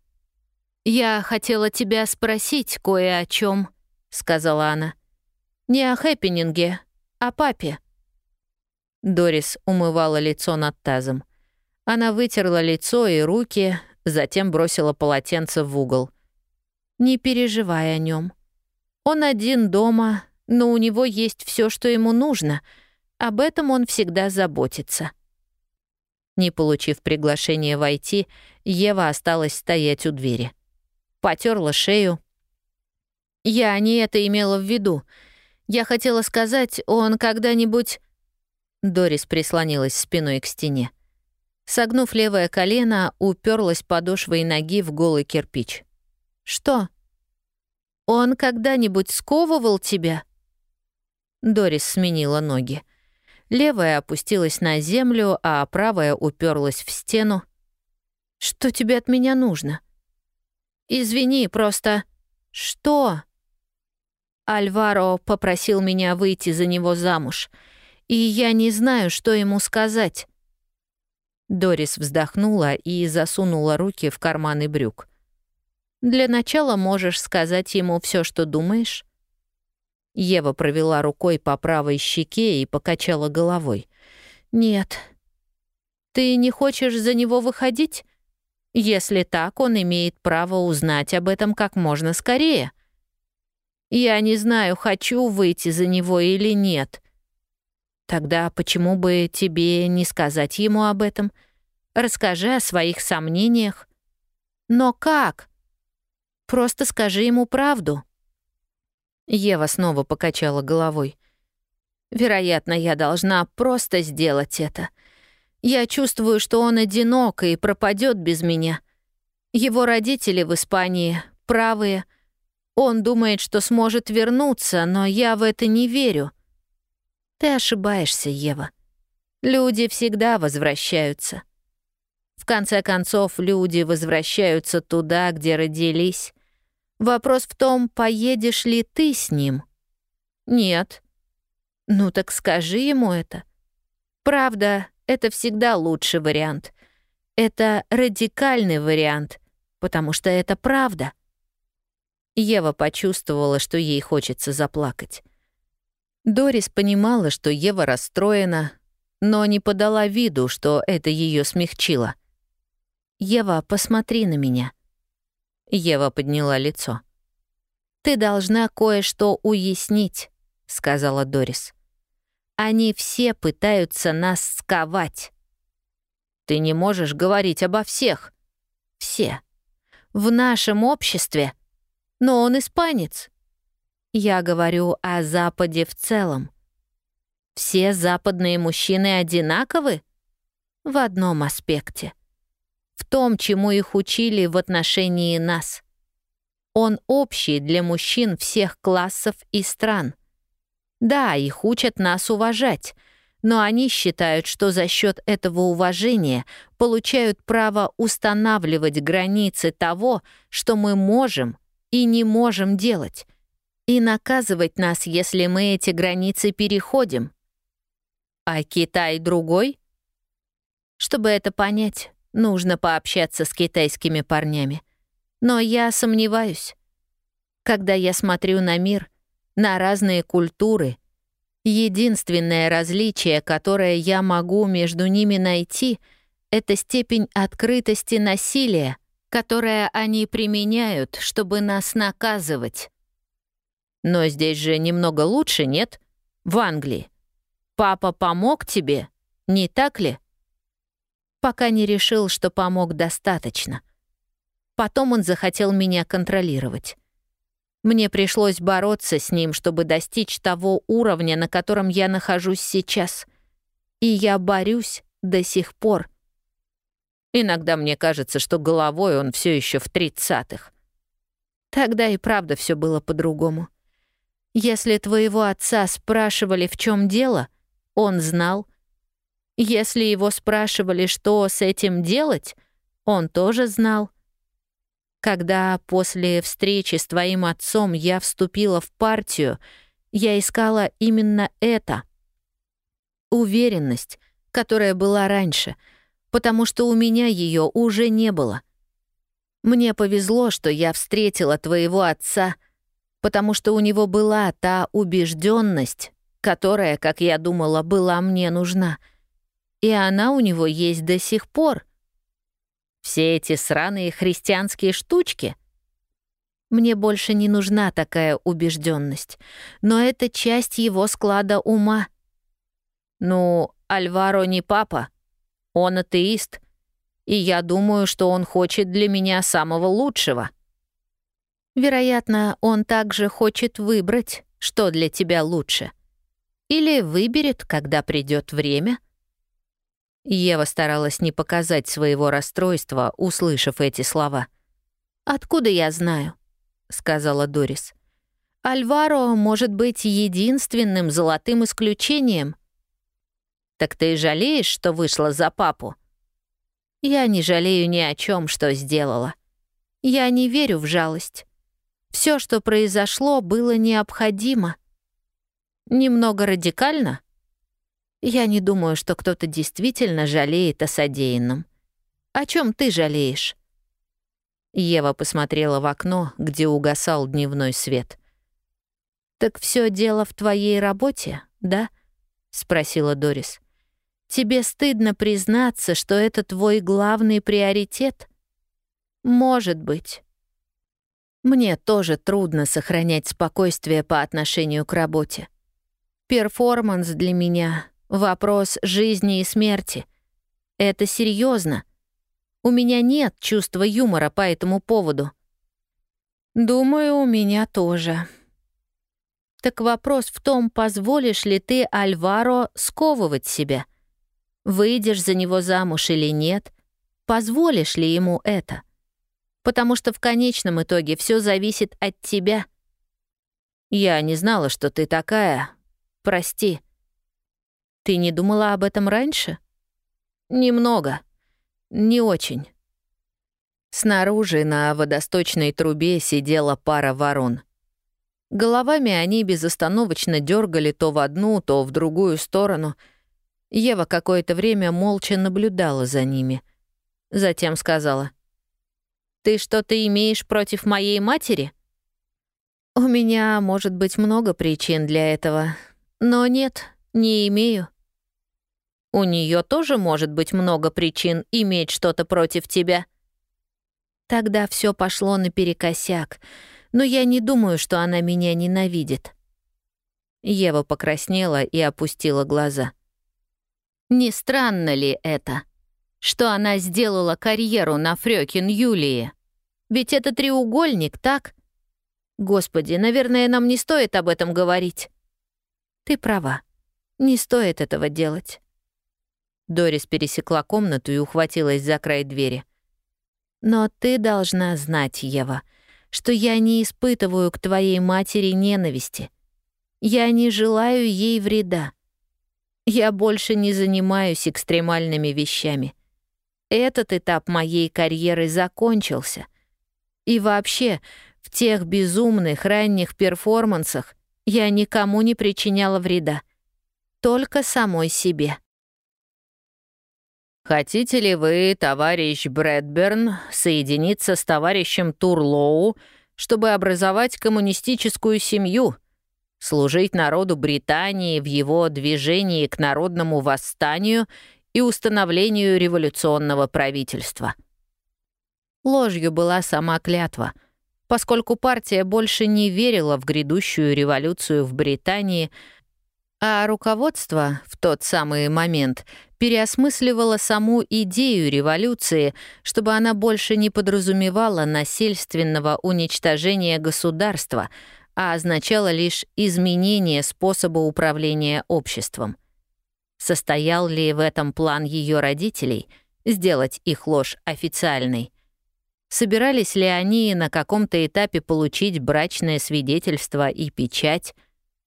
«Я хотела тебя спросить кое о чем, сказала она. «Не о хэппининге, о папе». Дорис умывала лицо над тазом. Она вытерла лицо и руки, затем бросила полотенце в угол. «Не переживай о нем. Он один дома, но у него есть все, что ему нужно — об этом он всегда заботится. Не получив приглашение войти, Ева осталась стоять у двери. Потерла шею. «Я не это имела в виду. Я хотела сказать, он когда-нибудь...» Дорис прислонилась спиной к стене. Согнув левое колено, уперлась подошвой ноги в голый кирпич. «Что? Он когда-нибудь сковывал тебя?» Дорис сменила ноги. Левая опустилась на землю, а правая уперлась в стену. «Что тебе от меня нужно?» «Извини, просто...» «Что?» Альваро попросил меня выйти за него замуж, и я не знаю, что ему сказать. Дорис вздохнула и засунула руки в карманы брюк. «Для начала можешь сказать ему все, что думаешь, Ева провела рукой по правой щеке и покачала головой. «Нет». «Ты не хочешь за него выходить? Если так, он имеет право узнать об этом как можно скорее». «Я не знаю, хочу выйти за него или нет». «Тогда почему бы тебе не сказать ему об этом? Расскажи о своих сомнениях». «Но как?» «Просто скажи ему правду». Ева снова покачала головой. «Вероятно, я должна просто сделать это. Я чувствую, что он одинок и пропадет без меня. Его родители в Испании правые. Он думает, что сможет вернуться, но я в это не верю. Ты ошибаешься, Ева. Люди всегда возвращаются. В конце концов, люди возвращаются туда, где родились. Вопрос в том, поедешь ли ты с ним? Нет. Ну так скажи ему это. Правда, это всегда лучший вариант. Это радикальный вариант, потому что это правда. Ева почувствовала, что ей хочется заплакать. Дорис понимала, что Ева расстроена, но не подала виду, что это ее смягчило. «Ева, посмотри на меня», Ева подняла лицо. «Ты должна кое-что уяснить», — сказала Дорис. «Они все пытаются нас сковать». «Ты не можешь говорить обо всех». «Все. В нашем обществе. Но он испанец». «Я говорю о Западе в целом. Все западные мужчины одинаковы?» «В одном аспекте — в том, чему их учили в отношении нас. Он общий для мужчин всех классов и стран. Да, их учат нас уважать, но они считают, что за счет этого уважения получают право устанавливать границы того, что мы можем и не можем делать, и наказывать нас, если мы эти границы переходим. А Китай другой? Чтобы это понять, Нужно пообщаться с китайскими парнями. Но я сомневаюсь. Когда я смотрю на мир, на разные культуры, единственное различие, которое я могу между ними найти, это степень открытости насилия, которое они применяют, чтобы нас наказывать. Но здесь же немного лучше, нет? В Англии. Папа помог тебе, не так ли? Пока не решил, что помог достаточно. Потом он захотел меня контролировать. Мне пришлось бороться с ним, чтобы достичь того уровня, на котором я нахожусь сейчас. И я борюсь до сих пор. Иногда мне кажется, что головой он все еще в тридцатых. Тогда и правда все было по-другому. Если твоего отца спрашивали, в чем дело, он знал. Если его спрашивали, что с этим делать, он тоже знал. Когда после встречи с твоим отцом я вступила в партию, я искала именно это. Уверенность, которая была раньше, потому что у меня ее уже не было. Мне повезло, что я встретила твоего отца, потому что у него была та убежденность, которая, как я думала, была мне нужна. И она у него есть до сих пор — все эти сраные христианские штучки? Мне больше не нужна такая убежденность, но это часть его склада ума. Ну, Альваро не папа, он атеист, и я думаю, что он хочет для меня самого лучшего. Вероятно, он также хочет выбрать, что для тебя лучше. Или выберет, когда придет время — Ева старалась не показать своего расстройства, услышав эти слова. «Откуда я знаю?» — сказала Дорис. «Альваро может быть единственным золотым исключением». «Так ты жалеешь, что вышла за папу?» «Я не жалею ни о чем, что сделала. Я не верю в жалость. Все, что произошло, было необходимо». «Немного радикально?» Я не думаю, что кто-то действительно жалеет о содеянном. О чем ты жалеешь?» Ева посмотрела в окно, где угасал дневной свет. «Так все дело в твоей работе, да?» — спросила Дорис. «Тебе стыдно признаться, что это твой главный приоритет?» «Может быть». Мне тоже трудно сохранять спокойствие по отношению к работе. Перформанс для меня Вопрос жизни и смерти. Это серьезно. У меня нет чувства юмора по этому поводу. Думаю, у меня тоже. Так вопрос в том, позволишь ли ты Альваро сковывать себя. Выйдешь за него замуж или нет, позволишь ли ему это. Потому что в конечном итоге все зависит от тебя. Я не знала, что ты такая. Прости. Ты не думала об этом раньше? Немного. Не очень. Снаружи на водосточной трубе сидела пара ворон. Головами они безостановочно дергали то в одну, то в другую сторону. Ева какое-то время молча наблюдала за ними. Затем сказала. «Ты что-то имеешь против моей матери?» «У меня может быть много причин для этого, но нет, не имею. У нее тоже может быть много причин иметь что-то против тебя. Тогда все пошло наперекосяк, но я не думаю, что она меня ненавидит. Ева покраснела и опустила глаза. Не странно ли это, что она сделала карьеру на Фрёкин Юлии? Ведь это треугольник, так? Господи, наверное, нам не стоит об этом говорить. Ты права. Не стоит этого делать. Дорис пересекла комнату и ухватилась за край двери. «Но ты должна знать, Ева, что я не испытываю к твоей матери ненависти. Я не желаю ей вреда. Я больше не занимаюсь экстремальными вещами. Этот этап моей карьеры закончился. И вообще, в тех безумных ранних перформансах я никому не причиняла вреда. Только самой себе». Хотите ли вы, товарищ Брэдберн, соединиться с товарищем Турлоу, чтобы образовать коммунистическую семью, служить народу Британии в его движении к народному восстанию и установлению революционного правительства? Ложью была сама клятва, поскольку партия больше не верила в грядущую революцию в Британии, а руководство в тот самый момент переосмысливало саму идею революции, чтобы она больше не подразумевала насильственного уничтожения государства, а означала лишь изменение способа управления обществом. Состоял ли в этом план ее родителей — сделать их ложь официальной? Собирались ли они на каком-то этапе получить брачное свидетельство и печать?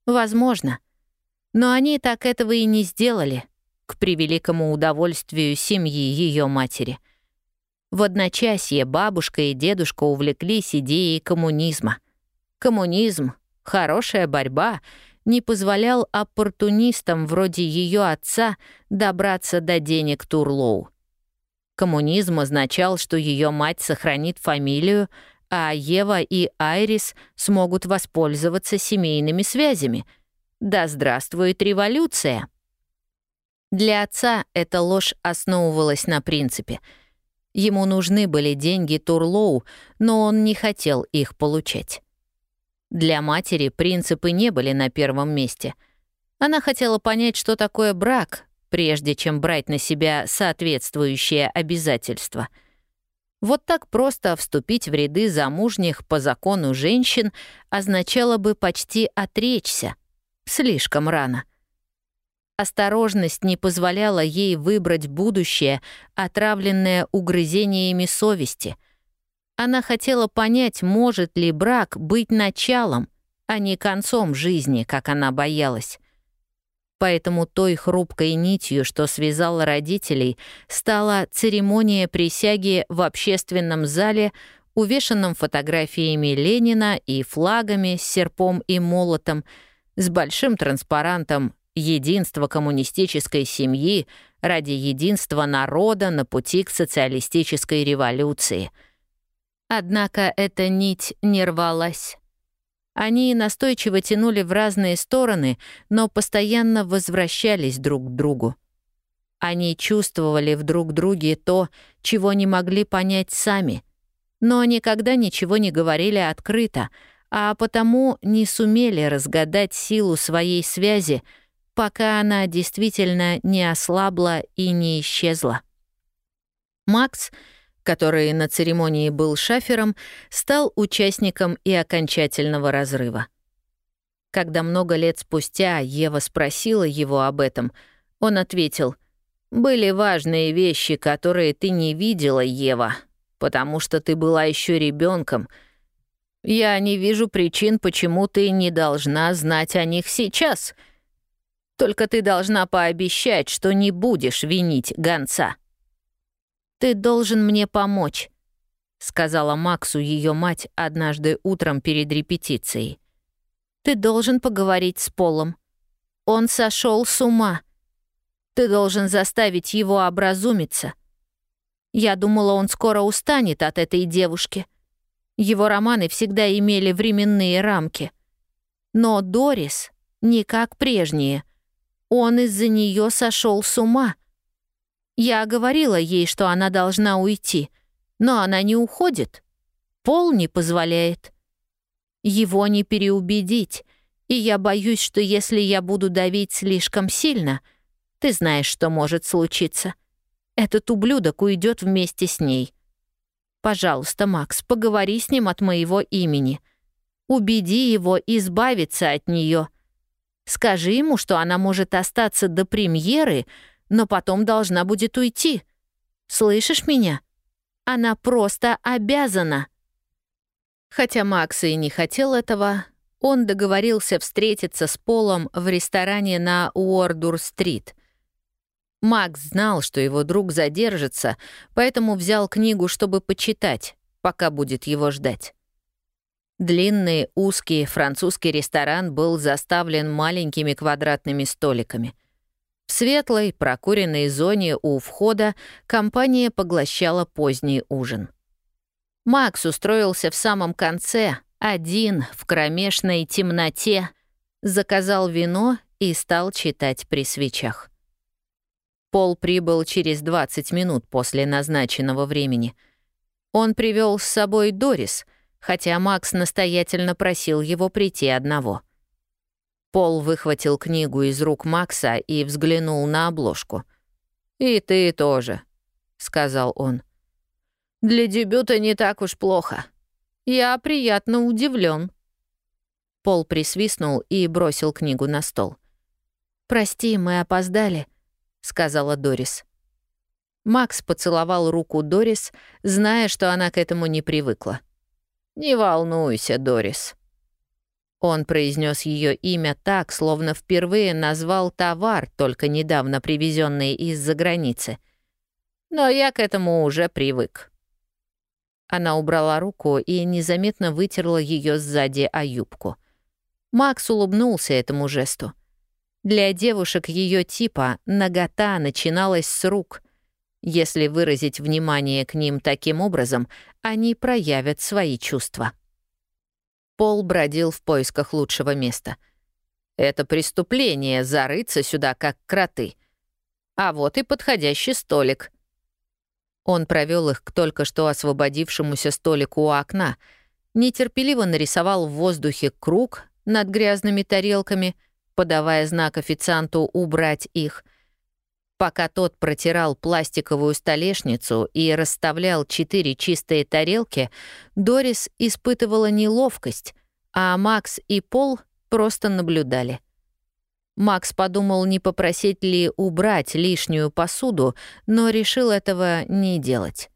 Возможно. Но они так этого и не сделали, к превеликому удовольствию семьи ее матери. В одночасье бабушка и дедушка увлеклись идеей коммунизма. Коммунизм, хорошая борьба, не позволял оппортунистам вроде ее отца добраться до денег Турлоу. Коммунизм означал, что ее мать сохранит фамилию, а Ева и Айрис смогут воспользоваться семейными связями. Да здравствует революция! Для отца эта ложь основывалась на принципе. Ему нужны были деньги Турлоу, но он не хотел их получать. Для матери принципы не были на первом месте. Она хотела понять, что такое брак, прежде чем брать на себя соответствующие обязательства. Вот так просто вступить в ряды замужних по закону женщин означало бы почти отречься. Слишком рано. Осторожность не позволяла ей выбрать будущее, отравленное угрызениями совести. Она хотела понять, может ли брак быть началом, а не концом жизни, как она боялась. Поэтому той хрупкой нитью, что связала родителей, стала церемония присяги в общественном зале, увешанном фотографиями Ленина и флагами с серпом и молотом, с большим транспарантом «Единство коммунистической семьи ради единства народа на пути к социалистической революции». Однако эта нить не рвалась. Они настойчиво тянули в разные стороны, но постоянно возвращались друг к другу. Они чувствовали в друг друге то, чего не могли понять сами, но никогда ничего не говорили открыто, а потому не сумели разгадать силу своей связи, пока она действительно не ослабла и не исчезла. Макс — который на церемонии был шафером, стал участником и окончательного разрыва. Когда много лет спустя Ева спросила его об этом, он ответил, «Были важные вещи, которые ты не видела, Ева, потому что ты была еще ребенком. Я не вижу причин, почему ты не должна знать о них сейчас. Только ты должна пообещать, что не будешь винить гонца». «Ты должен мне помочь», — сказала Максу ее мать однажды утром перед репетицией. «Ты должен поговорить с Полом. Он сошел с ума. Ты должен заставить его образумиться. Я думала, он скоро устанет от этой девушки. Его романы всегда имели временные рамки. Но Дорис не как прежние. Он из-за нее сошел с ума». Я говорила ей, что она должна уйти, но она не уходит. Пол не позволяет. Его не переубедить, и я боюсь, что если я буду давить слишком сильно, ты знаешь, что может случиться. Этот ублюдок уйдет вместе с ней. Пожалуйста, Макс, поговори с ним от моего имени. Убеди его избавиться от нее. Скажи ему, что она может остаться до премьеры, но потом должна будет уйти. Слышишь меня? Она просто обязана. Хотя Макс и не хотел этого, он договорился встретиться с Полом в ресторане на Уордур-стрит. Макс знал, что его друг задержится, поэтому взял книгу, чтобы почитать, пока будет его ждать. Длинный, узкий французский ресторан был заставлен маленькими квадратными столиками — в светлой, прокуренной зоне у входа компания поглощала поздний ужин. Макс устроился в самом конце, один, в кромешной темноте, заказал вино и стал читать при свечах. Пол прибыл через 20 минут после назначенного времени. Он привел с собой Дорис, хотя Макс настоятельно просил его прийти одного. Пол выхватил книгу из рук Макса и взглянул на обложку. «И ты тоже», — сказал он. «Для дебюта не так уж плохо. Я приятно удивлен. Пол присвистнул и бросил книгу на стол. «Прости, мы опоздали», — сказала Дорис. Макс поцеловал руку Дорис, зная, что она к этому не привыкла. «Не волнуйся, Дорис». Он произнес ее имя так, словно впервые назвал товар, только недавно привезенный из-за границы. «Но я к этому уже привык». Она убрала руку и незаметно вытерла ее сзади о юбку. Макс улыбнулся этому жесту. Для девушек ее типа нагота начиналась с рук. Если выразить внимание к ним таким образом, они проявят свои чувства. Пол бродил в поисках лучшего места. Это преступление — зарыться сюда, как кроты. А вот и подходящий столик. Он провел их к только что освободившемуся столику у окна, нетерпеливо нарисовал в воздухе круг над грязными тарелками, подавая знак официанту убрать их. Пока тот протирал пластиковую столешницу и расставлял четыре чистые тарелки, Дорис испытывала неловкость, а Макс и Пол просто наблюдали. Макс подумал, не попросить ли убрать лишнюю посуду, но решил этого не делать.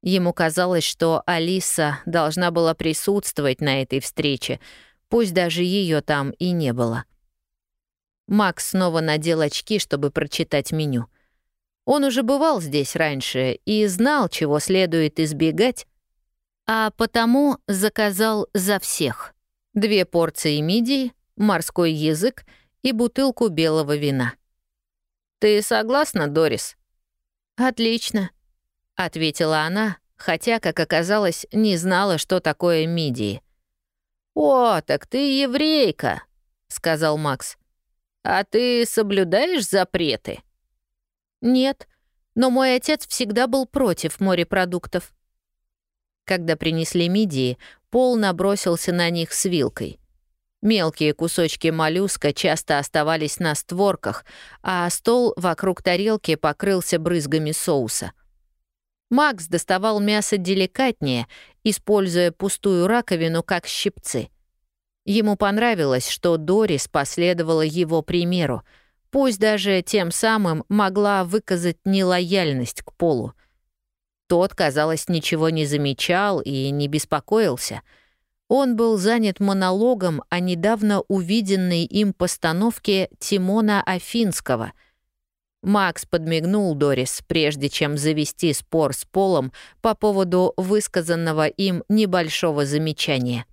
Ему казалось, что Алиса должна была присутствовать на этой встрече, пусть даже ее там и не было. Макс снова надел очки, чтобы прочитать меню. Он уже бывал здесь раньше и знал, чего следует избегать, а потому заказал за всех. Две порции мидии, морской язык и бутылку белого вина. «Ты согласна, Дорис?» «Отлично», — ответила она, хотя, как оказалось, не знала, что такое мидии. «О, так ты еврейка», — сказал Макс. «А ты соблюдаешь запреты?» «Нет, но мой отец всегда был против морепродуктов». Когда принесли мидии, Пол набросился на них с вилкой. Мелкие кусочки моллюска часто оставались на створках, а стол вокруг тарелки покрылся брызгами соуса. Макс доставал мясо деликатнее, используя пустую раковину как щипцы. Ему понравилось, что Дорис последовала его примеру, пусть даже тем самым могла выказать нелояльность к Полу. Тот, казалось, ничего не замечал и не беспокоился. Он был занят монологом о недавно увиденной им постановке Тимона Афинского — Макс подмигнул Дорис, прежде чем завести спор с Полом по поводу высказанного им небольшого замечания.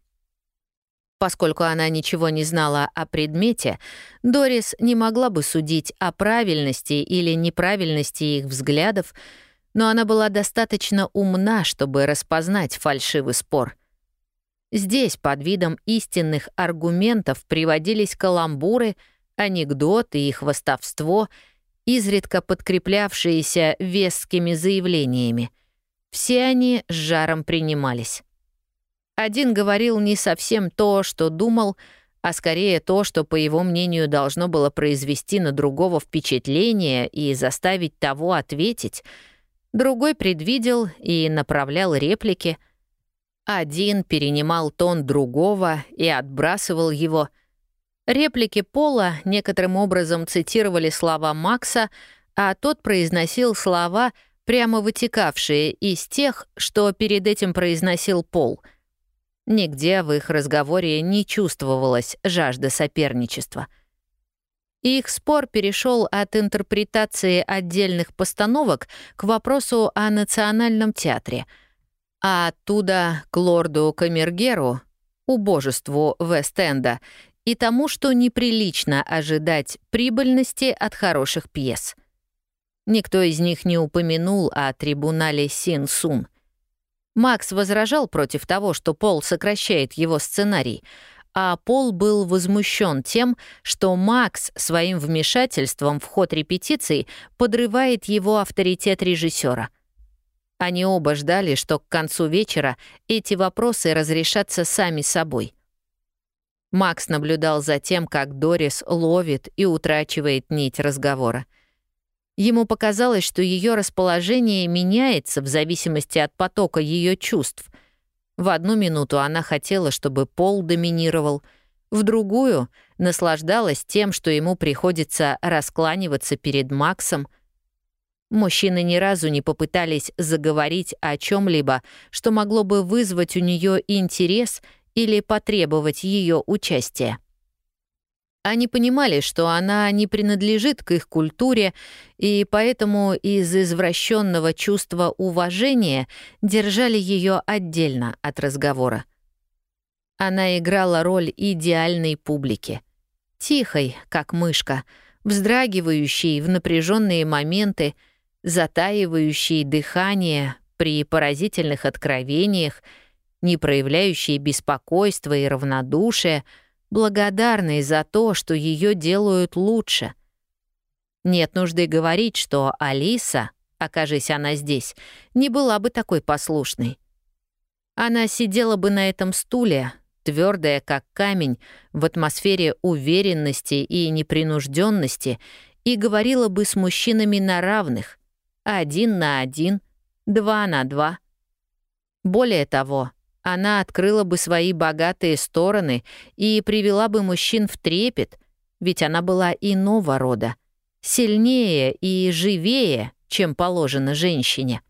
Поскольку она ничего не знала о предмете, Дорис не могла бы судить о правильности или неправильности их взглядов, но она была достаточно умна, чтобы распознать фальшивый спор. Здесь под видом истинных аргументов приводились каламбуры, анекдоты и хвастовство — изредка подкреплявшиеся вескими заявлениями. Все они с жаром принимались. Один говорил не совсем то, что думал, а скорее то, что, по его мнению, должно было произвести на другого впечатление и заставить того ответить. Другой предвидел и направлял реплики. Один перенимал тон другого и отбрасывал его — Реплики Пола некоторым образом цитировали слова Макса, а тот произносил слова, прямо вытекавшие из тех, что перед этим произносил Пол. Нигде в их разговоре не чувствовалась жажда соперничества. Их спор перешел от интерпретации отдельных постановок к вопросу о национальном театре, а оттуда к лорду Камергеру, убожеству Вест-Энда и тому, что неприлично ожидать прибыльности от хороших пьес. Никто из них не упомянул о трибунале Син-Сун. Макс возражал против того, что Пол сокращает его сценарий, а Пол был возмущен тем, что Макс своим вмешательством в ход репетиций подрывает его авторитет режиссера. Они оба ждали, что к концу вечера эти вопросы разрешатся сами собой. Макс наблюдал за тем, как Дорис ловит и утрачивает нить разговора. Ему показалось, что ее расположение меняется в зависимости от потока ее чувств. В одну минуту она хотела, чтобы Пол доминировал, в другую — наслаждалась тем, что ему приходится раскланиваться перед Максом. Мужчины ни разу не попытались заговорить о чем либо что могло бы вызвать у нее интерес или потребовать ее участия. Они понимали, что она не принадлежит к их культуре, и поэтому из извращенного чувства уважения держали ее отдельно от разговора. Она играла роль идеальной публики. Тихой, как мышка, вздрагивающей в напряженные моменты, затаивающей дыхание при поразительных откровениях, не проявляющей беспокойства и равнодушия — благодарной за то, что ее делают лучше. Нет нужды говорить, что Алиса, окажись она здесь, не была бы такой послушной. Она сидела бы на этом стуле, твердая как камень, в атмосфере уверенности и непринужденности, и говорила бы с мужчинами на равных, один на один, два на два. Более того, она открыла бы свои богатые стороны и привела бы мужчин в трепет, ведь она была иного рода, сильнее и живее, чем положено женщине.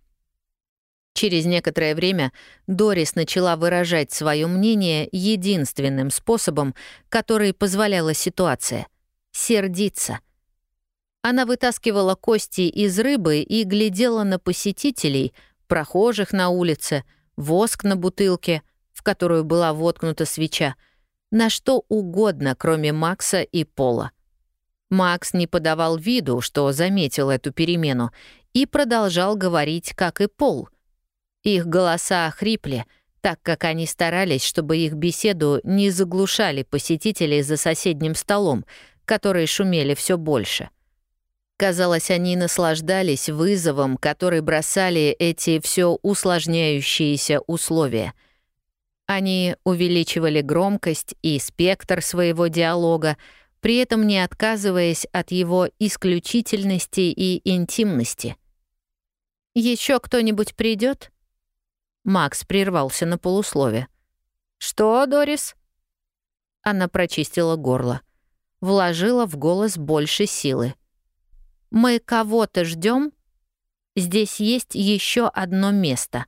Через некоторое время Дорис начала выражать свое мнение единственным способом, который позволяла ситуация — сердиться. Она вытаскивала кости из рыбы и глядела на посетителей, прохожих на улице — воск на бутылке, в которую была воткнута свеча, на что угодно, кроме Макса и Пола. Макс не подавал виду, что заметил эту перемену, и продолжал говорить, как и Пол. Их голоса охрипли, так как они старались, чтобы их беседу не заглушали посетители за соседним столом, которые шумели все больше — Казалось, они наслаждались вызовом, который бросали эти все усложняющиеся условия. Они увеличивали громкость и спектр своего диалога, при этом не отказываясь от его исключительности и интимности. Еще кто-нибудь придет? Макс прервался на полуслове. «Что, Дорис?» Она прочистила горло, вложила в голос больше силы. Мы кого-то ждем? Здесь есть еще одно место.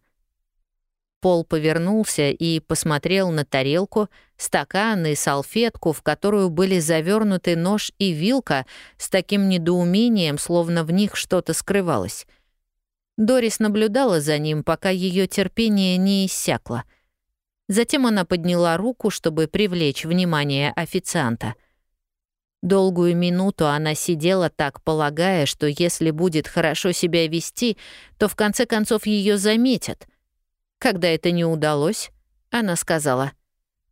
Пол повернулся и посмотрел на тарелку, стакан и салфетку, в которую были завернуты нож и вилка с таким недоумением, словно в них что-то скрывалось. Дорис наблюдала за ним, пока ее терпение не иссякло. Затем она подняла руку, чтобы привлечь внимание официанта. Долгую минуту она сидела так, полагая, что если будет хорошо себя вести, то в конце концов ее заметят. Когда это не удалось, она сказала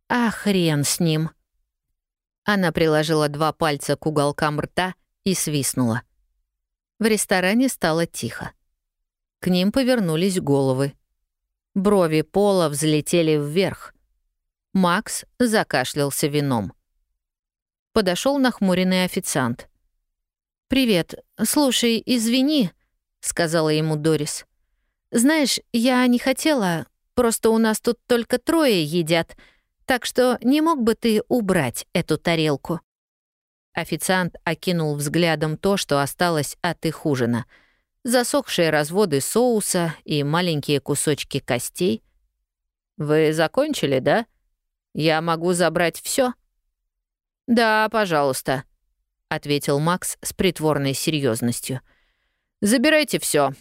«А хрен с ним». Она приложила два пальца к уголкам рта и свистнула. В ресторане стало тихо. К ним повернулись головы. Брови Пола взлетели вверх. Макс закашлялся вином подошел нахмуренный официант. «Привет. Слушай, извини», — сказала ему Дорис. «Знаешь, я не хотела, просто у нас тут только трое едят, так что не мог бы ты убрать эту тарелку?» Официант окинул взглядом то, что осталось от их ужина. Засохшие разводы соуса и маленькие кусочки костей. «Вы закончили, да? Я могу забрать все. «Да, пожалуйста», — ответил Макс с притворной серьезностью. «Забирайте все.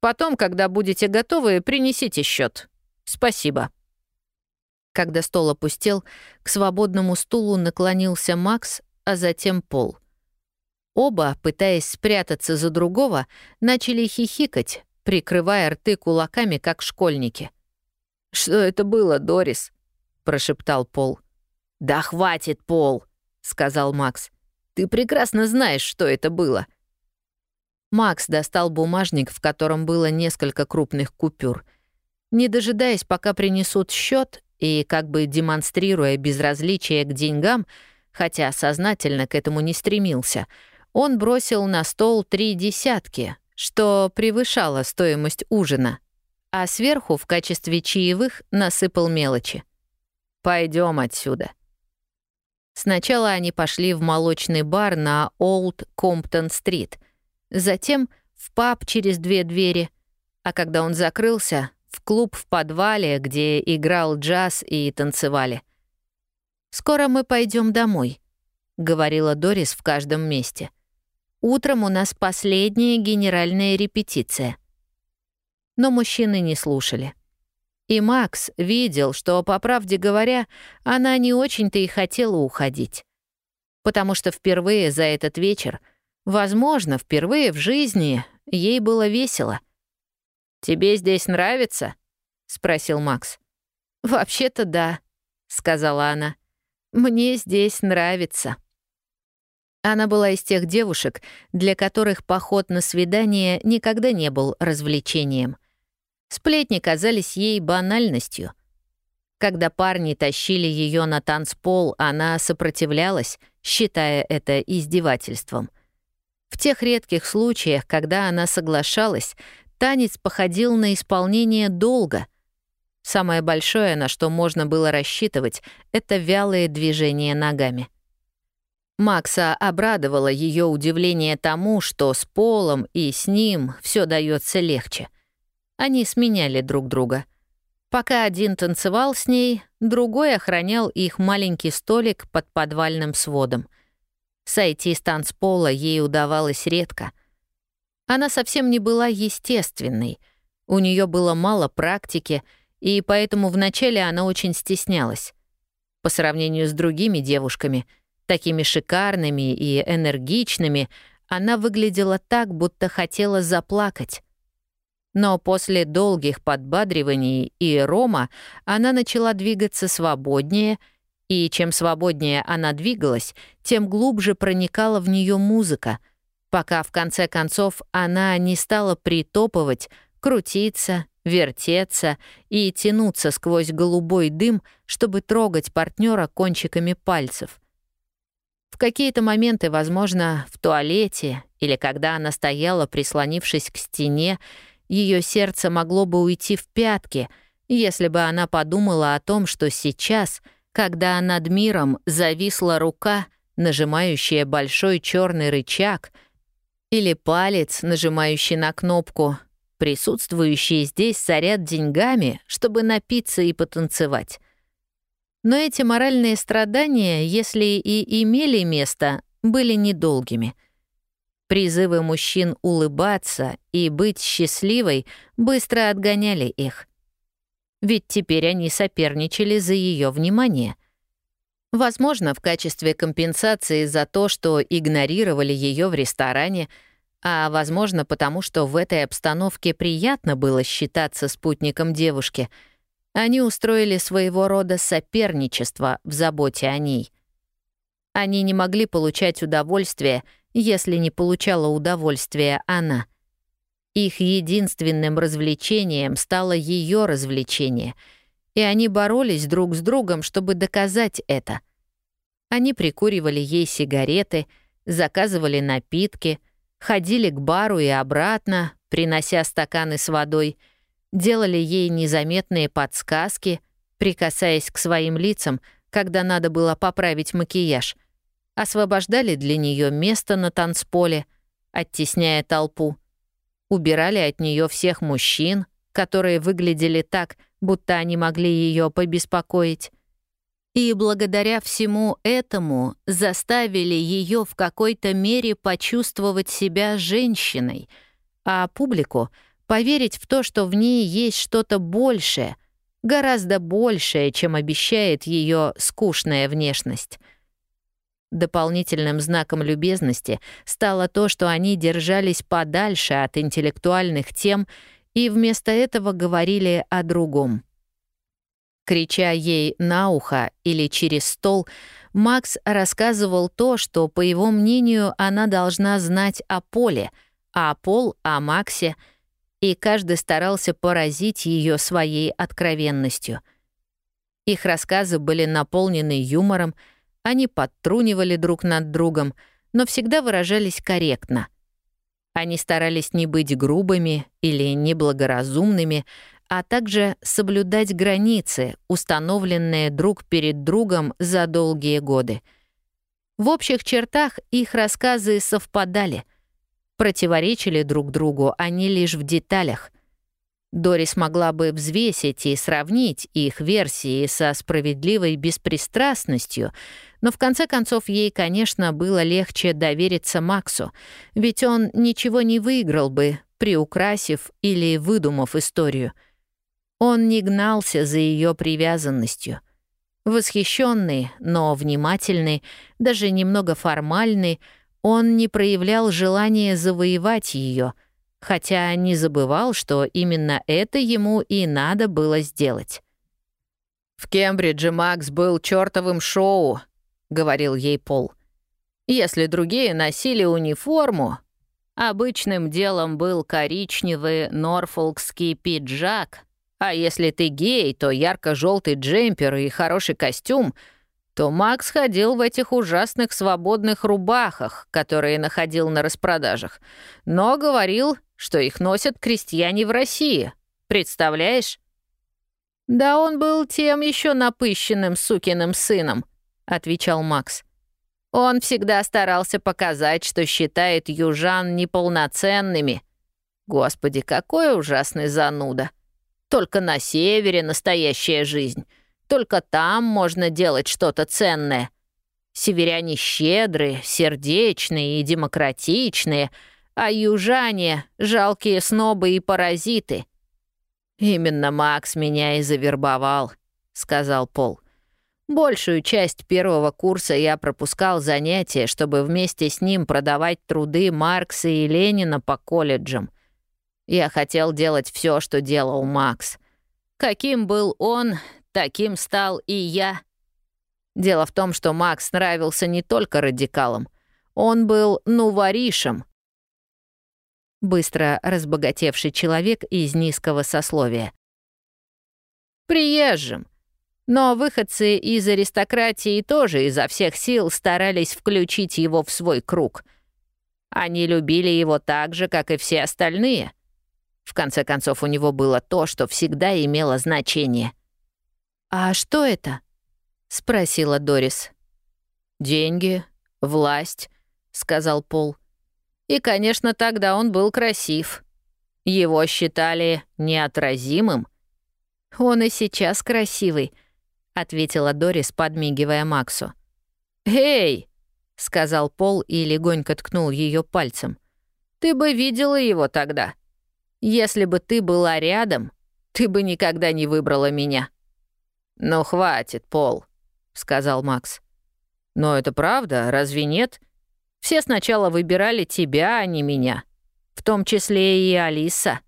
Потом, когда будете готовы, принесите счет. Спасибо». Когда стол опустел, к свободному стулу наклонился Макс, а затем Пол. Оба, пытаясь спрятаться за другого, начали хихикать, прикрывая рты кулаками, как школьники. «Что это было, Дорис?» — прошептал Пол. «Да хватит, Пол», — сказал Макс. «Ты прекрасно знаешь, что это было». Макс достал бумажник, в котором было несколько крупных купюр. Не дожидаясь, пока принесут счет, и как бы демонстрируя безразличие к деньгам, хотя сознательно к этому не стремился, он бросил на стол три десятки, что превышало стоимость ужина, а сверху в качестве чаевых насыпал мелочи. Пойдем отсюда». Сначала они пошли в молочный бар на Олд Комптон-стрит, затем в паб через две двери, а когда он закрылся, в клуб в подвале, где играл джаз и танцевали. «Скоро мы пойдем домой», — говорила Дорис в каждом месте. «Утром у нас последняя генеральная репетиция». Но мужчины не слушали. И Макс видел, что, по правде говоря, она не очень-то и хотела уходить. Потому что впервые за этот вечер, возможно, впервые в жизни, ей было весело. «Тебе здесь нравится?» — спросил Макс. «Вообще-то да», — сказала она. «Мне здесь нравится». Она была из тех девушек, для которых поход на свидание никогда не был развлечением — Сплетни казались ей банальностью. Когда парни тащили ее на танцпол, она сопротивлялась, считая это издевательством. В тех редких случаях, когда она соглашалась, танец походил на исполнение долга. Самое большое, на что можно было рассчитывать, это вялые движения ногами. Макса обрадовало ее удивление тому, что с Полом и с ним все дается легче. Они сменяли друг друга. Пока один танцевал с ней, другой охранял их маленький столик под подвальным сводом. Сойти с танцпола ей удавалось редко. Она совсем не была естественной. У нее было мало практики, и поэтому вначале она очень стеснялась. По сравнению с другими девушками, такими шикарными и энергичными, она выглядела так, будто хотела заплакать. Но после долгих подбадриваний и рома она начала двигаться свободнее, и чем свободнее она двигалась, тем глубже проникала в нее музыка, пока в конце концов она не стала притопывать, крутиться, вертеться и тянуться сквозь голубой дым, чтобы трогать партнера кончиками пальцев. В какие-то моменты, возможно, в туалете или когда она стояла, прислонившись к стене, ее сердце могло бы уйти в пятки, если бы она подумала о том, что сейчас, когда над миром зависла рука, нажимающая большой черный рычаг, или палец, нажимающий на кнопку, присутствующие здесь сорят деньгами, чтобы напиться и потанцевать. Но эти моральные страдания, если и имели место, были недолгими — Призывы мужчин улыбаться и быть счастливой быстро отгоняли их. Ведь теперь они соперничали за ее внимание. Возможно, в качестве компенсации за то, что игнорировали ее в ресторане, а возможно, потому что в этой обстановке приятно было считаться спутником девушки, они устроили своего рода соперничество в заботе о ней. Они не могли получать удовольствие — если не получала удовольствия она. Их единственным развлечением стало ее развлечение, и они боролись друг с другом, чтобы доказать это. Они прикуривали ей сигареты, заказывали напитки, ходили к бару и обратно, принося стаканы с водой, делали ей незаметные подсказки, прикасаясь к своим лицам, когда надо было поправить макияж — освобождали для нее место на танцполе, оттесняя толпу, убирали от нее всех мужчин, которые выглядели так, будто они могли ее побеспокоить. И благодаря всему этому заставили ее в какой-то мере почувствовать себя женщиной, а публику поверить в то, что в ней есть что-то большее, гораздо большее, чем обещает ее скучная внешность. Дополнительным знаком любезности стало то, что они держались подальше от интеллектуальных тем и вместо этого говорили о другом. Крича ей на ухо или через стол, Макс рассказывал то, что, по его мнению, она должна знать о поле, а Пол — о Максе, и каждый старался поразить ее своей откровенностью. Их рассказы были наполнены юмором, они подтрунивали друг над другом, но всегда выражались корректно. Они старались не быть грубыми или неблагоразумными, а также соблюдать границы, установленные друг перед другом за долгие годы. В общих чертах их рассказы совпадали. Противоречили друг другу они лишь в деталях. Дорис могла бы взвесить и сравнить их версии со справедливой беспристрастностью, но в конце концов ей, конечно, было легче довериться Максу, ведь он ничего не выиграл бы, приукрасив или выдумав историю — он не гнался за ее привязанностью. Восхищенный, но внимательный, даже немного формальный, он не проявлял желания завоевать ее, хотя не забывал, что именно это ему и надо было сделать. «В Кембридже Макс был чертовым шоу», — говорил ей Пол. «Если другие носили униформу, обычным делом был коричневый норфолкский пиджак, а если ты гей, то ярко-желтый джемпер и хороший костюм, то Макс ходил в этих ужасных свободных рубахах, которые находил на распродажах, но говорил, что их носят крестьяне в России. Представляешь? «Да он был тем еще напыщенным сукиным сыном», — отвечал Макс. «Он всегда старался показать, что считает южан неполноценными. Господи, какой ужасный зануда!» Только на севере настоящая жизнь. Только там можно делать что-то ценное. Северяне щедрые, сердечные и демократичные, а южане — жалкие снобы и паразиты. «Именно Макс меня и завербовал», — сказал Пол. «Большую часть первого курса я пропускал занятия, чтобы вместе с ним продавать труды Маркса и Ленина по колледжам. Я хотел делать все, что делал Макс. Каким был он, таким стал и я. Дело в том, что Макс нравился не только радикалам. Он был нуворишем. Быстро разбогатевший человек из низкого сословия. Приезжим. Но выходцы из аристократии тоже изо всех сил старались включить его в свой круг. Они любили его так же, как и все остальные. В конце концов, у него было то, что всегда имело значение. «А что это?» — спросила Дорис. «Деньги, власть», — сказал Пол. «И, конечно, тогда он был красив. Его считали неотразимым». «Он и сейчас красивый», — ответила Дорис, подмигивая Максу. «Эй!» — сказал Пол и легонько ткнул ее пальцем. «Ты бы видела его тогда». Если бы ты была рядом, ты бы никогда не выбрала меня». «Ну, хватит, Пол», — сказал Макс. «Но это правда, разве нет? Все сначала выбирали тебя, а не меня. В том числе и Алиса.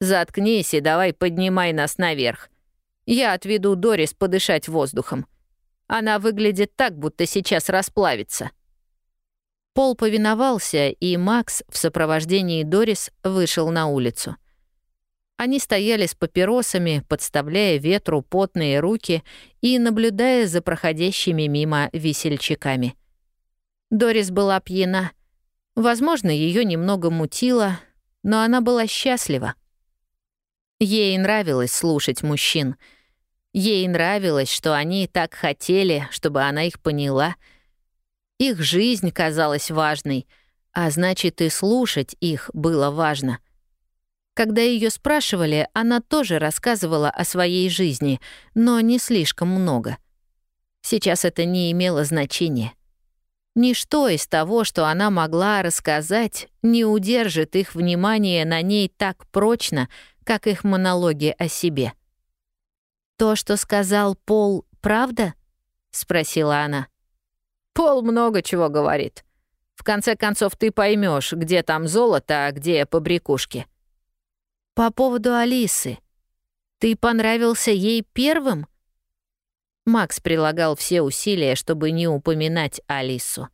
Заткнись и давай поднимай нас наверх. Я отведу Дорис подышать воздухом. Она выглядит так, будто сейчас расплавится». Пол повиновался, и Макс в сопровождении Дорис вышел на улицу. Они стояли с папиросами, подставляя ветру потные руки и наблюдая за проходящими мимо весельчаками. Дорис была пьяна. Возможно, ее немного мутило, но она была счастлива. Ей нравилось слушать мужчин. Ей нравилось, что они так хотели, чтобы она их поняла — их жизнь казалась важной, а значит, и слушать их было важно. Когда ее спрашивали, она тоже рассказывала о своей жизни, но не слишком много. Сейчас это не имело значения. Ничто из того, что она могла рассказать, не удержит их внимание на ней так прочно, как их монологи о себе. «То, что сказал Пол, правда?» — спросила она. Пол много чего говорит. В конце концов, ты поймешь, где там золото, а где побрякушки. По поводу Алисы. Ты понравился ей первым? Макс прилагал все усилия, чтобы не упоминать Алису.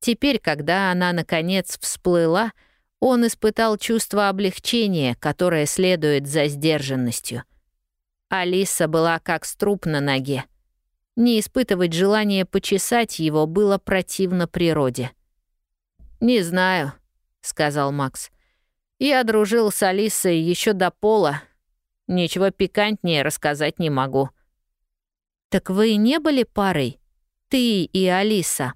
Теперь, когда она, наконец, всплыла, Он испытал чувство облегчения, которое следует за сдержанностью. Алиса была как струп на ноге. Не испытывать желания почесать его было противно природе. «Не знаю», — сказал Макс. «Я дружил с Алисой еще до пола. Ничего пикантнее рассказать не могу». «Так вы не были парой? Ты и Алиса?»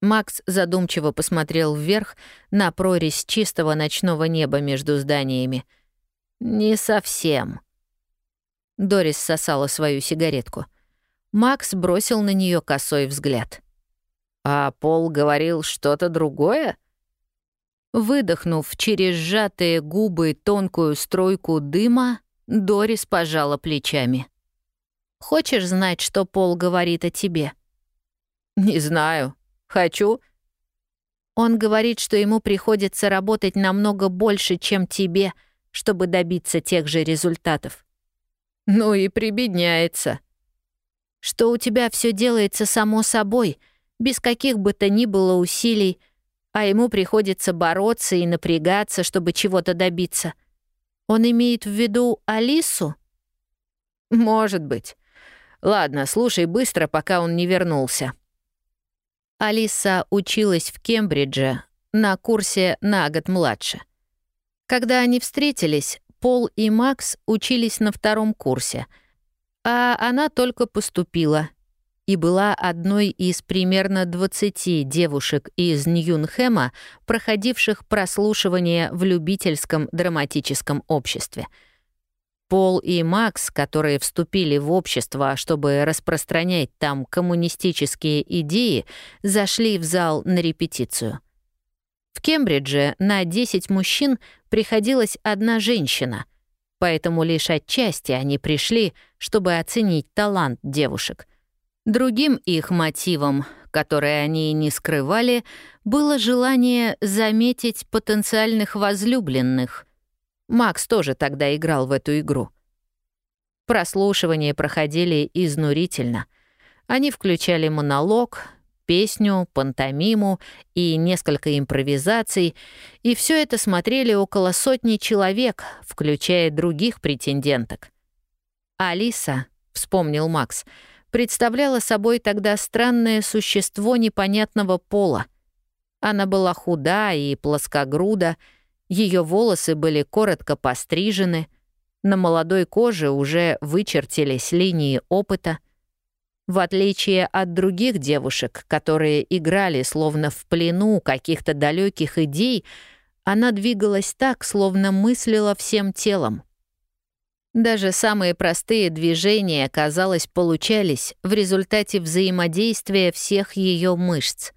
Макс задумчиво посмотрел вверх на прорезь чистого ночного неба между зданиями. «Не совсем». Дорис сосала свою сигаретку. Макс бросил на нее косой взгляд. «А Пол говорил что-то другое?» Выдохнув через сжатые губы тонкую стройку дыма, Дорис пожала плечами. «Хочешь знать, что Пол говорит о тебе?» «Не знаю», Хочу». Он говорит, что ему приходится работать намного больше, чем тебе, чтобы добиться тех же результатов. Ну и прибедняется. Что у тебя все делается само собой, без каких бы то ни было усилий, а ему приходится бороться и напрягаться, чтобы чего-то добиться. Он имеет в виду Алису? Может быть. Ладно, слушай быстро, пока он не вернулся. Алиса училась в Кембридже на курсе на год младше. Когда они встретились, Пол и Макс учились на втором курсе, а она только поступила и была одной из примерно 20 девушек из Ньюнхэма, проходивших прослушивание в любительском драматическом обществе — Пол и Макс, которые вступили в общество, чтобы распространять там коммунистические идеи, зашли в зал на репетицию. В Кембридже на 10 мужчин приходилась одна женщина, поэтому лишь отчасти они пришли, чтобы оценить талант девушек. Другим их мотивом, которое они не скрывали, было желание заметить потенциальных возлюбленных, Макс тоже тогда играл в эту игру. Прослушивания проходили изнурительно. Они включали монолог, песню, пантомиму и несколько импровизаций, и все это смотрели около сотни человек, включая других претенденток. «Алиса», — вспомнил Макс, — представляла собой тогда странное существо непонятного пола. Она была худа и плоскогруда, ее волосы были коротко пострижены, на молодой коже уже вычертились линии опыта. В отличие от других девушек, которые играли словно в плену каких-то далеких идей, она двигалась так, словно мыслила всем телом. Даже самые простые движения, казалось, получались в результате взаимодействия всех ее мышц.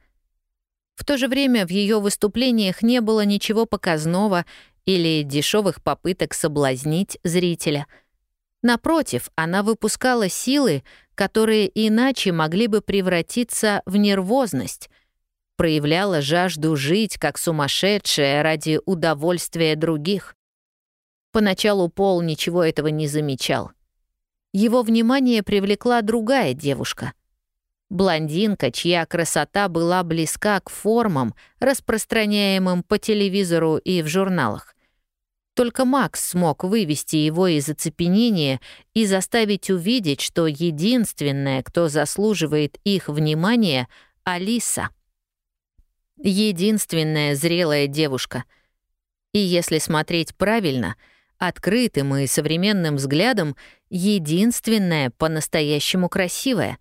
В то же время в ее выступлениях не было ничего показного или дешевых попыток соблазнить зрителя. Напротив, она выпускала силы, которые иначе могли бы превратиться в нервозность, проявляла жажду жить как сумасшедшая ради удовольствия других. Поначалу Пол ничего этого не замечал. Его внимание привлекла другая девушка — Блондинка, чья красота была близка к формам, распространяемым по телевизору и в журналах. Только Макс смог вывести его из оцепенения и заставить увидеть, что единственная, кто заслуживает их внимания, — Алиса. Единственная зрелая девушка. И если смотреть правильно, открытым и современным взглядом, единственная по-настоящему красивая —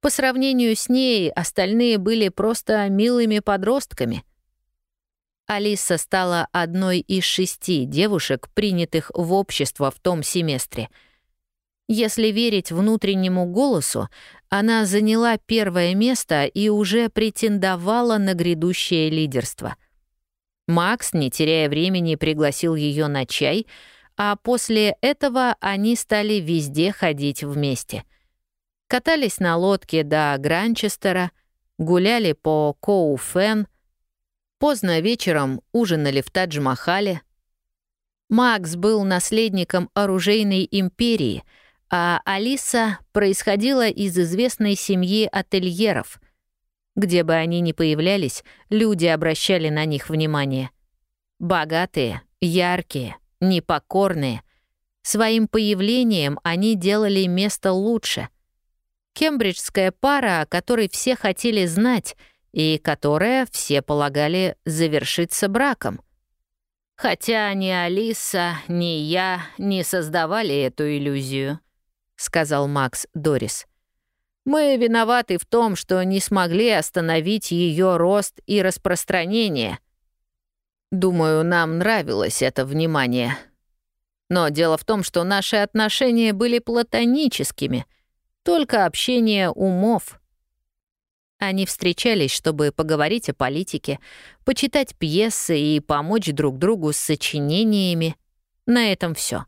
по сравнению с ней остальные были просто милыми подростками. Алиса стала одной из шести девушек, принятых в общество в том семестре. Если верить внутреннему голосу, она заняла первое место и уже претендовала на грядущее лидерство. Макс, не теряя времени, пригласил ее на чай, а после этого они стали везде ходить вместе — катались на лодке до Гранчестера, гуляли по Коу-Фен, поздно вечером ужинали в Тадж-Махале. Макс был наследником оружейной империи, а Алиса происходила из известной семьи ательеров. Где бы они ни появлялись, люди обращали на них внимание. Богатые, яркие, непокорные. Своим появлением они делали место лучше. Кембриджская пара, о которой все хотели знать и которая, все полагали, завершится браком. Хотя ни Алиса, ни я не создавали эту иллюзию, сказал Макс Дорис. Мы виноваты в том, что не смогли остановить ее рост и распространение. Думаю, нам нравилось это внимание. Но дело в том, что наши отношения были платоническими, только общение умов. Они встречались, чтобы поговорить о политике, почитать пьесы и помочь друг другу с сочинениями. На этом все.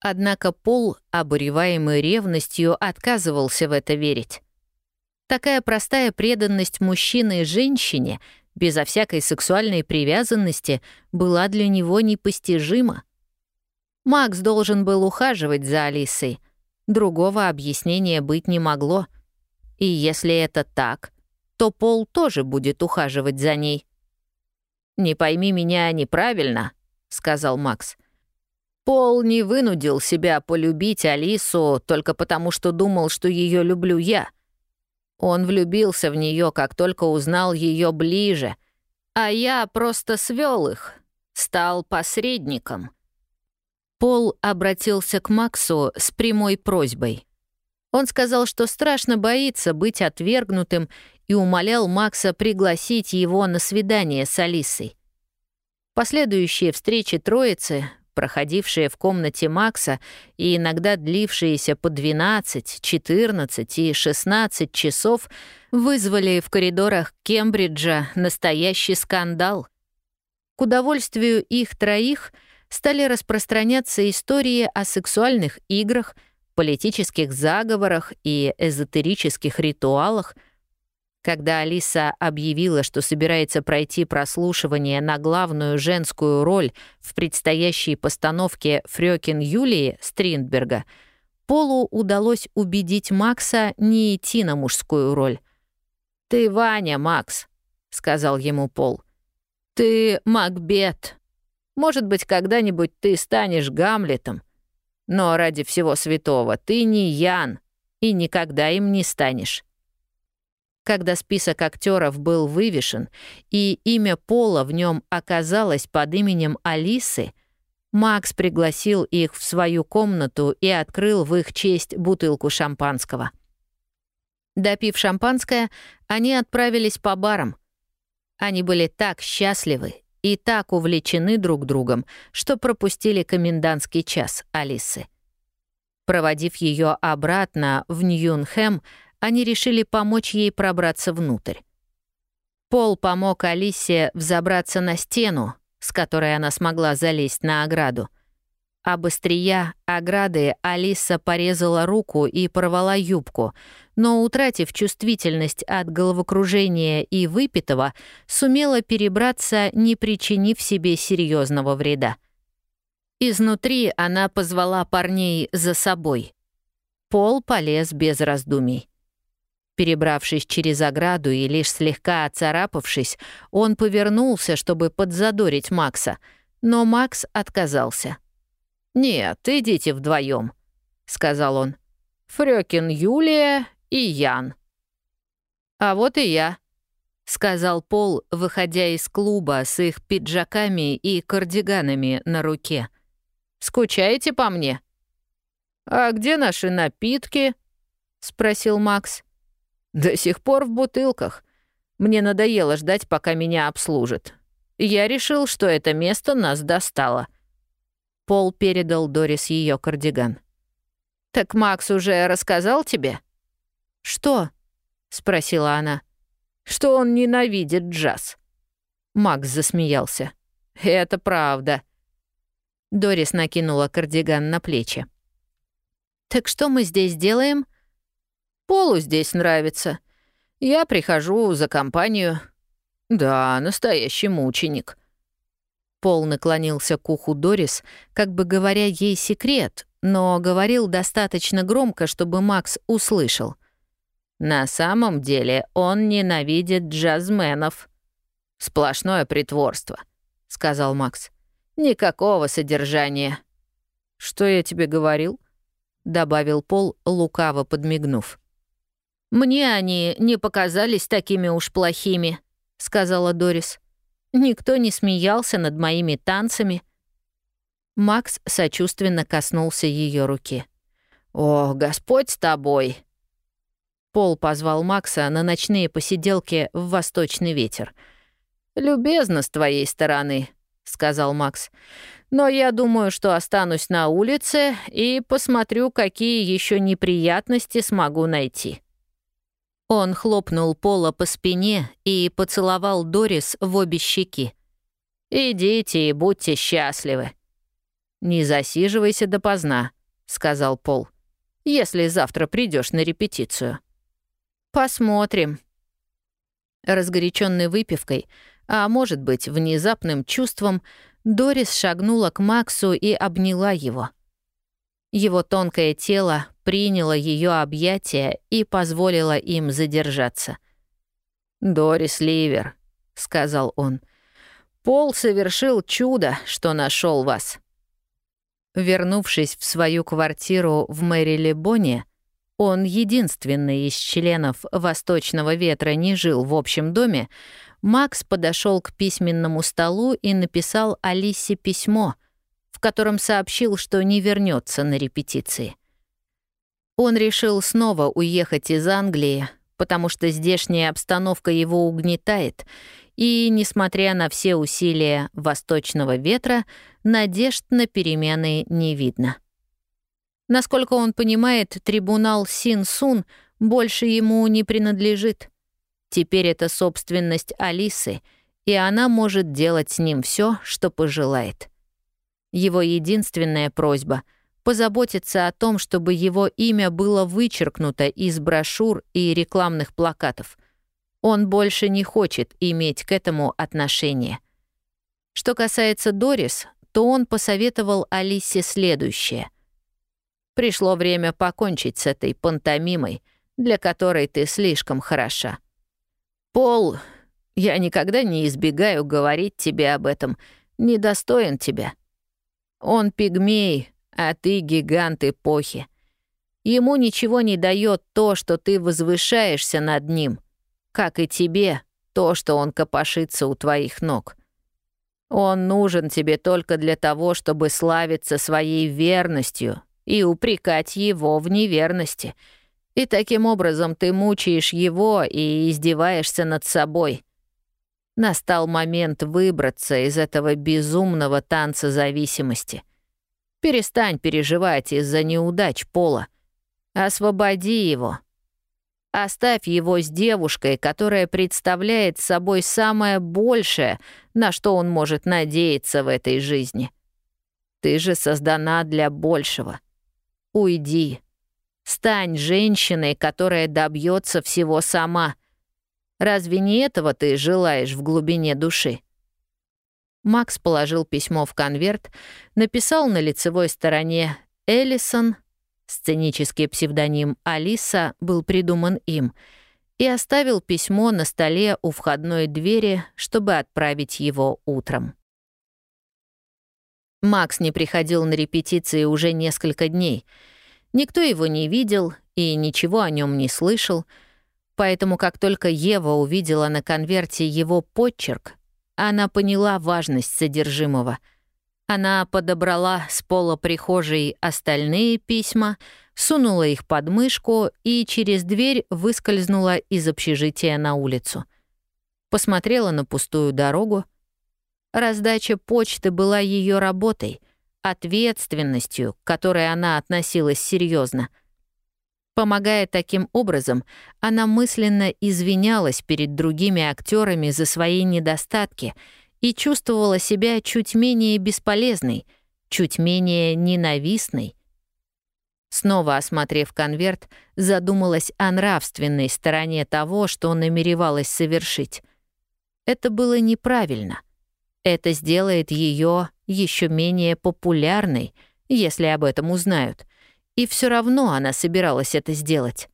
Однако Пол, обуреваемый ревностью, отказывался в это верить. Такая простая преданность мужчины и женщине, безо всякой сексуальной привязанности, была для него непостижима. Макс должен был ухаживать за Алисой. Другого объяснения быть не могло. И если это так, то Пол тоже будет ухаживать за ней. «Не пойми меня неправильно», — сказал Макс. — Пол не вынудил себя полюбить Алису только потому, что думал, что ее люблю я. Он влюбился в нее, как только узнал ее ближе, а я просто свел их, стал посредником. Пол обратился к Максу с прямой просьбой. Он сказал, что страшно боится быть отвергнутым и умолял Макса пригласить его на свидание с Алисой. Последующие встречи троицы проходившие в комнате Макса и иногда длившиеся по 12, 14 и 16 часов, вызвали в коридорах Кембриджа настоящий скандал. К удовольствию их троих стали распространяться истории о сексуальных играх, политических заговорах и эзотерических ритуалах — когда Алиса объявила, что собирается пройти прослушивание на главную женскую роль в предстоящей постановке «Фрёкин Юлии» Стриндберга, Полу удалось убедить Макса не идти на мужскую роль. «Ты Ваня, Макс», — сказал ему Пол. «Ты Макбет. Может быть, когда-нибудь ты станешь Гамлетом. Но ради всего святого ты не Ян и никогда им не станешь. Когда список актеров был вывешен и имя Пола в нем оказалось под именем Алисы, Макс пригласил их в свою комнату и открыл в их честь бутылку шампанского. Допив шампанское, они отправились по барам. Они были так счастливы и так увлечены друг другом, что пропустили комендантский час Алисы. Проводив ее обратно в Ньюнхэм, они решили помочь ей пробраться внутрь. Пол помог Алисе взобраться на стену, с которой она смогла залезть на ограду. Об острия ограды Алиса порезала руку и порвала юбку, но, утратив чувствительность от головокружения и выпитого, сумела перебраться, не причинив себе серьезного вреда. Изнутри она позвала парней за собой. Пол полез без раздумий. Перебравшись через ограду и лишь слегка оцарапавшись, он повернулся, чтобы подзадорить Макса, но Макс отказался. «Нет, идите вдвоем, сказал он. «Фрёкин Юлия и Ян». «А вот и я», — сказал Пол, выходя из клуба с их пиджаками и кардиганами на руке. «Скучаете по мне?» «А где наши напитки?» — спросил Макс. До сих пор в бутылках. Мне надоело ждать, пока меня обслужат. Я решил, что это место нас достало. Пол передал Дорис ее кардиган. «Так Макс уже рассказал тебе?» «Что?» — спросила она. «Что он ненавидит джаз». Макс засмеялся. «Это правда». Дорис накинула кардиган на плечи. «Так что мы здесь делаем?» Полу здесь нравится. Я прихожу за компанию. Да, настоящий мученик». Пол наклонился к уху Дорис, как бы говоря ей секрет, но говорил достаточно громко, чтобы Макс услышал. На самом деле он ненавидит джазменов. Сплошное притворство, сказал Макс. Никакого содержания. Что я тебе говорил? добавил Пол, лукаво подмигнув. Мне они не показались такими уж плохими, сказала Дорис. Никто не смеялся над моими танцами. Макс сочувственно коснулся ее руки. «О, Господь с тобой!» Пол позвал Макса на ночные посиделки в «Восточный ветер». «Любезно с твоей стороны», — сказал Макс. «Но я думаю, что останусь на улице и посмотрю, какие еще неприятности смогу найти». Он хлопнул Пола по спине и поцеловал Дорис в обе щеки. «Идите и будьте счастливы». «Не засиживайся допоздна», — сказал Пол, «если завтра придешь на репетицию». «Посмотрим». Разгоряченной выпивкой, а может быть, внезапным чувством, Дорис шагнула к Максу и обняла его. Его тонкое тело приняло ее объятия и позволило им задержаться. «Дорис Ливер», — сказал он, — «Пол совершил чудо, что нашел вас». Вернувшись в свою квартиру в Мэри-Лебоне, он единственный из членов «Восточного ветра» не жил в общем доме, Макс подошел к письменному столу и написал Алисе письмо, в котором сообщил, что не вернется на репетиции. Он решил снова уехать из Англии, потому что здешняя обстановка его угнетает, и, несмотря на все усилия «Восточного ветра», надежд на перемены не видно. Насколько он понимает, трибунал Син-Сун больше ему не принадлежит. Теперь это собственность Алисы, и она может делать с ним все, что пожелает. Его единственная просьба — позаботиться о том, чтобы его имя было вычеркнуто из брошюр и рекламных плакатов. Он больше не хочет иметь к этому отношение. Что касается Дорис, то он посоветовал Алисе следующее — Пришло время покончить с этой пантомимой, для которой ты слишком хороша. Пол, я никогда не избегаю говорить тебе об этом, недостоин тебя. Он пигмей, а ты гигант эпохи. Ему ничего не дает то, что ты возвышаешься над ним, как и тебе то, что он копошится у твоих ног. Он нужен тебе только для того, чтобы славиться своей верностью и упрекать его в неверности. И таким образом ты мучаешь его и издеваешься над собой. Настал момент выбраться из этого безумного танца зависимости. Перестань переживать из-за неудач Пола. Освободи его. Оставь его с девушкой, которая представляет собой самое большее, на что он может надеяться в этой жизни. Ты же создана для большего. Уйди. Стань женщиной, которая добьется всего сама. Разве не этого ты желаешь в глубине души? Макс положил письмо в конверт, написал на лицевой стороне «Эллисон», сценический псевдоним «Алиса» был придуман им, и оставил письмо на столе у входной двери, чтобы отправить его утром. Макс не приходил на репетиции уже несколько дней. Никто его не видел и ничего о нем не слышал, поэтому как только Ева увидела на конверте его подчерк, она поняла важность содержимого. Она подобрала с пола прихожей остальные письма, сунула их под мышку и через дверь выскользнула из общежития на улицу. Посмотрела на пустую дорогу — Раздача почты была ее работой, ответственностью, к которой она относилась серьезно. Помогая таким образом, она мысленно извинялась перед другими актерами за свои недостатки и чувствовала себя чуть менее бесполезной, чуть менее ненавистной. Снова осмотрев конверт, задумалась о нравственной стороне того, что намеревалась совершить. Это было неправильно — это сделает ее еще менее популярной, если об этом узнают. И все равно она собиралась это сделать.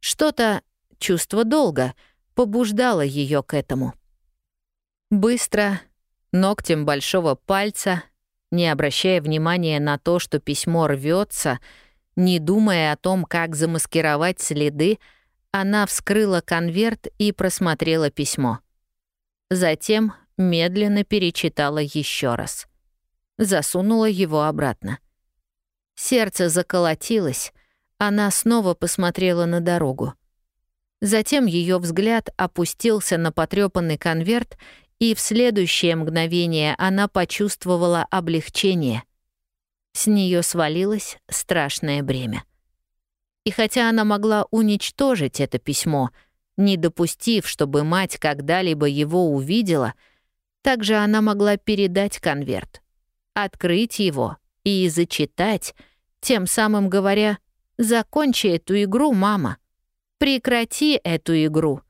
Что-то чувство долга побуждало ее к этому. Быстро, ногтем большого пальца, не обращая внимания на то, что письмо рвется, не думая о том, как замаскировать следы, она вскрыла конверт и просмотрела письмо. Затем медленно перечитала еще раз. Засунула его обратно. Сердце заколотилось, она снова посмотрела на дорогу. Затем ее взгляд опустился на потрепанный конверт, и в следующее мгновение она почувствовала облегчение. С нее свалилось страшное бремя. И хотя она могла уничтожить это письмо, не допустив, чтобы мать когда-либо его увидела, также она могла передать конверт, открыть его и зачитать, тем самым говоря «Закончи эту игру, мама! Прекрати эту игру!»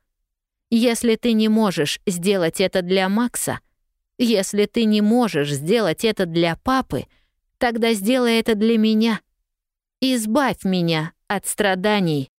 Если ты не можешь сделать это для Макса, если ты не можешь сделать это для папы, тогда сделай это для меня. Избавь меня от страданий,